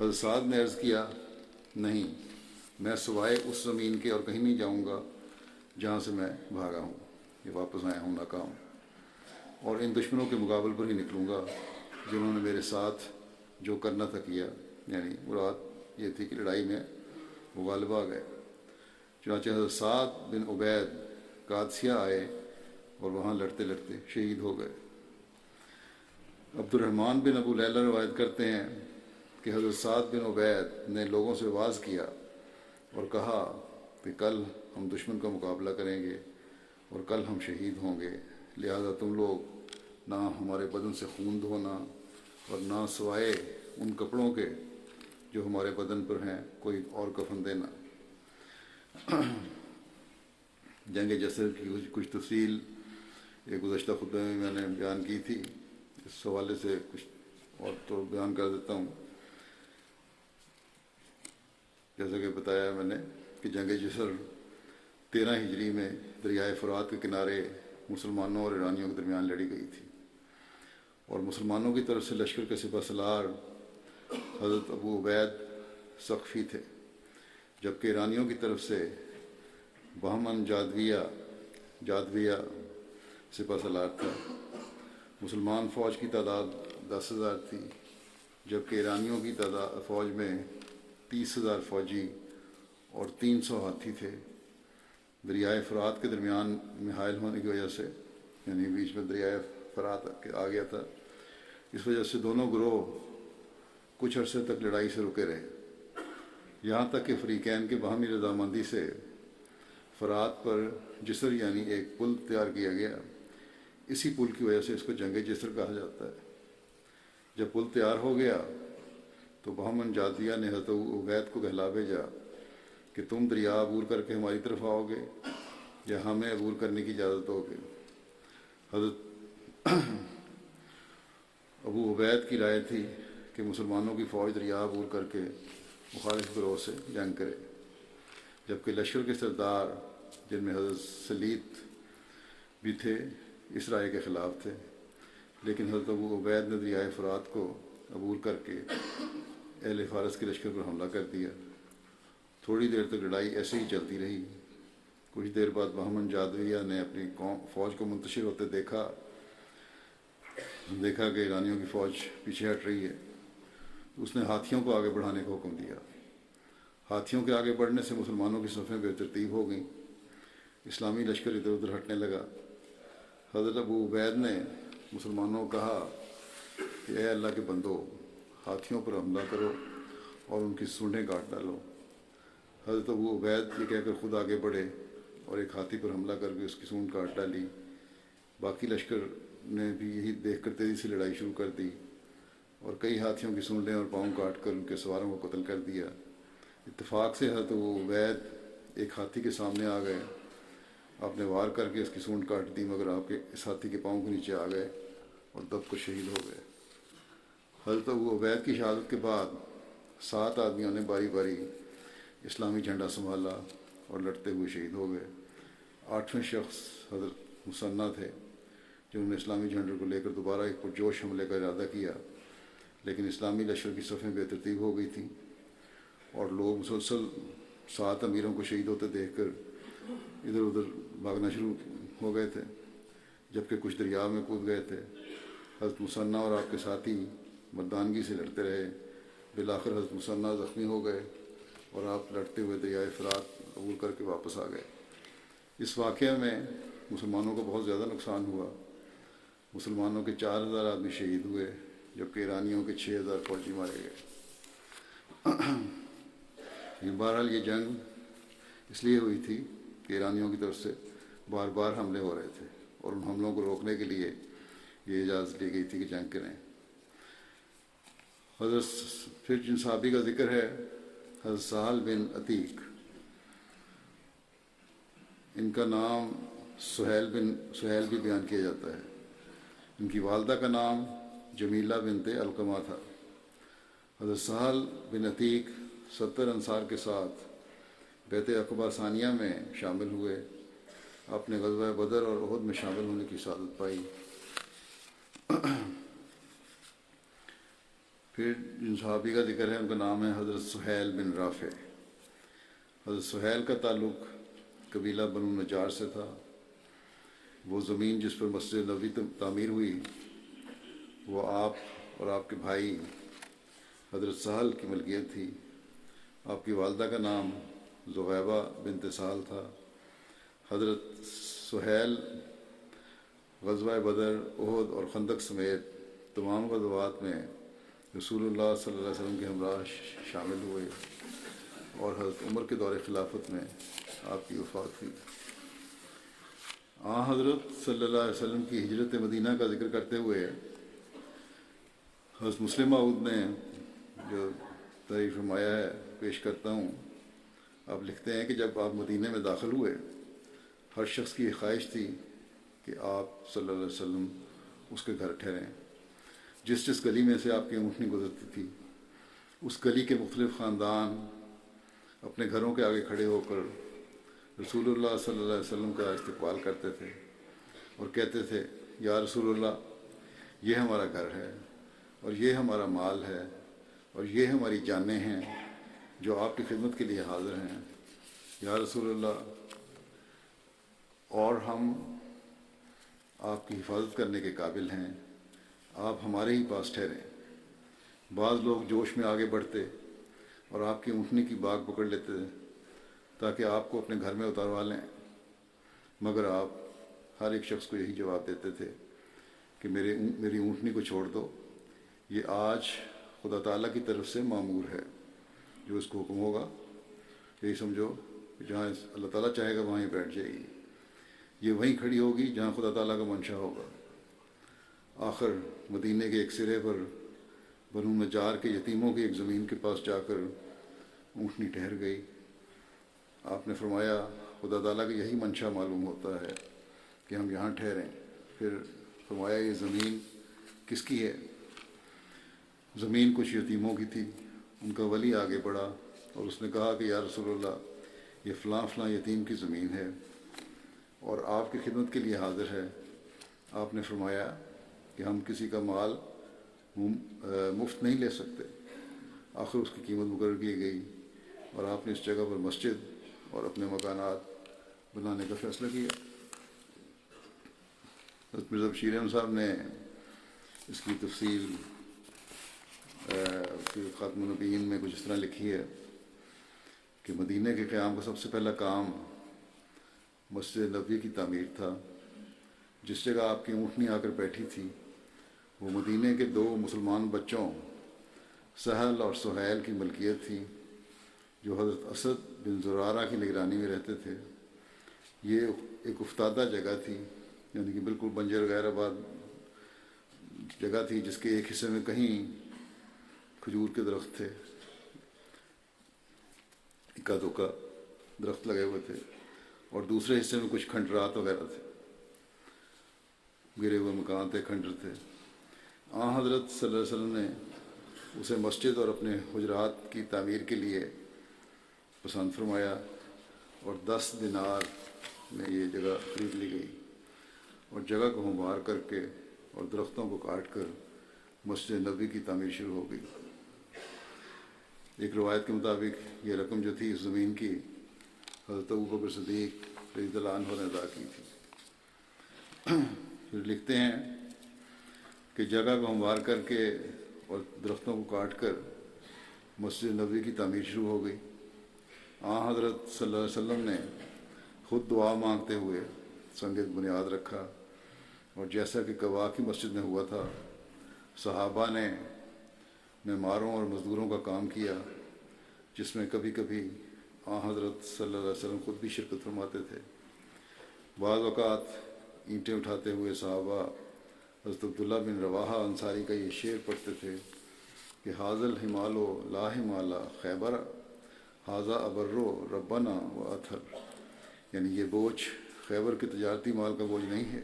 Speaker 11: حضرت سعد نے عرض کیا، نہیں، میں سوائے اس زمین کے اور کہیں نہیں جاؤں گا جہاں سے میں بھاگا ہوں۔ یہ واپس آیا ہوں، ناکام۔ اور ان دشمنوں کے مقابل پر ہی نکلوں گا، جنہوں نے میرے ساتھ جو کرنا تھا کیا یعنی مراد یہ تھی کہ لڑائی میں وہ غالب آ گئے۔ چنانچہ حضرت سعد بن عبید قادسیہ آئے اور وہاں لڑتے لڑتے شہید ہو گئے۔ عبد الرحمن بن ابو لیلہ روایت کرتے ہیں کہ حضرت سعد بن عبید نے لوگوں سے واز کیا اور کہا کہ کل ہم دشمن کا مقابلہ کریں گے اور کل ہم شہید ہوں گے۔ لہذا تم لوگ نہ ہمارے بدن سے خون دھونا اور نہ سوائے ان کپڑوں کے جو ہمارے بدن پر ہیں، کوئی اور کفن دینا۔ جنگ جسر کی کچھ کچھ تفصیل۔ ایک گزشتہ خطبے میں میں نے بیان کی تھی۔ اس حوالے سے کچھ اور تو بیان کر دیتا ہوں۔ جیسا کہ بتایا میں نے کہ جنگ جسر تیرہ ہجری میں دریائے فرات کے کنارے مسلمانوں اور ایرانیوں کے درمیان لڑی گئی تھی۔ اور مسلمانوں کی طرف سے لشکر کے سپہ سلار حضرت ابو عبید سقفی تھے، جبکہ ایرانیوں کی طرف سے بہمن جادویہ جادویہ سپہ سلار تھا۔ مسلمان فوج کی تعداد دس ہزار تھی، جبکہ ایرانیوں کی تعداد فوج میں تیس ہزار فوجی اور تین سو ہاتھی تھے۔ دریائے فرات کے درمیان میں حائل ہونے کی وجہ سے یعنی بیچ میں دریائے فرات آ گیا تھا، اس وجہ سے دونوں گروہ کچھ عرصے تک لڑائی سے رکے رہے۔ یہاں تک کہ فریقین کے باہمی رضامندی سے فرات پر جسر یعنی ایک پل تیار کیا گیا۔ اسی پل کی وجہ سے اس کو جنگ جسر کہا جاتا ہے۔ جب پل تیار ہو گیا تو بہمن جادیہ نے حضرت عبید کو کہلا بھیجا۔ کہ تم دریا عبور کر کے ہماری طرف آؤ گے یا ہمیں عبور کرنے کی اجازت دو گے۔ حضرت ابو عبید کی رائے تھی کہ مسلمانوں کی فوج دریا عبور کر کے مخالف گروہ سے جنگ کرے، جبکہ لشکر کے سردار جن میں حضرت سلیت بھی تھے، اس رائے کے خلاف تھے۔ لیکن حضرت ابو عبید نے دریائے فرات کو عبور کر کے اہل فارس کے لشکر پر حملہ کر دیا۔ تھوڑی دیر تک لڑائی ایسے ہی چلتی رہی۔ کچھ دیر بعد بہمن جادویہ نے اپنی قوم، فوج کو منتشر ہوتے دیکھا۔ دیکھا کہ ایرانیوں کی فوج پیچھے ہٹ رہی ہے۔ اس نے ہاتھیوں کو آگے بڑھانے کا حکم دیا۔ ہاتھیوں کے آگے بڑھنے سے مسلمانوں کی صفیں بے ترتیب ہو گئیں۔ اسلامی لشکر ادھر ادھر ہٹنے لگا۔ حضرت ابو عبید نے مسلمانوں کو کہا کہ اے اللہ کے بندو، ہاتھیوں پر حملہ کرو اور ان کی سونڈیں کاٹ ڈالو۔ حضرت ابو عبید یہ کہہ کر خود آگے بڑھے اور ایک ہاتھی پر حملہ کر کے اس کی سونڈ کاٹ ڈالی۔ باقی لشکر نے بھی یہی دیکھ کر تیزی سے لڑائی شروع کر دی اور کئی ہاتھیوں کی سونڈیں اور پاؤں کاٹ کر ان کے سواروں کو قتل کر دیا۔ اتفاق سے حضرت ابو عبید ایک ہاتھی کے سامنے آ گئے۔ آپ نے وار کر کے اس کی سونڈ کاٹ دی، مگر آپ کے اس ہاتھی کے پاؤں کے نیچے آ گئے اور دب کو شہید ہو گئے۔ حضرت ابو عبید کی شہادت کے بعد سات آدمیوں نے باری باری اسلامی جھنڈا سنبھالا اور لڑتے ہوئے شہید ہو گئے۔ آٹھویں شخص حضرت مسنہ تھے جنہوں نے اسلامی جھنڈے کو لے کر دوبارہ ایک پرجوش حملے کا ارادہ کیا، لیکن اسلامی لشکر کی صفیں بے ترتیب ہو گئی تھیں اور لوگ مسلسل سات امیروں کو شہید ہوتے دیکھ کر ادھر ادھر بھاگنا شروع ہو گئے تھے، جبکہ کچھ دریا میں کود گئے تھے۔ حضرت مسنہ اور آپ کے ساتھی مردانگی سے لڑتے رہے، بالآخر حضرت مسنہ زخمی ہو گئے۔ اور آپ لڑتے ہوئے دریائے فرات عبور کر کے واپس آ گئے۔ اس واقعے میں مسلمانوں کو بہت زیادہ نقصان ہوا۔ مسلمانوں کے چار ہزار آدمی شہید ہوئے، جبکہ ایرانیوں کے چھ ہزار فوجی مارے گئے۔ یعنی بہرحال یہ جنگ اس لیے ہوئی تھی کہ ایرانیوں کی طرف سے بار بار حملے ہو رہے تھے اور ان حملوں کو روکنے کے لیے یہ اجازت لی گئی تھی کہ جنگ کریں۔ حضرت، پھر جن صحابی کا ذکر ہے حضرت بن عتیق۔ ان کا نام سہیل بن، سہیل بھی بیان کیا جاتا ہے۔ ان کی والدہ کا نام جمیلہ بنت القمہ تھا۔ حضرت سہل بن عتیق ستر انصار کے ساتھ بیت اقبا ثانیہ میں شامل ہوئے۔ اپنے غزوہ بدر اور عہد میں شامل ہونے کی سعادت پائی۔ پھر جن صحابی کا ذکر ہے، ان کا نام ہے حضرت سہیل بن رافع۔ حضرت سہیل کا تعلق قبیلہ بنو نجار سے تھا۔ وہ زمین جس پر مسجد نبی تعمیر ہوئی، وہ آپ اور آپ کے بھائی حضرت سہل کی ملکیت تھی۔ آپ کی والدہ کا نام زغیبہ بنت سہل تھا۔ حضرت سہیل غزوہ بدر عہد اور خندق سمیت تمام غزوات میں رسول اللہ صلی اللہ علیہ وسلم کے ہمراہ شامل ہوئے اور حضرت عمر کے دور خلافت میں آپ کی وفات ہوئی۔ آ حضرت صلی اللہ علیہ وسلم کی ہجرت مدینہ کا ذکر کرتے ہوئے حضرت مسلم معود نے جو تعریف فرمایا ہے، پیش کرتا ہوں۔ آپ لکھتے ہیں کہ جب آپ مدینہ میں داخل ہوئے، ہر شخص کی خواہش تھی کہ آپ صلی اللہ علیہ وسلم اس کے گھر ٹھہریں۔ جس جس گلی میں سے آپ کی اونٹنی گزرتی تھی، اس گلی کے مختلف خاندان اپنے گھروں کے آگے کھڑے ہو کر رسول اللہ صلی اللہ علیہ وسلم کا استقبال کرتے تھے اور کہتے تھے، یا رسول اللہ، یہ ہمارا گھر ہے اور یہ ہمارا مال ہے اور یہ ہماری جانیں ہیں جو آپ کی خدمت کے لیے حاضر ہیں۔ یا رسول اللہ، اور ہم آپ کی حفاظت کرنے کے قابل ہیں۔ آپ ہمارے ہی پاس ٹھہریں بعض لوگ جوش میں آگے بڑھتے اور آپ کی اونٹنی کی باغ پکڑ لیتے تھے تاکہ آپ کو اپنے گھر میں اتاروا لیں مگر آپ ہر ایک شخص کو یہی جواب دیتے تھے کہ میرے میری اونٹنی کو چھوڑ دو۔ یہ آج خدا تعالیٰ کی طرف سے معمور ہے۔ جو اس کو حکم ہوگا، یہی سمجھو کہ جہاں اللہ تعالیٰ چاہے گا وہیں بیٹھ جائے گی۔ یہ وہیں کھڑی ہوگی جہاں خدا تعالیٰ کا منشا ہوگا۔ آخر مدینہ کے ایک سرے پر بنو نجار کے یتیموں کی ایک زمین کے پاس جا کر اونٹنی ٹھہر گئی۔ آپ نے فرمایا، خدا تعالیٰ کا یہی منشا معلوم ہوتا ہے کہ ہم یہاں ٹھہریں۔ پھر فرمایا، یہ زمین کس کی ہے؟ زمین کچھ یتیموں کی تھی۔ ان کا ولی آگے بڑھا اور اس نے کہا کہ، یا رسول اللہ، یہ فلاں فلاں یتیم کی زمین ہے اور آپ کی خدمت کے لیے حاضر ہے۔ آپ نے فرمایا کہ ہم کسی کا مال مفت نہیں لے سکتے۔ آخر اس کی قیمت مقرر کی گئی اور آپ نے اس جگہ پر مسجد اور اپنے مکانات بنانے کا فیصلہ کیا۔ حضرت مرزا بشیر احمد صاحب نے اس کی تفصیل خاتم النبیین میں کچھ اس طرح لکھی ہے کہ مدینہ کے قیام کا سب سے پہلا کام مسجد نبی کی تعمیر تھا۔ جس جگہ آپ کی اونٹنی آ کر بیٹھی تھی وہ مدینہ کے دو مسلمان بچوں، سہل اور سہیل کی ملکیت تھی، جو حضرت اسد بن زرارہ کی نگرانی میں رہتے تھے۔ یہ ایک افتادہ جگہ تھی یعنی کہ بالکل بنجر غیر آباد جگہ تھی، جس کے ایک حصے میں کہیں کھجور کے درخت تھے، اکا دکا درخت لگے ہوئے تھے، اور دوسرے حصے میں کچھ کھنڈرات وغیرہ تھے۔ گرے ہوئے مکان تھے کھنڈر تھے۔ آ حضرت صلی اللہ علیہ وسلم نے اسے مسجد اور اپنے حجرات کی تعمیر کے لیے پسند فرمایا اور دس دنار میں یہ جگہ خرید لی گئی اور جگہ کو ہموار کر کے اور درختوں کو کاٹ کر مسجد نبی کی تعمیر شروع ہو گئی۔ ایک روایت کے مطابق یہ رقم جو تھی اس زمین کی حضرت بکر صدیق رضی اللہ عنہ نے ادا کی تھی۔ پھر لکھتے ہیں کہ جگہ کو ہموار کر کے اور درختوں کو کاٹ کر مسجد نبی کی تعمیر شروع ہو گئی۔ آ حضرت صلی اللہ علیہ وسلم نے خود دعا مانگتے ہوئے سنگت بنیاد رکھا اور جیسا کہ کوا کی مسجد میں ہوا تھا، صحابہ نے معماروں اور مزدوروں کا کام کیا، جس میں کبھی کبھی آ حضرت صلی اللہ علیہ وسلم خود بھی شرکت فرماتے تھے۔ بعض اوقات اینٹیں اٹھاتے ہوئے صحابہ حضرت عبداللہ بن رواحہ انصاری کا یہ شعر پڑھتے تھے کہ حاضل ہمالو لا ہمالا خیبر حاضہ ابرو ربنا و اتھر یعنی یہ بوجھ خیبر کے تجارتی مال کا بوجھ نہیں ہے،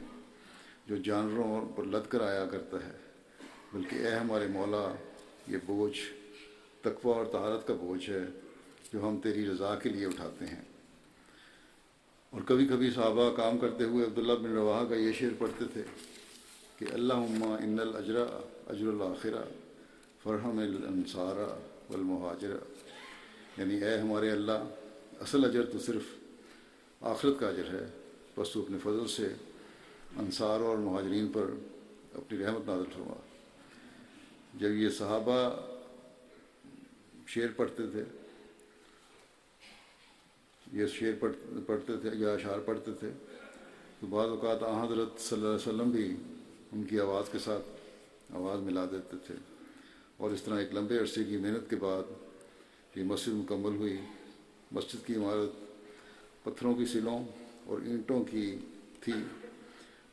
Speaker 11: جو جانوروں پر لد کر آیا کرتا ہے، بلکہ اے ہمارے مولا، یہ بوجھ تقوی اور طہارت کا بوجھ ہے، جو ہم تیری رضا کے لیے اٹھاتے ہیں۔ اور کبھی کبھی صحابہ کام کرتے ہوئے عبداللہ بن روا کا یہ شعر پڑھتے تھے کہ اللہ ان الاجرا اجر الآخرہ فرحم الانصارہ والمہاجرہ یعنی اے ہمارے اللہ، اصل اجر تو صرف آخرت کا اجر ہے، بس تو اپنے فضل سے انصار اور مہاجرین پر اپنی رحمت نازل فرما۔ جب یہ صحابہ شعر پڑھتے تھے، یہ شعر پڑھتے تھے یا اشعار پڑھتے تھے، تو بعض اوقات حضرت صلی اللہ علیہ وسلم بھی ان کی آواز کے ساتھ آواز ملا دیتے تھے۔ اور اس طرح ایک لمبے عرصے کی محنت کے بعد یہ مسجد مکمل ہوئی۔ مسجد کی عمارت پتھروں کی سلوں اور اینٹوں کی تھی،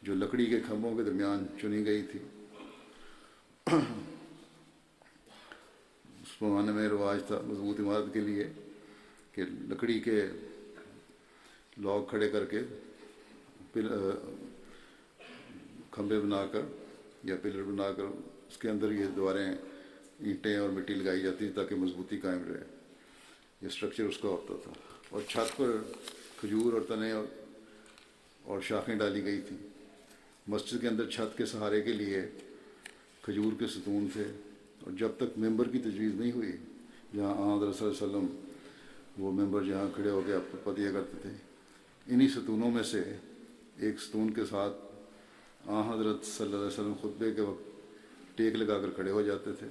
Speaker 11: جو لکڑی کے کھمبوں کے درمیان چنی گئی تھی۔ اس زمانے میں رواج تھا مضبوط عمارت کے لیے کہ لکڑی کے لاگ کھڑے کر کے پل کھمبے بنا کر یا پلر بنا کر اس کے اندر یہ دوباریں اینٹیں اور مٹی لگائی جاتی تاکہ مضبوطی قائم رہے۔ یہ اسٹرکچر اس کا ہوتا تھا۔ اور چھت پر کھجور اور تنے اور اور شاخیں ڈالی گئی تھیں۔ مسجد کے اندر چھت کے سہارے کے لیے، کھجور کے ستون تھے۔ اور جب تک ممبر کی تجویز نہیں ہوئی، جہاں حضرت صلی اللہ علیہ وسلم وہ ممبر جہاں کھڑے ہو کے آپ پتیا کرتے تھے۔ انہی ستونوں میں سے ایک ستون کے ساتھ آ، حضرت صلی اللہ علیہ وسلم خطبے کے وقت ٹیک لگا کر کھڑے ہو جاتے تھے۔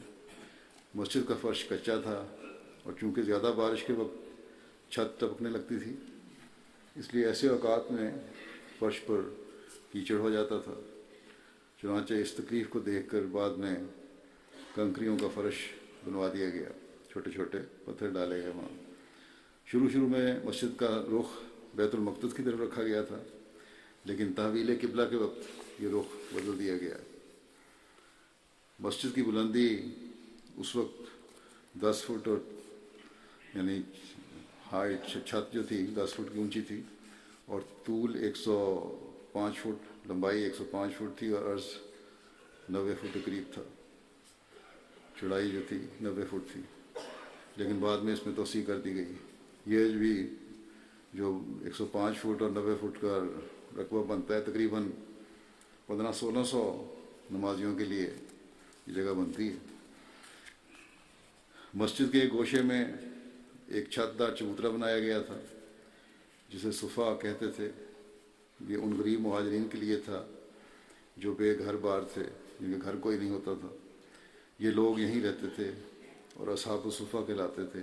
Speaker 11: مسجد کا فرش کچا تھا اور چونکہ زیادہ بارش کے وقت چھت ٹپکنے لگتی تھی، اس لیے ایسے اوقات میں فرش پر کیچڑ ہو جاتا تھا۔ چنانچہ اس تکلیف کو دیکھ کر بعد میں کنکریوں کا فرش بنوا دیا گیا۔ چھوٹے چھوٹے پتھر ڈالے گئے وہاں۔ شروع شروع میں مسجد کا رخ بیت المقدس کی طرف رکھا گیا تھا، لیکن تحویل قبلہ کے وقت یہ رخ بدل دیا گیا ہے۔ مسجد کی بلندی اس وقت دس فٹ اور یعنی ہائٹ چھت جو تھی دس فٹ کی اونچی تھی اور طول ایک سو پانچ فٹ، لمبائی ایک سو پانچ فٹ تھی اور عرض نوے فٹ کے قریب تھا۔ چڑھائی جو تھی نوے فٹ تھی۔ لیکن بعد میں اس میں توسیع کر دی گئی۔ یہ بھی جو ایک سو پانچ فٹ اور نوے فٹ کا رقبہ بنتا ہے، تقریباً پندرہ سولہ سو نمازیوں کے لیے یہ جگہ بنتی ہے۔ مسجد کے ایک گوشے میں ایک چھت دار چبوترا بنایا گیا تھا، جسے صفا کہتے تھے۔ یہ ان غریب مہاجرین کے لیے تھا جو بے گھر بار تھے، جن کے گھر کوئی نہیں ہوتا تھا۔ یہ لوگ یہیں رہتے تھے اور اصحاب صفا کہلاتے تھے۔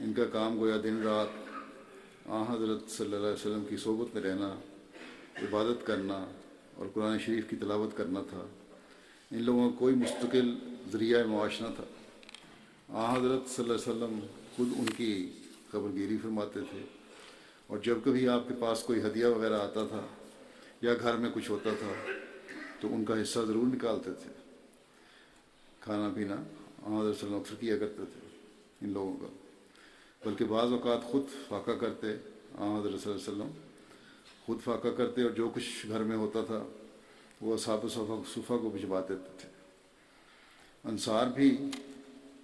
Speaker 11: ان کا کام گویا دن رات آ حضرت صلی اللہ علیہ وسلم کی صحبت میں رہنا، عبادت کرنا اور قرآن شریف کی تلاوت کرنا تھا۔ ان لوگوں کا کوئی مستقل ذریعہ معاش نہ تھا۔ آ، حضرت صلی اللہ علیہ وسلم خود ان کی خبر گیری فرماتے تھے۔ اور جب کبھی آپ کے پاس کوئی ہدیہ وغیرہ آتا تھا یا گھر میں کچھ ہوتا تھا، تو ان کا حصہ ضرور نکالتے تھے۔ کھانا پینا حضرت صلی اللہ اکثر کیا کرتے تھے ان لوگوں کا۔ بلکہ بعض اوقات خود فاقہ کرتے حضرت صلی اللہ علیہ وسلم۔ خود فاقہ کرتے اور جو کچھ گھر میں ہوتا تھا، وہ صاف صفحہ صفحہ کو بھجوا دیتے تھے۔ انصار بھی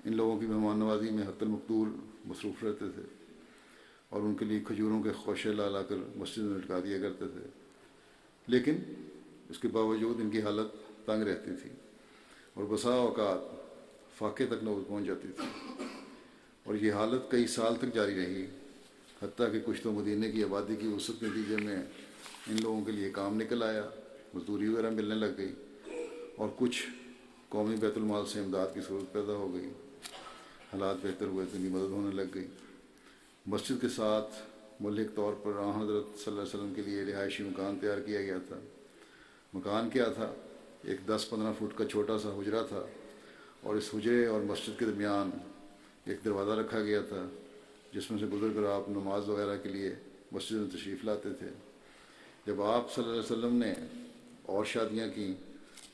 Speaker 11: ان لوگوں کی مہمان نوازی میں حت المقدور مصروف رہتے تھے اور ان کے لیے کھجوروں کے خوشے لا لا کر مسجد میں لٹکا دیا کرتے تھے۔ لیکن اس کے باوجود ان کی حالت تنگ رہتی تھی اور بسا اوقات فاقے تک نوبت پہنچ جاتی تھی۔ اور یہ حالت کئی سال تک جاری رہی۔ حتیٰ کہ کچھ تو مدینہ کی آبادی کی وسط نتیجے میں ان لوگوں کے لیے کام نکل آیا، مزدوری وغیرہ ملنے لگ گئی اور کچھ قومی بیت المال سے امداد کی صورت پیدا ہو گئی۔ حالات بہتر ہوئے تو ان کی مدد ہونے لگ گئی۔ مسجد کے ساتھ ملک طور پر آ حضرت صلی اللہ علیہ وسلم کے لیے رہائشی مکان تیار کیا گیا تھا۔ مکان کیا تھا؟ ایک دس پندرہ فٹ کا چھوٹا سا حجرہ تھا اور اس حجرے اور مسجد کے درمیان ایک دروازہ رکھا گیا تھا۔ جس میں سے گزر کر آپ نماز وغیرہ کے لیے مسجد میں تشریف لاتے تھے۔ جب آپ صلی اللہ علیہ وسلم نے اور شادیاں کیں،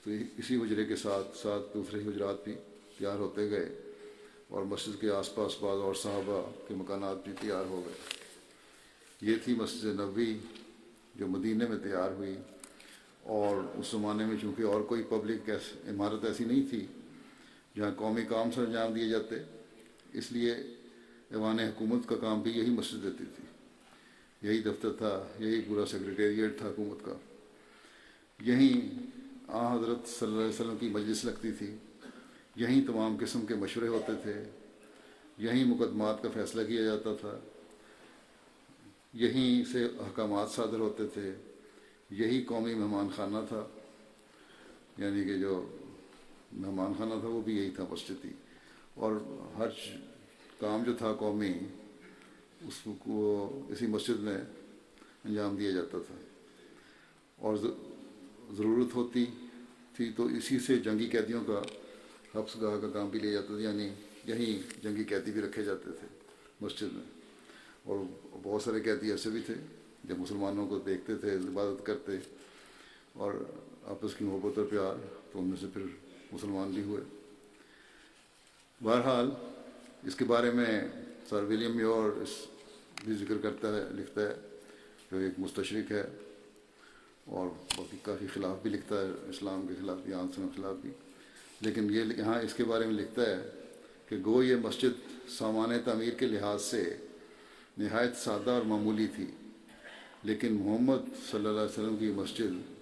Speaker 11: تو اسی حجرے کے ساتھ ساتھ دوسرے حجرات بھی تیار ہوتے گئے اور مسجد کے آس پاس بعض اور صحابہ کے مکانات بھی تیار ہو گئے۔ یہ تھی مسجد نبوی جو مدینہ میں تیار ہوئی۔ اور اس زمانے میں چونکہ اور کوئی پبلک عمارت ایسی نہیں تھی جہاں قومی کام سر انجام دیے جاتے، اس لیے ایوان حکومت کا کام بھی یہی مسجد دیتی تھی۔ یہی دفتر تھا، یہی پورا سیکریٹریٹ تھا حکومت کا۔ یہیں آ حضرت صلی اللہ علیہ وسلم کی مجلس لگتی تھی۔ یہیں تمام قسم کے مشورے ہوتے تھے۔ یہیں مقدمات کا فیصلہ کیا جاتا تھا۔ یہیں سے احکامات صادر ہوتے تھے۔ یہی قومی مہمان خانہ تھا۔ یعنی کہ جو مہمان خانہ تھا وہ بھی یہی تھا مسجد تھی اور ہر کام جو تھا قومی، اس کو اسی مسجد میں انجام دیا جاتا تھا۔ اور ضرورت ہوتی تھی تو اسی سے جنگی قیدیوں کا حفظ گاہ کا کام بھی لیا جاتا تھا یعنی یہیں جنگی قیدی بھی رکھے جاتے تھے مسجد میں۔ اور بہت سارے قیدی ایسے بھی تھے جب مسلمانوں کو دیکھتے تھے، عبادت کرتے۔ اور آپس کی محبت اور پیار تو ان میں سے پھر مسلمان بھی ہوئے۔ بہرحال اس کے بارے میں سر ولیم یور اس بھی ذکر کرتا ہے، لکھتا ہے، جو ایک مستشرق ہے، اور باقی کافی خلاف بھی لکھتا ہے، اسلام کے خلاف بھی آنسر کے خلاف بھی۔ لیکن یہ یہاں اس کے بارے میں لکھتا ہے کہ گو یہ مسجد سامان تعمیر کے لحاظ سے نہایت سادہ اور معمولی تھی۔ لیکن محمد صلی اللہ علیہ وسلم کی مسجد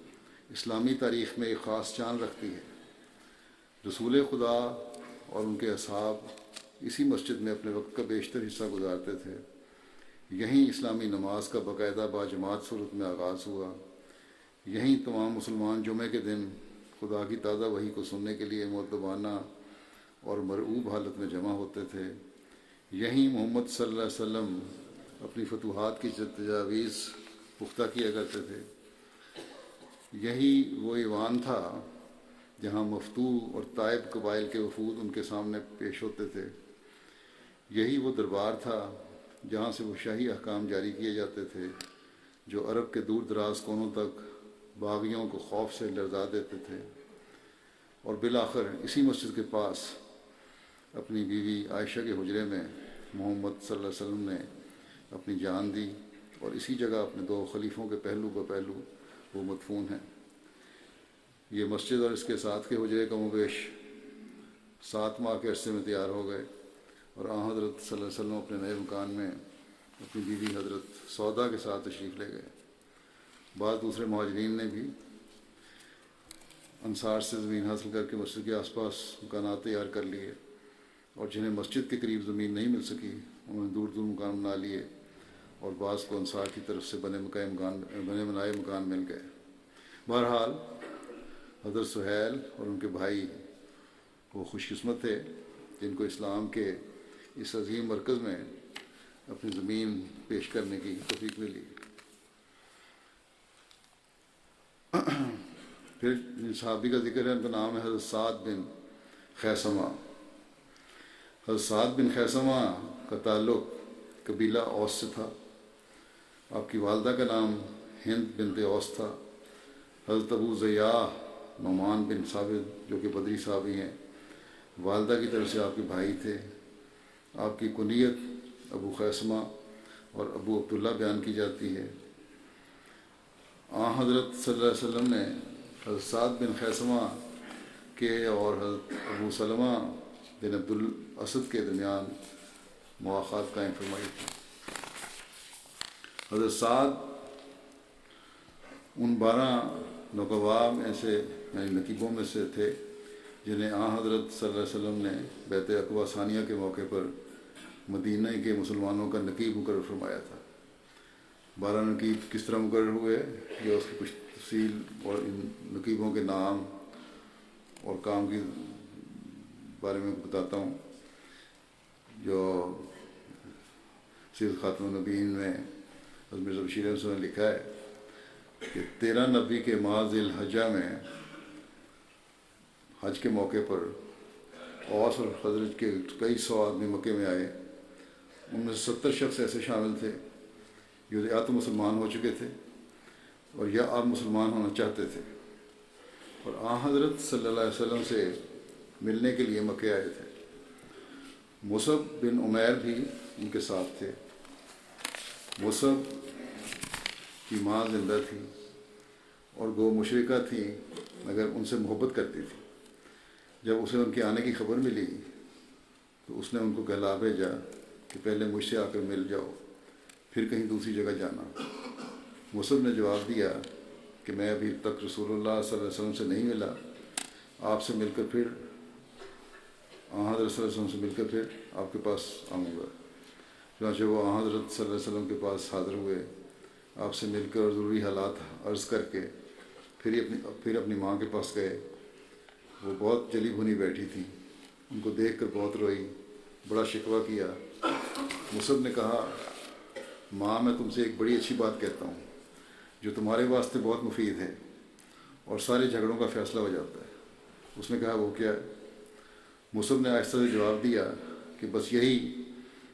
Speaker 11: اسلامی تاریخ میں ایک خاص چاند رکھتی ہے۔ رسول خدا اور ان کے اصحاب اسی مسجد میں اپنے وقت کا بیشتر حصہ گزارتے تھے۔ یہیں اسلامی نماز کا باقاعدہ باجماعت صورت میں آغاز ہوا۔ یہیں تمام مسلمان جمعہ کے دن خدا کی تازہ وہی کو سننے کے لیے معتبانہ اور مرعوب حالت میں جمع ہوتے تھے۔ یہیں محمد صلی اللہ علیہ وسلم اپنی فتوحات کی تجاویز پختہ کیا کرتے تھے۔ یہی وہ ایوان تھا جہاں مفتو اور طائب قبائل کے وفود ان کے سامنے پیش ہوتے تھے۔ یہی وہ دربار تھا جہاں سے وہ شاہی احکام جاری کیے جاتے تھے، جو عرب کے دور دراز کونوں تک باغیوں کو خوف سے لرزا دیتے تھے۔ اور بالآخر اسی مسجد کے پاس اپنی بیوی عائشہ کے حجرے میں محمد صلی اللہ علیہ وسلم نے اپنی جان دی اور اسی جگہ اپنے دو خلیفوں کے پہلو کا پہلو وہ مدفون ہیں۔ یہ مسجد اور اس کے ساتھ کے حجرے کا مبیش سات ماہ کے عرصے میں تیار ہو گئے۔ اور آ حضرت صلی اللہ علیہ وسلم اپنے نئے مکان میں اپنی بیوی حضرت سودا کے ساتھ تشریف لے گئے۔ بعض دوسرے مہاجرین نے بھی انصار سے زمین حاصل کر کے مسجد کے آس پاس مکانات تیار کر لیے اور جنہیں مسجد کے قریب زمین نہیں مل سکی، انہوں نے دور دور مکان بنا لیے اور بعض کو انصار کی طرف سے بنے مکائے مکان، بنے بنائے مکان مل گئے۔ بہرحال حضرت سہیل اور ان کے بھائی وہ خوش قسمت تھے جن کو اسلام کے اس عظیم مرکز میں اپنی زمین پیش کرنے کی توفیق ملی۔ پھر صحابی کا ذکر ہے، ان کا نام ہے حضرت سعد بن خیسمہ۔ حضرت سعد بن خیسمہ کا تعلق قبیلہ اوس سے تھا۔ آپ کی والدہ کا نام ہند بنت اوس تھا۔ حضرت ابو ضیاء نعمان بن ثابت، جو کہ بدری صحابی ہیں۔ والدہ کی طرف سے آپ کے بھائی تھے۔ آپ کی کنیت ابو خیسمہ اور ابو عبداللہ بیان کی جاتی ہے۔ آ، حضرت صلی اللہ علیہ وسلم نے حضرت سعد بن خیسمہ کے اور حضرت ابو سلمہ بن عبد الاسد کے درمیان مواقع قائم فرمائی تھی حضرت سعد ان بارہ نقبا میں سے یعنی نقیبوں میں سے تھے، جنہیں آ، حضرت صلی اللہ علیہ وسلم نے بیت اقوا ثانیہ کے موقع پر مدینہ کے مسلمانوں کا نقیب مقرر فرمایا تھا۔ بارہ نقیب کس طرح مقرر ہوئے یہ اس کی کچھ تفصیل اور ان نقیبوں کے نام اور کام کی بارے میں بتاتا ہوں۔ جو سید خاتم النبین میں مرزا بشیر نے لکھا ہے کہ تیرہ نبی کے ماض الحجہ میں حج کے موقع پر اوس اور حضرت کے کئی سو آدمی مکے میں آئے۔ ان میں سے ستر شخص ایسے شامل تھے جو یا تو مسلمان ہو چکے تھے اور یا آپ مسلمان ہونا چاہتے تھے۔ اور آ حضرت صلی اللہ علیہ وسلم سے ملنے کے لیے مکے آئے تھے۔ مصب بن عمیر بھی ان کے ساتھ تھے۔ مصب کی ماں زندہ تھی اور گو مشرقہ تھی، مگر ان سے محبت کرتی تھی۔ جب اسے ان کے آنے کی خبر ملی تو اس نے ان کو کہلا بھیجا کہ پہلے مجھ سے آ کر مل جاؤ، پھر کہیں دوسری جگہ جانا۔ مصب نے جواب دیا کہ میں ابھی تک رسول اللہ صلی اللہ علیہ وسلم سے نہیں ملا، آپ سے مل کر پھر حضرت صلی اللہ علیہ وسلم سے مل کر پھر آپ کے پاس آؤں گا۔ چنانچہ وہ حضرت صلی اللہ علیہ وسلم کے پاس حاضر ہوئے، آپ سے مل کر ضروری حالات عرض کر کے پھر اپنی پھر اپنی ماں کے پاس گئے۔ وہ بہت جلی بھنی بیٹھی تھی ان کو دیکھ کر بہت روئی، بڑا شکوہ کیا۔ مصب نے کہا، ماں، میں تم سے ایک بڑی اچھی بات کہتا ہوں، جو تمہارے واسطے بہت مفید ہے اور سارے جھگڑوں کا فیصلہ ہو جاتا ہے۔ اس نے کہا، وہ کیا؟ ہے مصب نے آہستہ سے جواب دیا کہ، بس یہی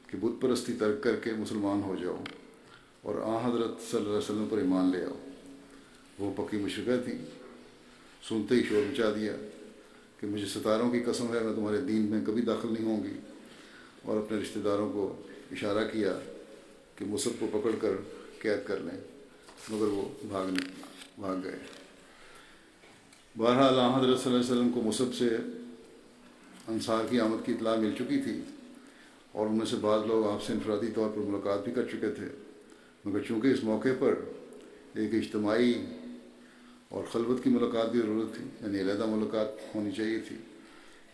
Speaker 11: کہ بت پرستی ترک کر کے مسلمان ہو جاؤ اور آ حضرت صلی اللہ علیہ وسلم پر ایمان لے آؤ۔ وہ پکی مشرقہ تھی سنتے ہی شور مچا دیا کہ، مجھے ستاروں کی قسم ہے، میں تمہارے دین میں کبھی داخل نہیں ہوں گی۔ اور اپنے رشتہ داروں کو اشارہ کیا کہ مصب کو پکڑ کر قید کر لیں، مگر وہ بھاگ نہیں، بھاگ گئے۔ بہرحال حضرت صلی اللہ علیہ وسلم کو مصحف سے انصار کی آمد کی اطلاع مل چکی تھی اور ان میں سے بعض لوگ آپ سے انفرادی طور پر ملاقات بھی کر چکے تھے۔ مگر چونکہ اس موقع پر ایک اجتماعی اور خلوت کی ملاقات کی ضرورت تھی یعنی علیحدہ ملاقات ہونی چاہیے تھی،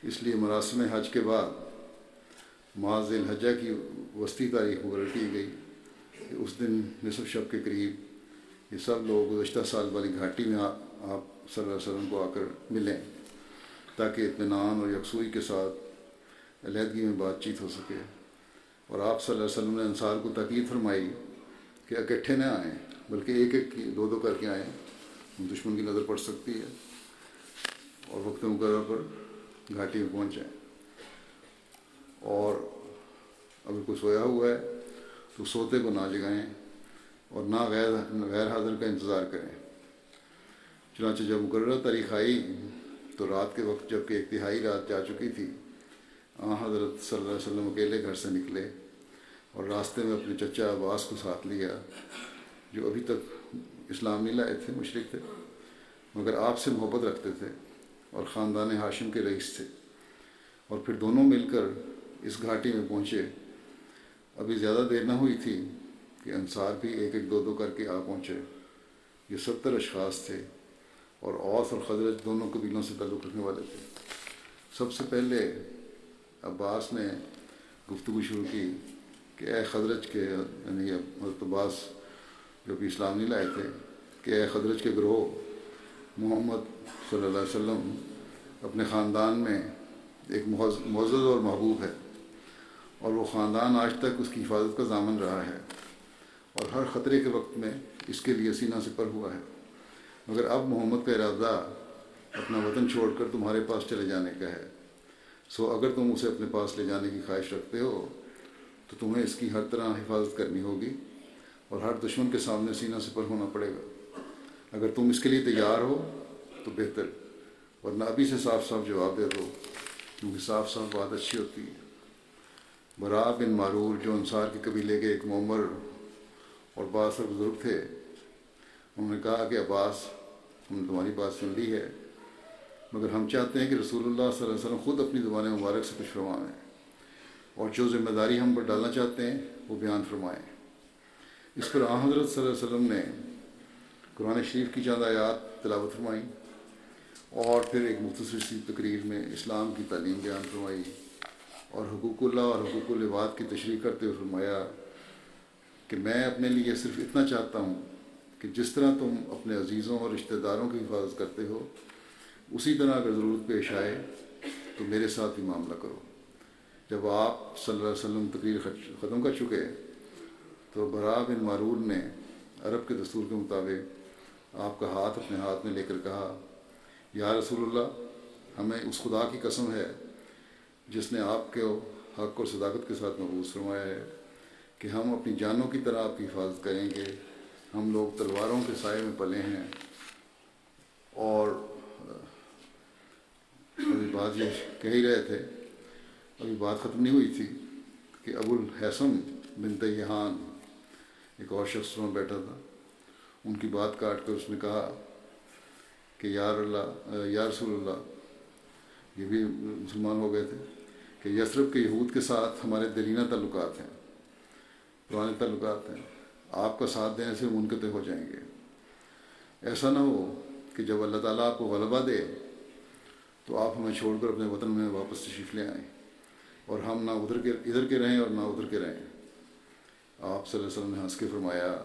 Speaker 11: اس لیے مراسم حج کے بعد معاذ الحجہ کی وسطی تاریخ مقرر کی گئی کہ اس دن نصف شب کے قریب یہ سب لوگ گزشتہ سال والی گھاٹی میں آپ صلی اللہ علیہ وسلم کو آ کر ملیں تاکہ اطمینان اور یکسوئی کے ساتھ علیحدگی میں بات چیت ہو سکے اور آپ صلی اللہ علیہ وسلم نے انصار کو تاکید فرمائی کہ اکٹھے نہ آئیں، بلکہ ایک ایک کی دو دو کر کے آئیں۔ دشمن کی نظر پڑ سکتی ہے اور وقت مقرر پر گھاٹی میں پہنچ جائیں۔ اور اگر کوئی سویا ہوا ہے، تو سوتے کو نہ جگائیں اور نہ غیر غیر حاضر کا انتظار کریں۔ چنانچہ جب مقررہ تاریخ آئی، تو رات کے وقت جبکہ ایک تہائی رات جا چکی تھی آ حضرت صلی اللہ علیہ وسلم اکیلے گھر سے نکلے اور راستے میں اپنے چچا عباس کو ساتھ لیا، جو ابھی تک اسلام نہیں لائے تھے، مشرق تھے، مگر آپ سے محبت رکھتے تھے اور خاندان ہاشم کے رئیس تھے۔ اور پھر دونوں مل کر اس گھاٹی میں پہنچے۔ ابھی زیادہ دیر نہ ہوئی تھی کہ انصار بھی ایک ایک دو دو کر کے آ پہنچے۔ یہ ستر اشخاص تھے اور اوس اور خدرت دونوں قبیلوں سے تعلق رکھنے والے تھے۔ سب سے پہلے عباس نے گفتگو شروع کی کہ اے خدرج کے یعنی حضرت عباس جو کہ اسلام نہیں لائے تھے، کہ اے خدرج کے گروہ محمد صلی اللہ علیہ وسلم اپنے خاندان میں ایک معزز اور محبوب ہے۔ اور وہ خاندان آج تک اس کی حفاظت کا ضامن رہا ہے اور ہر خطرے کے وقت میں اس کے لیے سینہ سپر ہوا ہے۔ مگر اب محمد کا ارادہ اپنا وطن چھوڑ کر تمہارے پاس چلے جانے کا ہے۔ سو اگر تم اسے اپنے پاس لے جانے کی خواہش رکھتے ہو، تو تمہیں اس کی ہر طرح حفاظت کرنی ہوگی اور ہر دشمن کے سامنے سینہ سپر ہونا پڑے گا۔ اگر تم اس کے لیے تیار ہو، تو بہتر۔ ورنہ ابھی سے صاف صاف جواب دے دو، کیونکہ صاف صاف بات اچھی ہوتی ہے۔ برا بن معرور جو انصار کے قبیلے کے ایک معمر اور باثر بزرگ تھے، انہوں نے کہا کہ عباس، ہم نے تمہاری بات سن لی ہے، مگر ہم چاہتے ہیں کہ رسول اللہ صلی اللہ علیہ وسلم خود اپنی زبان مبارک سے کچھ فرمائیں اور جو ذمہ داری ہم پر ڈالنا چاہتے ہیں، وہ بیان فرمائیں۔ اس پر آ حضرت صلی اللہ علیہ وسلم نے قرآن شریف کی چاند آیات تلاوت فرمائی اور پھر ایک مختصر سی تقریر میں اسلام کی تعلیم بیان فرمائی۔ اور حقوق اللہ اور حقوق العباد کی تشریح کرتے ہوئے فرمایا کہ میں اپنے لیے صرف اتنا چاہتا ہوں کہ جس طرح تم اپنے عزیزوں اور رشتہ داروں کی حفاظت کرتے ہو، اسی طرح اگر ضرورت پیش آئے تو میرے ساتھ بھی معاملہ کرو۔ جب آپ صلی اللہ علیہ وسلم تقریر ختم کر چکے تو برا بن معرور نے عرب کے دستور کے مطابق آپ کا ہاتھ اپنے ہاتھ میں لے کر کہا، یا رسول اللہ، ہمیں اس خدا کی قسم ہے جس نے آپ کے حق اور صداقت کے ساتھ محبوس فرمایا ہے کہ ہم اپنی جانوں کی طرح آپ کی حفاظت کریں گے۔ ہم لوگ تلواروں کے سائے میں پلے ہیں۔ اور ابھی بات یہ کہہ ہی رہے تھے، ابھی بات ختم نہیں ہوئی تھی کہ ابو الحسن بن تیحان ایک اور شخص میں بیٹھا تھا۔ ان کی بات کاٹ کر اس نے کہا کہ یار اللہ یا رسول اللہ، یہ بھی مسلمان ہو گئے تھے۔ کہ یسرف کے یہود کے ساتھ ہمارے دلینہ تعلقات ہیں، پرانے تعلقات ہیں۔ آپ کا ساتھ دینے سے منقطع ہو جائیں گے۔ ایسا نہ ہو کہ جب اللہ تعالیٰ آپ کو غلبہ دے، تو آپ ہمیں چھوڑ کر اپنے وطن میں واپس تشریف لے آئیں۔ اور ہم نہ ادھر کے ادھر کے رہیں اور نہ ادھر کے رہیں۔ آپ صلی اللہ علیہ وسلم نے ہنس کے فرمایا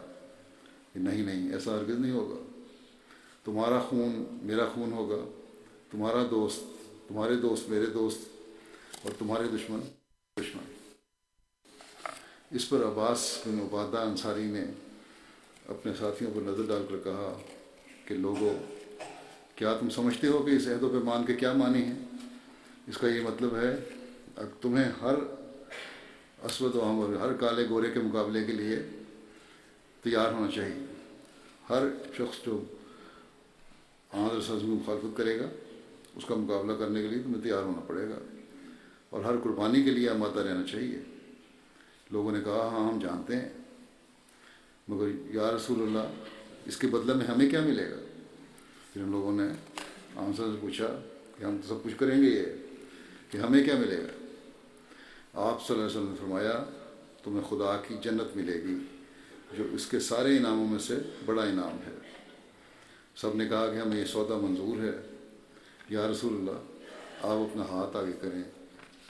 Speaker 11: کہ نہیں نہیں، ایسا ہرگز نہیں ہوگا۔ تمہارا خون میرا خون ہوگا، تمہارا دوست، تمہارے دوست میرے دوست اور تمہارے دشمن دشمن۔ اس پر عباس بن عبادہ انصاری نے اپنے ساتھیوں پر نظر ڈال کر کہا کہ لوگوں کیا تم سمجھتے ہو کہ اس عہد و پیمان کے کیا معنی ہیں؟ اس کا یہ مطلب ہے تمہیں ہر اسود و عمر ہر کالے گورے کے مقابلے کے لیے تیار ہونا چاہیے۔ ہر شخص جو آدر سز میں مخالفت کرے گا، اس کا مقابلہ کرنے کے لیے تمہیں تیار ہونا پڑے گا۔ اور ہر قربانی کے لیے آمادہ رہنا چاہیے۔ لوگوں نے کہا ہاں ہم جانتے ہیں۔ مگر یا رسول اللہ، اس کے بدلے میں ہمیں کیا ملے گا؟ پھر ہم لوگوں نے آنسر سے پوچھا کہ ہم تو سب کچھ کریں گے یہ کہ ہمیں کیا ملے گا؟ آپ صلی اللہ علیہ وسلم نے فرمایا، تمہیں خدا کی جنت ملے گی، جو اس کے سارے انعاموں میں سے بڑا انعام ہے۔ سب نے کہا کہ ہمیں یہ سودا منظور ہے۔ یا رسول اللہ، آپ اپنا ہاتھ آگے کریں۔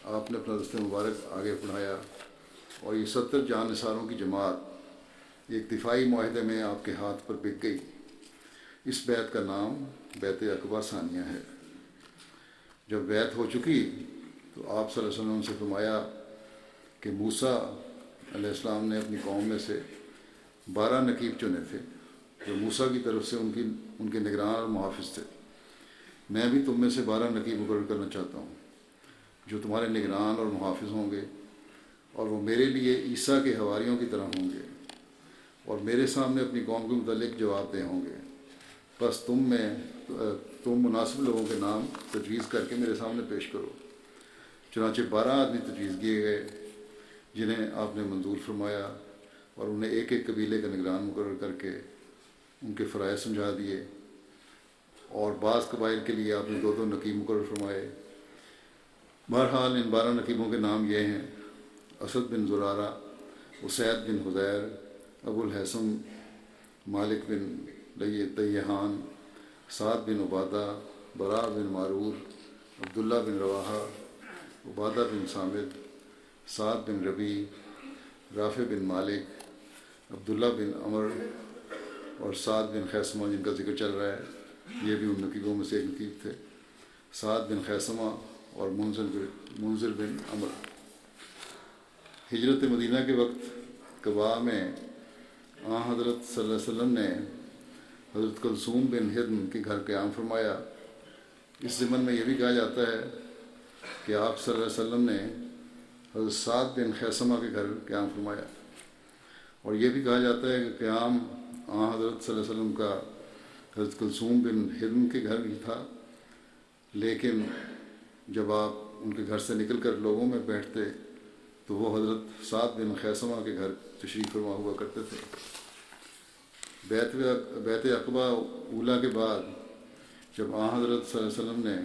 Speaker 11: آپ نے اپنا دست مبارک آگے بڑھایا اور یہ ستر جان نثاروں کی جماعت ایک دفاعی معاہدے میں آپ کے ہاتھ پر بک گئی۔ اس بیت کا نام بیت اقبا ثانیہ ہے۔ جب بیت ہو چکی تو آپ صلی اللہ علیہ وسلم سے فرمایا کہ موسیٰ علیہ السلام نے اپنی قوم میں سے بارہ نقیب چنے تھے، جو موسیٰ کی طرف سے ان کی، ان کے نگران اور محافظ تھے۔ میں بھی تم میں سے بارہ نقیب مقرر کرنا چاہتا ہوں۔ جو تمہارے نگران اور محافظ ہوں گے، اور وہ میرے لیے عیسیٰ کے حواریوں کی طرح ہوں گے، اور میرے سامنے اپنی قوم کے متعلق جواب دہ ہوں گے۔ بس تم میں، تم مناسب لوگوں کے نام تجویز کر کے میرے سامنے پیش کرو۔ چنانچہ بارہ آدمی تجویز کیے گئے، جنہیں آپ نے منظور فرمایا، اور انہیں ایک ایک قبیلے کا نگران مقرر کر کے ان کے فرائض سمجھا دیے۔ اور بعض قبائل کے لیے آپ نے دو دو نقیب مقرر فرمائے۔ بہرحال ان بارہ نقیبوں کے نام یہ ہیں، اسد بن زرارہ، اسید بن حدیر ابو الحسن، مالک بن لئی طیحان سعد بن عبادہ، برا بن معرور، عبداللہ بن رواحہ، عبادہ بن سامد سعد بن ربی رافع بن مالک، عبداللہ بن عمر اور سعد بن خیسمہ، جن کا ذکر چل رہا ہے، یہ بھی ان نقیبوں میں سے ایک نقیب تھے۔ سعد بن خیسمہ اور منظر منظر بن عمر۔ ہجرت مدینہ کے وقت کبا میں آ حضرت صلی اللہ علیہ وسلم نے حضرت کلثوم بن ہدن کے گھر قیام فرمایا۔ اس ضمن میں یہ بھی کہا جاتا ہے کہ آپ صلی اللہ علیہ وسلم نے حضرت سعد بن خیسمہ کے گھر قیام فرمایا۔ اور یہ بھی کہا جاتا ہے کہ قیام آ حضرت صلی اللہ علیہ وسلم کا حضرت کلثوم بن ہدن کے گھر ہی تھا، لیکن جب آپ ان کے گھر سے نکل کر لوگوں میں بیٹھتے تو وہ حضرت سعد بن خیسمہ کے گھر تشریف فرما ہوا کرتے تھے۔ بیت بیت اقبا اولا کے بعد جب آ حضرت صلی اللہ علیہ وسلم نے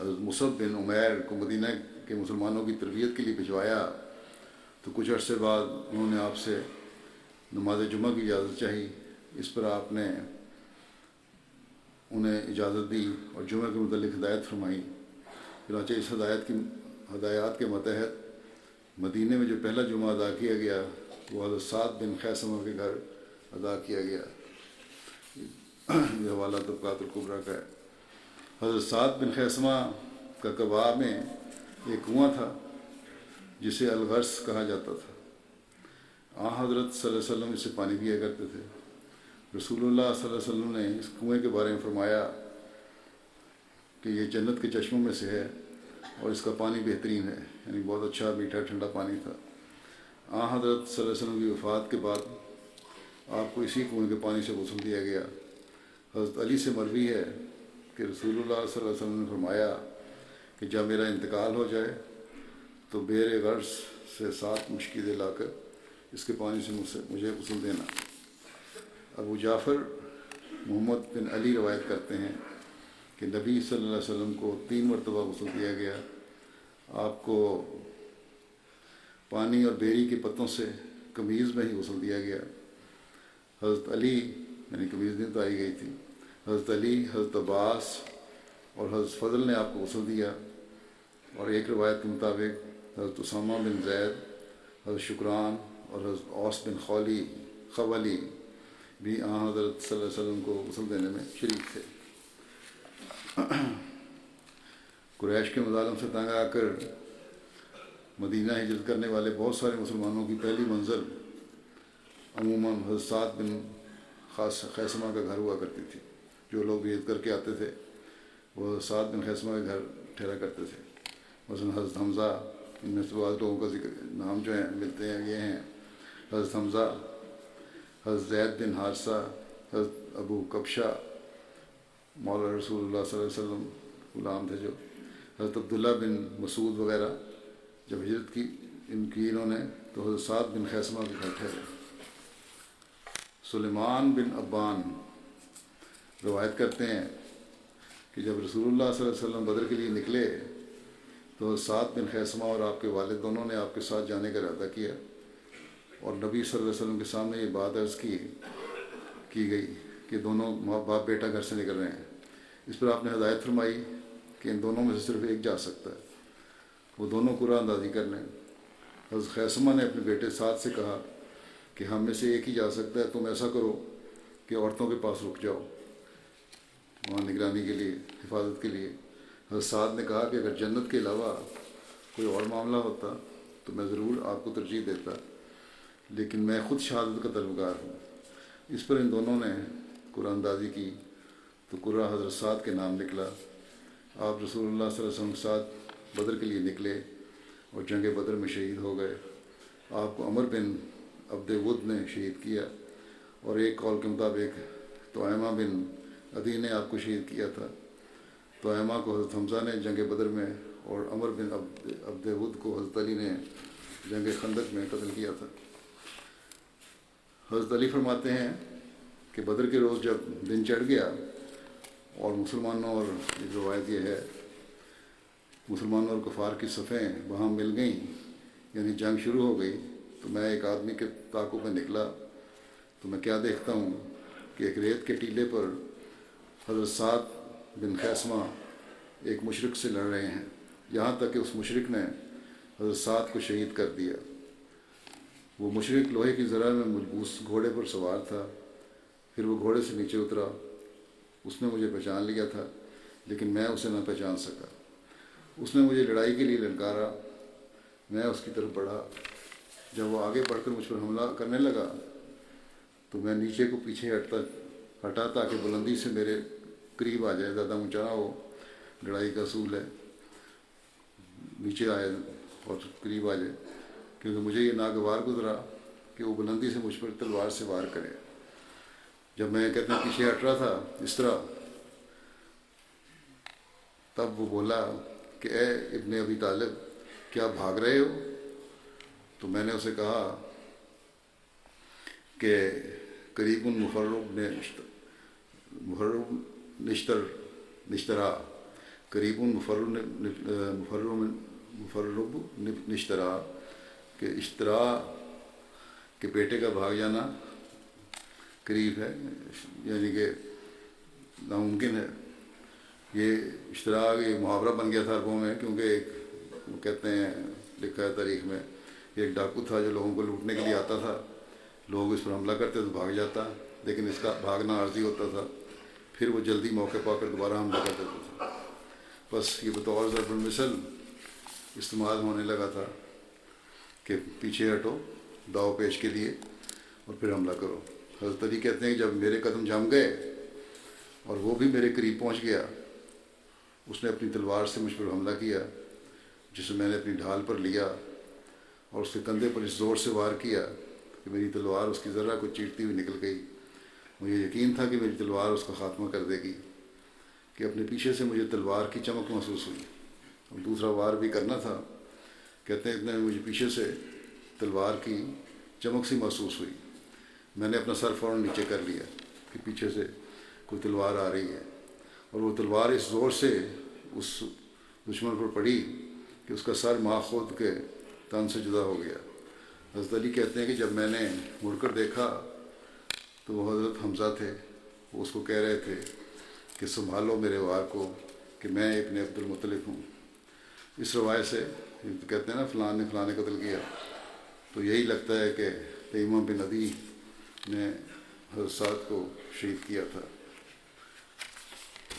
Speaker 11: حضرت مصب بن عمیر کو مدینہ کہ مسلمانوں کی تربیت کے لیے بھجوایا تو کچھ عرصے بعد انہوں نے آپ سے نماز جمعہ کی اجازت چاہی۔ اس پر آپ نے انہیں اجازت دی اور جمعہ کے متعلق ہدایت فرمائی۔ چنانچہ اس ہدایت کی ہدایات کے متحد مدینہ میں جو پہلا جمعہ ادا کیا گیا، وہ حضرت سعد بن خیسمہ کے گھر ادا کیا گیا۔ یہ حوالہ طبقات القبرہ کا ہے۔ حضرت سعد بن خیسمہ کا کباب میں ایک کنواں تھا، جسے الغرض کہا جاتا تھا۔ آ حضرت صلی اللہ علیہ وسلم اس سے پانی پیا کرتے تھے۔ رسول اللہ صلی اللہ علیہ وسلم نے اس کنویں کے بارے میں فرمایا کہ یہ جنت کے چشموں میں سے ہے اور اس کا پانی بہترین ہے یعنی بہت اچھا میٹھا ٹھنڈا پانی تھا۔ آ، حضرت صلی اللہ علیہ وسلم کی وفات کے بعد آپ کو اسی کنویں کے پانی سے غسل دیا گیا۔ حضرت علی سے مروی ہے کہ رسول اللہ صلی اللہ علیہ وسلم نے فرمایا کہ جب میرا انتقال ہو جائے تو بیر غرض سے سات مشکلیں لا کر اس کے پانی سے مجھ سے، مجھے غسل دینا۔ ابو جعفر محمد بن علی روایت کرتے ہیں کہ نبی صلی اللہ علیہ وسلم کو تین مرتبہ غسل دیا گیا۔ آپ کو پانی اور بیری کے پتوں سے قمیض میں ہی غسل دیا گیا۔ حضرت علی یعنی قمیض نہیں تو آئی گئی تھی۔ حضرت علی، حضرت عباس اور حضرت فضل نے آپ کو غسل دیا۔ اور ایک روایت کے مطابق حضرت اسامہ بن زید، حضرت شکران اور حضرت اوس بن خولی خولی بھی آ حضرت صلی اللہ علیہ وسلم کو غسل دینے میں شریک تھے۔ قریش کے مظالم سے تنگ آ کر مدینہ ہجرت کرنے والے بہت سارے مسلمانوں کی پہلی منزل عموماً حضرت بن خاص خیسمہ کا گھر ہوا کرتی تھی، جو لوگ ہجرت کر کے آتے تھے، وہ سعد بن خیسمہ کے گھر ٹھہرا کرتے تھے۔ مثلاً حضرت حمزہ ان میں سے بعض لوگوں کا ذکر، نام جو ہیں، ملتے ہیں، یہ ہیں۔ حضرت حمزہ، حضرت زید بن حادثہ حضرت ابو کبشہ مولا رسول اللہ صلی اللہ علیہ وسلم غلام تھے جو حضرت عبداللہ بن مسعود وغیرہ جب ہجرت کی، ان کی انہوں نے تو حضرت سعد بن خیسمہ کے گھر ٹھہرے۔ سلیمان بن ابان روایت کرتے ہیں کہ جب رسول اللہ صلی اللہ علیہ وسلم بدر کے لیے نکلے تو سعد بن خیسمہ اور آپ کے والد دونوں نے آپ کے ساتھ جانے کا ارادہ کیا اور نبی صلی اللہ علیہ وسلم کے سامنے یہ بات عرض کی کی گئی کہ دونوں باپ بیٹا گھر سے نکل رہے ہیں۔ اس پر آپ نے ہدایت فرمائی کہ ان دونوں میں سے صرف ایک جا سکتا ہے۔ وہ دونوں قرآن اندازی کر لیں۔ حضرت خیسمہ نے اپنے بیٹے ساتھ سے کہا کہ ہم میں سے ایک ہی جا سکتا ہے، تم ایسا کرو کہ عورتوں کے پاس رک جاؤ۔ وہاں نگرانی کے لیے، حفاظت کے لیے۔ حضرت سعد نے کہا کہ اگر جنت کے علاوہ کوئی اور معاملہ ہوتا تو میں ضرور آپ کو ترجیح دیتا، لیکن میں خود شہادت کا طلبگار ہوں۔ اس پر ان دونوں نے قرآن دازی کی۔ تو قرآن حضرت سعد کے نام نکلا۔ آپ رسول اللہ صلی اللہ علیہ وسلم کے ساتھ بدر کے لیے نکلے اور جنگ بدر میں شہید ہو گئے۔ آپ کو عمر بن عبد ود نے شہید کیا اور ایک کال کے مطابق توائمہ بن عدی نے آپ کو شہید کیا تھا۔ توائمہ کو حضرت حمزہ نے جنگ بدر میں اور عمر بن عبد ود کو حضرت علی نے جنگ خندق میں قتل کیا تھا۔ حضرت علی فرماتے ہیں کہ بدر کے روز جب دن چڑھ گیا اور مسلمانوں اور روایت یہ ہے، مسلمانوں اور کفار کی صفیں وہاں مل گئیں یعنی جنگ شروع ہو گئی، تو میں ایک آدمی کے تاکوں پہ نکلا، تو میں کیا دیکھتا ہوں کہ ایک ریت کے ٹیلے پر حضرت سعد بن خیسمہ ایک مشرق سے لڑ رہے ہیں۔ یہاں تک کہ اس مشرق نے حضرت سعد کو شہید کر دیا۔ وہ مشرق لوہے کی ذرا میں ملبوس گھوڑے پر سوار تھا، پھر وہ گھوڑے سے نیچے اترا۔ اس نے مجھے پہچان لیا تھا، لیکن میں اسے نہ پہچان سکا۔ اس نے مجھے لڑائی کے لیے للکارا میں اس کی طرف بڑھا۔ جب وہ آگے بڑھ کر مجھ پر حملہ کرنے لگا، تو میں نیچے کو پیچھے ہٹتا، ہٹا تاکہ بلندی سے میرے قریب آ جائے۔ زیادہ اونچا نہ ہو، لڑائی کا اصول ہے۔ نیچے آئے اور قریب آ جائے، کیونکہ مجھے یہ ناگوار گزرا کہ وہ بلندی سے مجھ پر تلوار سے وار کرے۔ جب میں کہتے ہیں پیچھے ہٹ رہا تھا، اس طرح۔ تب وہ بولا کہ اے ابن ابی طالب، کیا بھاگ رہے ہو؟ تو میں نے اسے کہا کہ قریب المفرب نے محرم نشتر، نشترا۔ قریب المفرب مفرم مفرب نشترا، کہ اشترا کے بیٹے کا بھاگ جانا۔ قریب ہے یعنی کہ ناممکن ہے۔ یہ اشتراک، یہ محاورہ بن گیا تھا عربوں میں، کیونکہ ایک کہتے ہیں، لکھا ہے تاریخ میں، ایک ڈاکو تھا جو لوگوں کو لوٹنے کے لیے آتا تھا۔ لوگ اس پر حملہ کرتے تو بھاگ جاتا، لیکن اس کا بھاگنا عارضی ہوتا تھا۔ پھر وہ جلدی موقع پا کر دوبارہ حملہ کر دیتا تھا بس یہ بطور ضرب المثل استعمال ہونے لگا تھا کہ پیچھے ہٹو، داؤ پیش کے لیے اور پھر حملہ کرو۔ حضرت علی کہتے ہیں کہ جب میرے قدم جم گئے اور وہ بھی میرے قریب پہنچ گیا، اس نے اپنی تلوار سے مجھ پر حملہ کیا، جسے میں نے اپنی ڈھال پر لیا اور اس کے کندھے پر اس زور سے وار کیا کہ میری تلوار اس کی ذرہ کو چیٹتی ہوئی نکل گئی۔ مجھے یقین تھا کہ میری تلوار اس کا خاتمہ کر دے گی، کہ اپنے پیچھے سے مجھے تلوار کی چمک محسوس ہوئی۔ اور دوسرا وار بھی کرنا تھا، کہتے ہیں اتنے مجھے پیچھے سے تلوار کی چمک سی محسوس ہوئی۔ میں نے اپنا سر فوراً نیچے کر لیا کہ پیچھے سے کوئی تلوار آ رہی ہے۔ اور وہ تلوار اس زور سے اس دشمن پر پڑی کہ اس کا سر ماخود کے تن سے جدا ہو گیا۔ حضرت علی کہتے ہیں کہ جب میں نے مڑ کر دیکھا تو وہ حضرت حمزہ تھے۔ وہ اس کو کہہ رہے تھے کہ سنبھالو میرے وار کو کہ میں ابن عبد المطلف ہوں۔ اس روایت سے کہتے ہیں نا، فلاں نے فلاں نے قتل کیا۔ تو یہی لگتا ہے کہ تیمہ بن ندی نے حضرت سعد کو شہید کیا تھا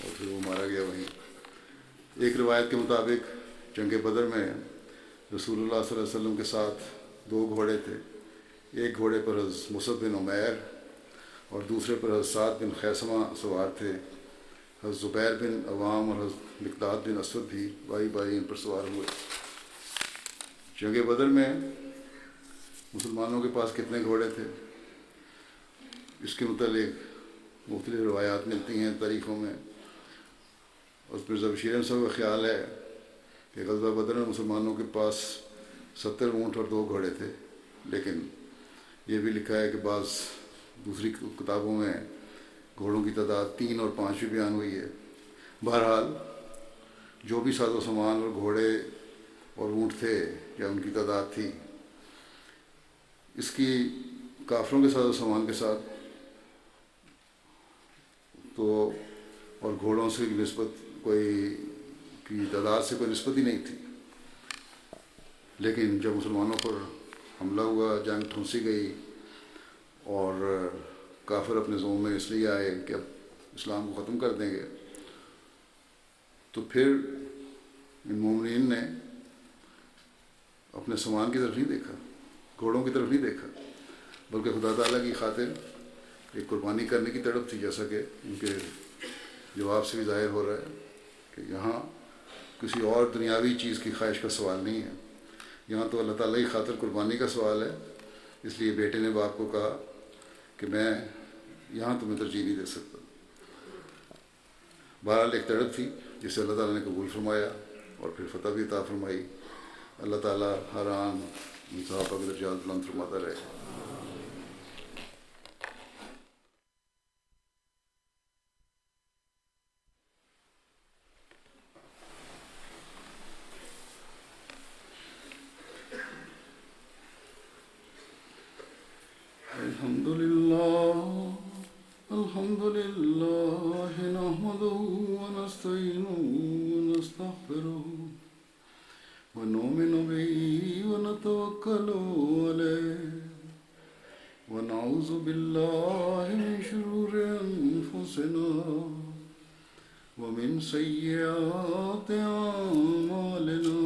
Speaker 11: اور پھر وہ مارا گیا وہیں۔ ایک روایت کے مطابق جنگ بدر میں رسول اللہ صلی اللہ علیہ وسلم کے ساتھ دو گھوڑے تھے۔ ایک گھوڑے پر حضرت مصب بن عمیر اور دوسرے پر حضرت سعد بن خیسمہ سوار تھے۔ حضرت زبیر بن عوام اور حضرت مقداد بن اسود بھی بائی بائی ان پر سوار ہوئے۔ جنگ بدر میں مسلمانوں کے پاس کتنے گھوڑے تھے؟ اس کے متعلق مختلف روایات ملتی ہیں تاریخوں میں۔ اور پھر ضب شیرن صاحب کا خیال ہے کہ غزبہ بدر میں مسلمانوں کے پاس ستر اونٹ اور دو گھوڑے تھے، لیکن یہ بھی لکھا ہے کہ بعض دوسری کتابوں میں گھوڑوں کی تعداد تین اور پانچ بھی بیان ہوئی ہے۔ بہرحال، جو بھی ساز و سامان اور گھوڑے اور اونٹ تھے یا ان کی تعداد تھی، اس کی کافروں کے ساز و سامان کے ساتھ تو اور گھوڑوں سے نسبت کوئی کی تعداد سے کوئی نسبت ہی نہیں تھی۔ لیکن جب مسلمانوں پر حملہ ہوا، جنگ ٹھونسی گئی اور کافر اپنے زوم میں اس لیے آئے کہ اب اسلام کو ختم کر دیں گے، تو پھر ان مومنین نے اپنے سامان کی طرف نہیں دیکھا، گھوڑوں کی طرف نہیں دیکھا، بلکہ خدا تعالیٰ کی خاطر ایک قربانی کرنے کی تڑپ تھی جیسا کہ ان کے جواب سے بھی ظاہر ہو رہا ہے کہ یہاں کسی اور دنیاوی چیز کی خواہش کا سوال نہیں ہے۔ یہاں تو اللہ تعالیٰ کی خاطر قربانی کا سوال ہے۔ اس لیے بیٹے نے باپ کو کہا کہ میں یہاں تمہیں ترجیح نہیں دے سکتا۔ بہرحال ایک تڑپ تھی جسے اللہ تعالیٰ نے قبول فرمایا اور پھر فتح بھی عطا فرمائی۔ اللہ تعالیٰ ہر آن صحابہ کے درجات بلند فرماتا رہے۔ ونؤمن به ونتوكل عليه ونعوذ بالله من شرور أنفسنا ومن سيئات أعمالنا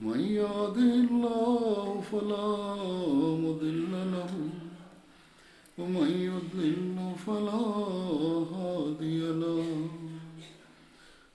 Speaker 11: من يهده الله فلا مضل له ومن يضلل فلا هادي له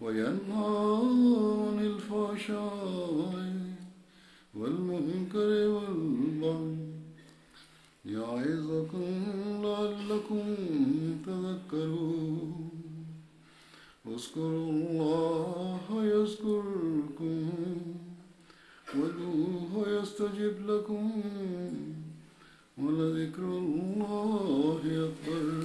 Speaker 11: وينهى عن الفحشاء والمنكر والبغي يعظكم لعلكم تذكرون اذكروا الله يذكركم وادعوه يستجب لكم ولذكر الله أكبر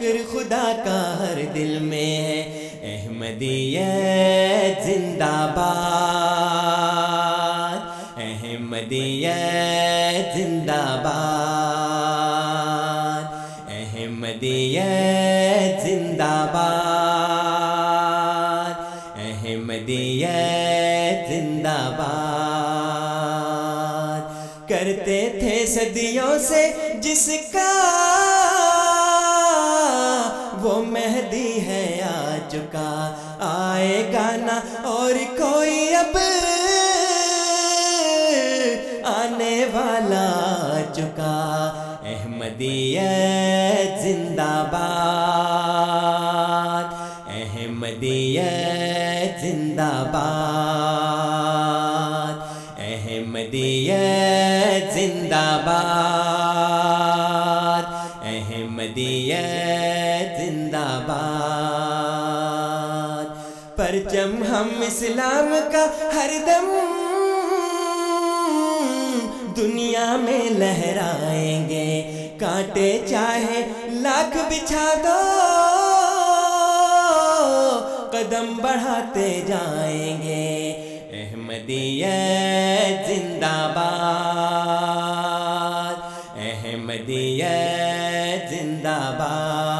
Speaker 1: شکر خدا کا ہر دل میں ہے۔ احمدیت زندہ باد۔ احمدیت زندہ باد۔ احمدیت زندہ باد۔ احمدیت زندہ باد۔ کرتے تھے صدیوں سے جس کا آئے گانا اور کوئی اب آنے والا چکا۔ احمدیت زندہ باد۔ احمدیت زندہ باد۔ احمدیت ہم اسلام کا ہر دم دنیا میں لہرائیں گے۔ کانٹے چاہے لاکھ بچھا دو، قدم بڑھاتے جائیں گے۔ احمدیت زندہ باد، احمدیت زندہ باد۔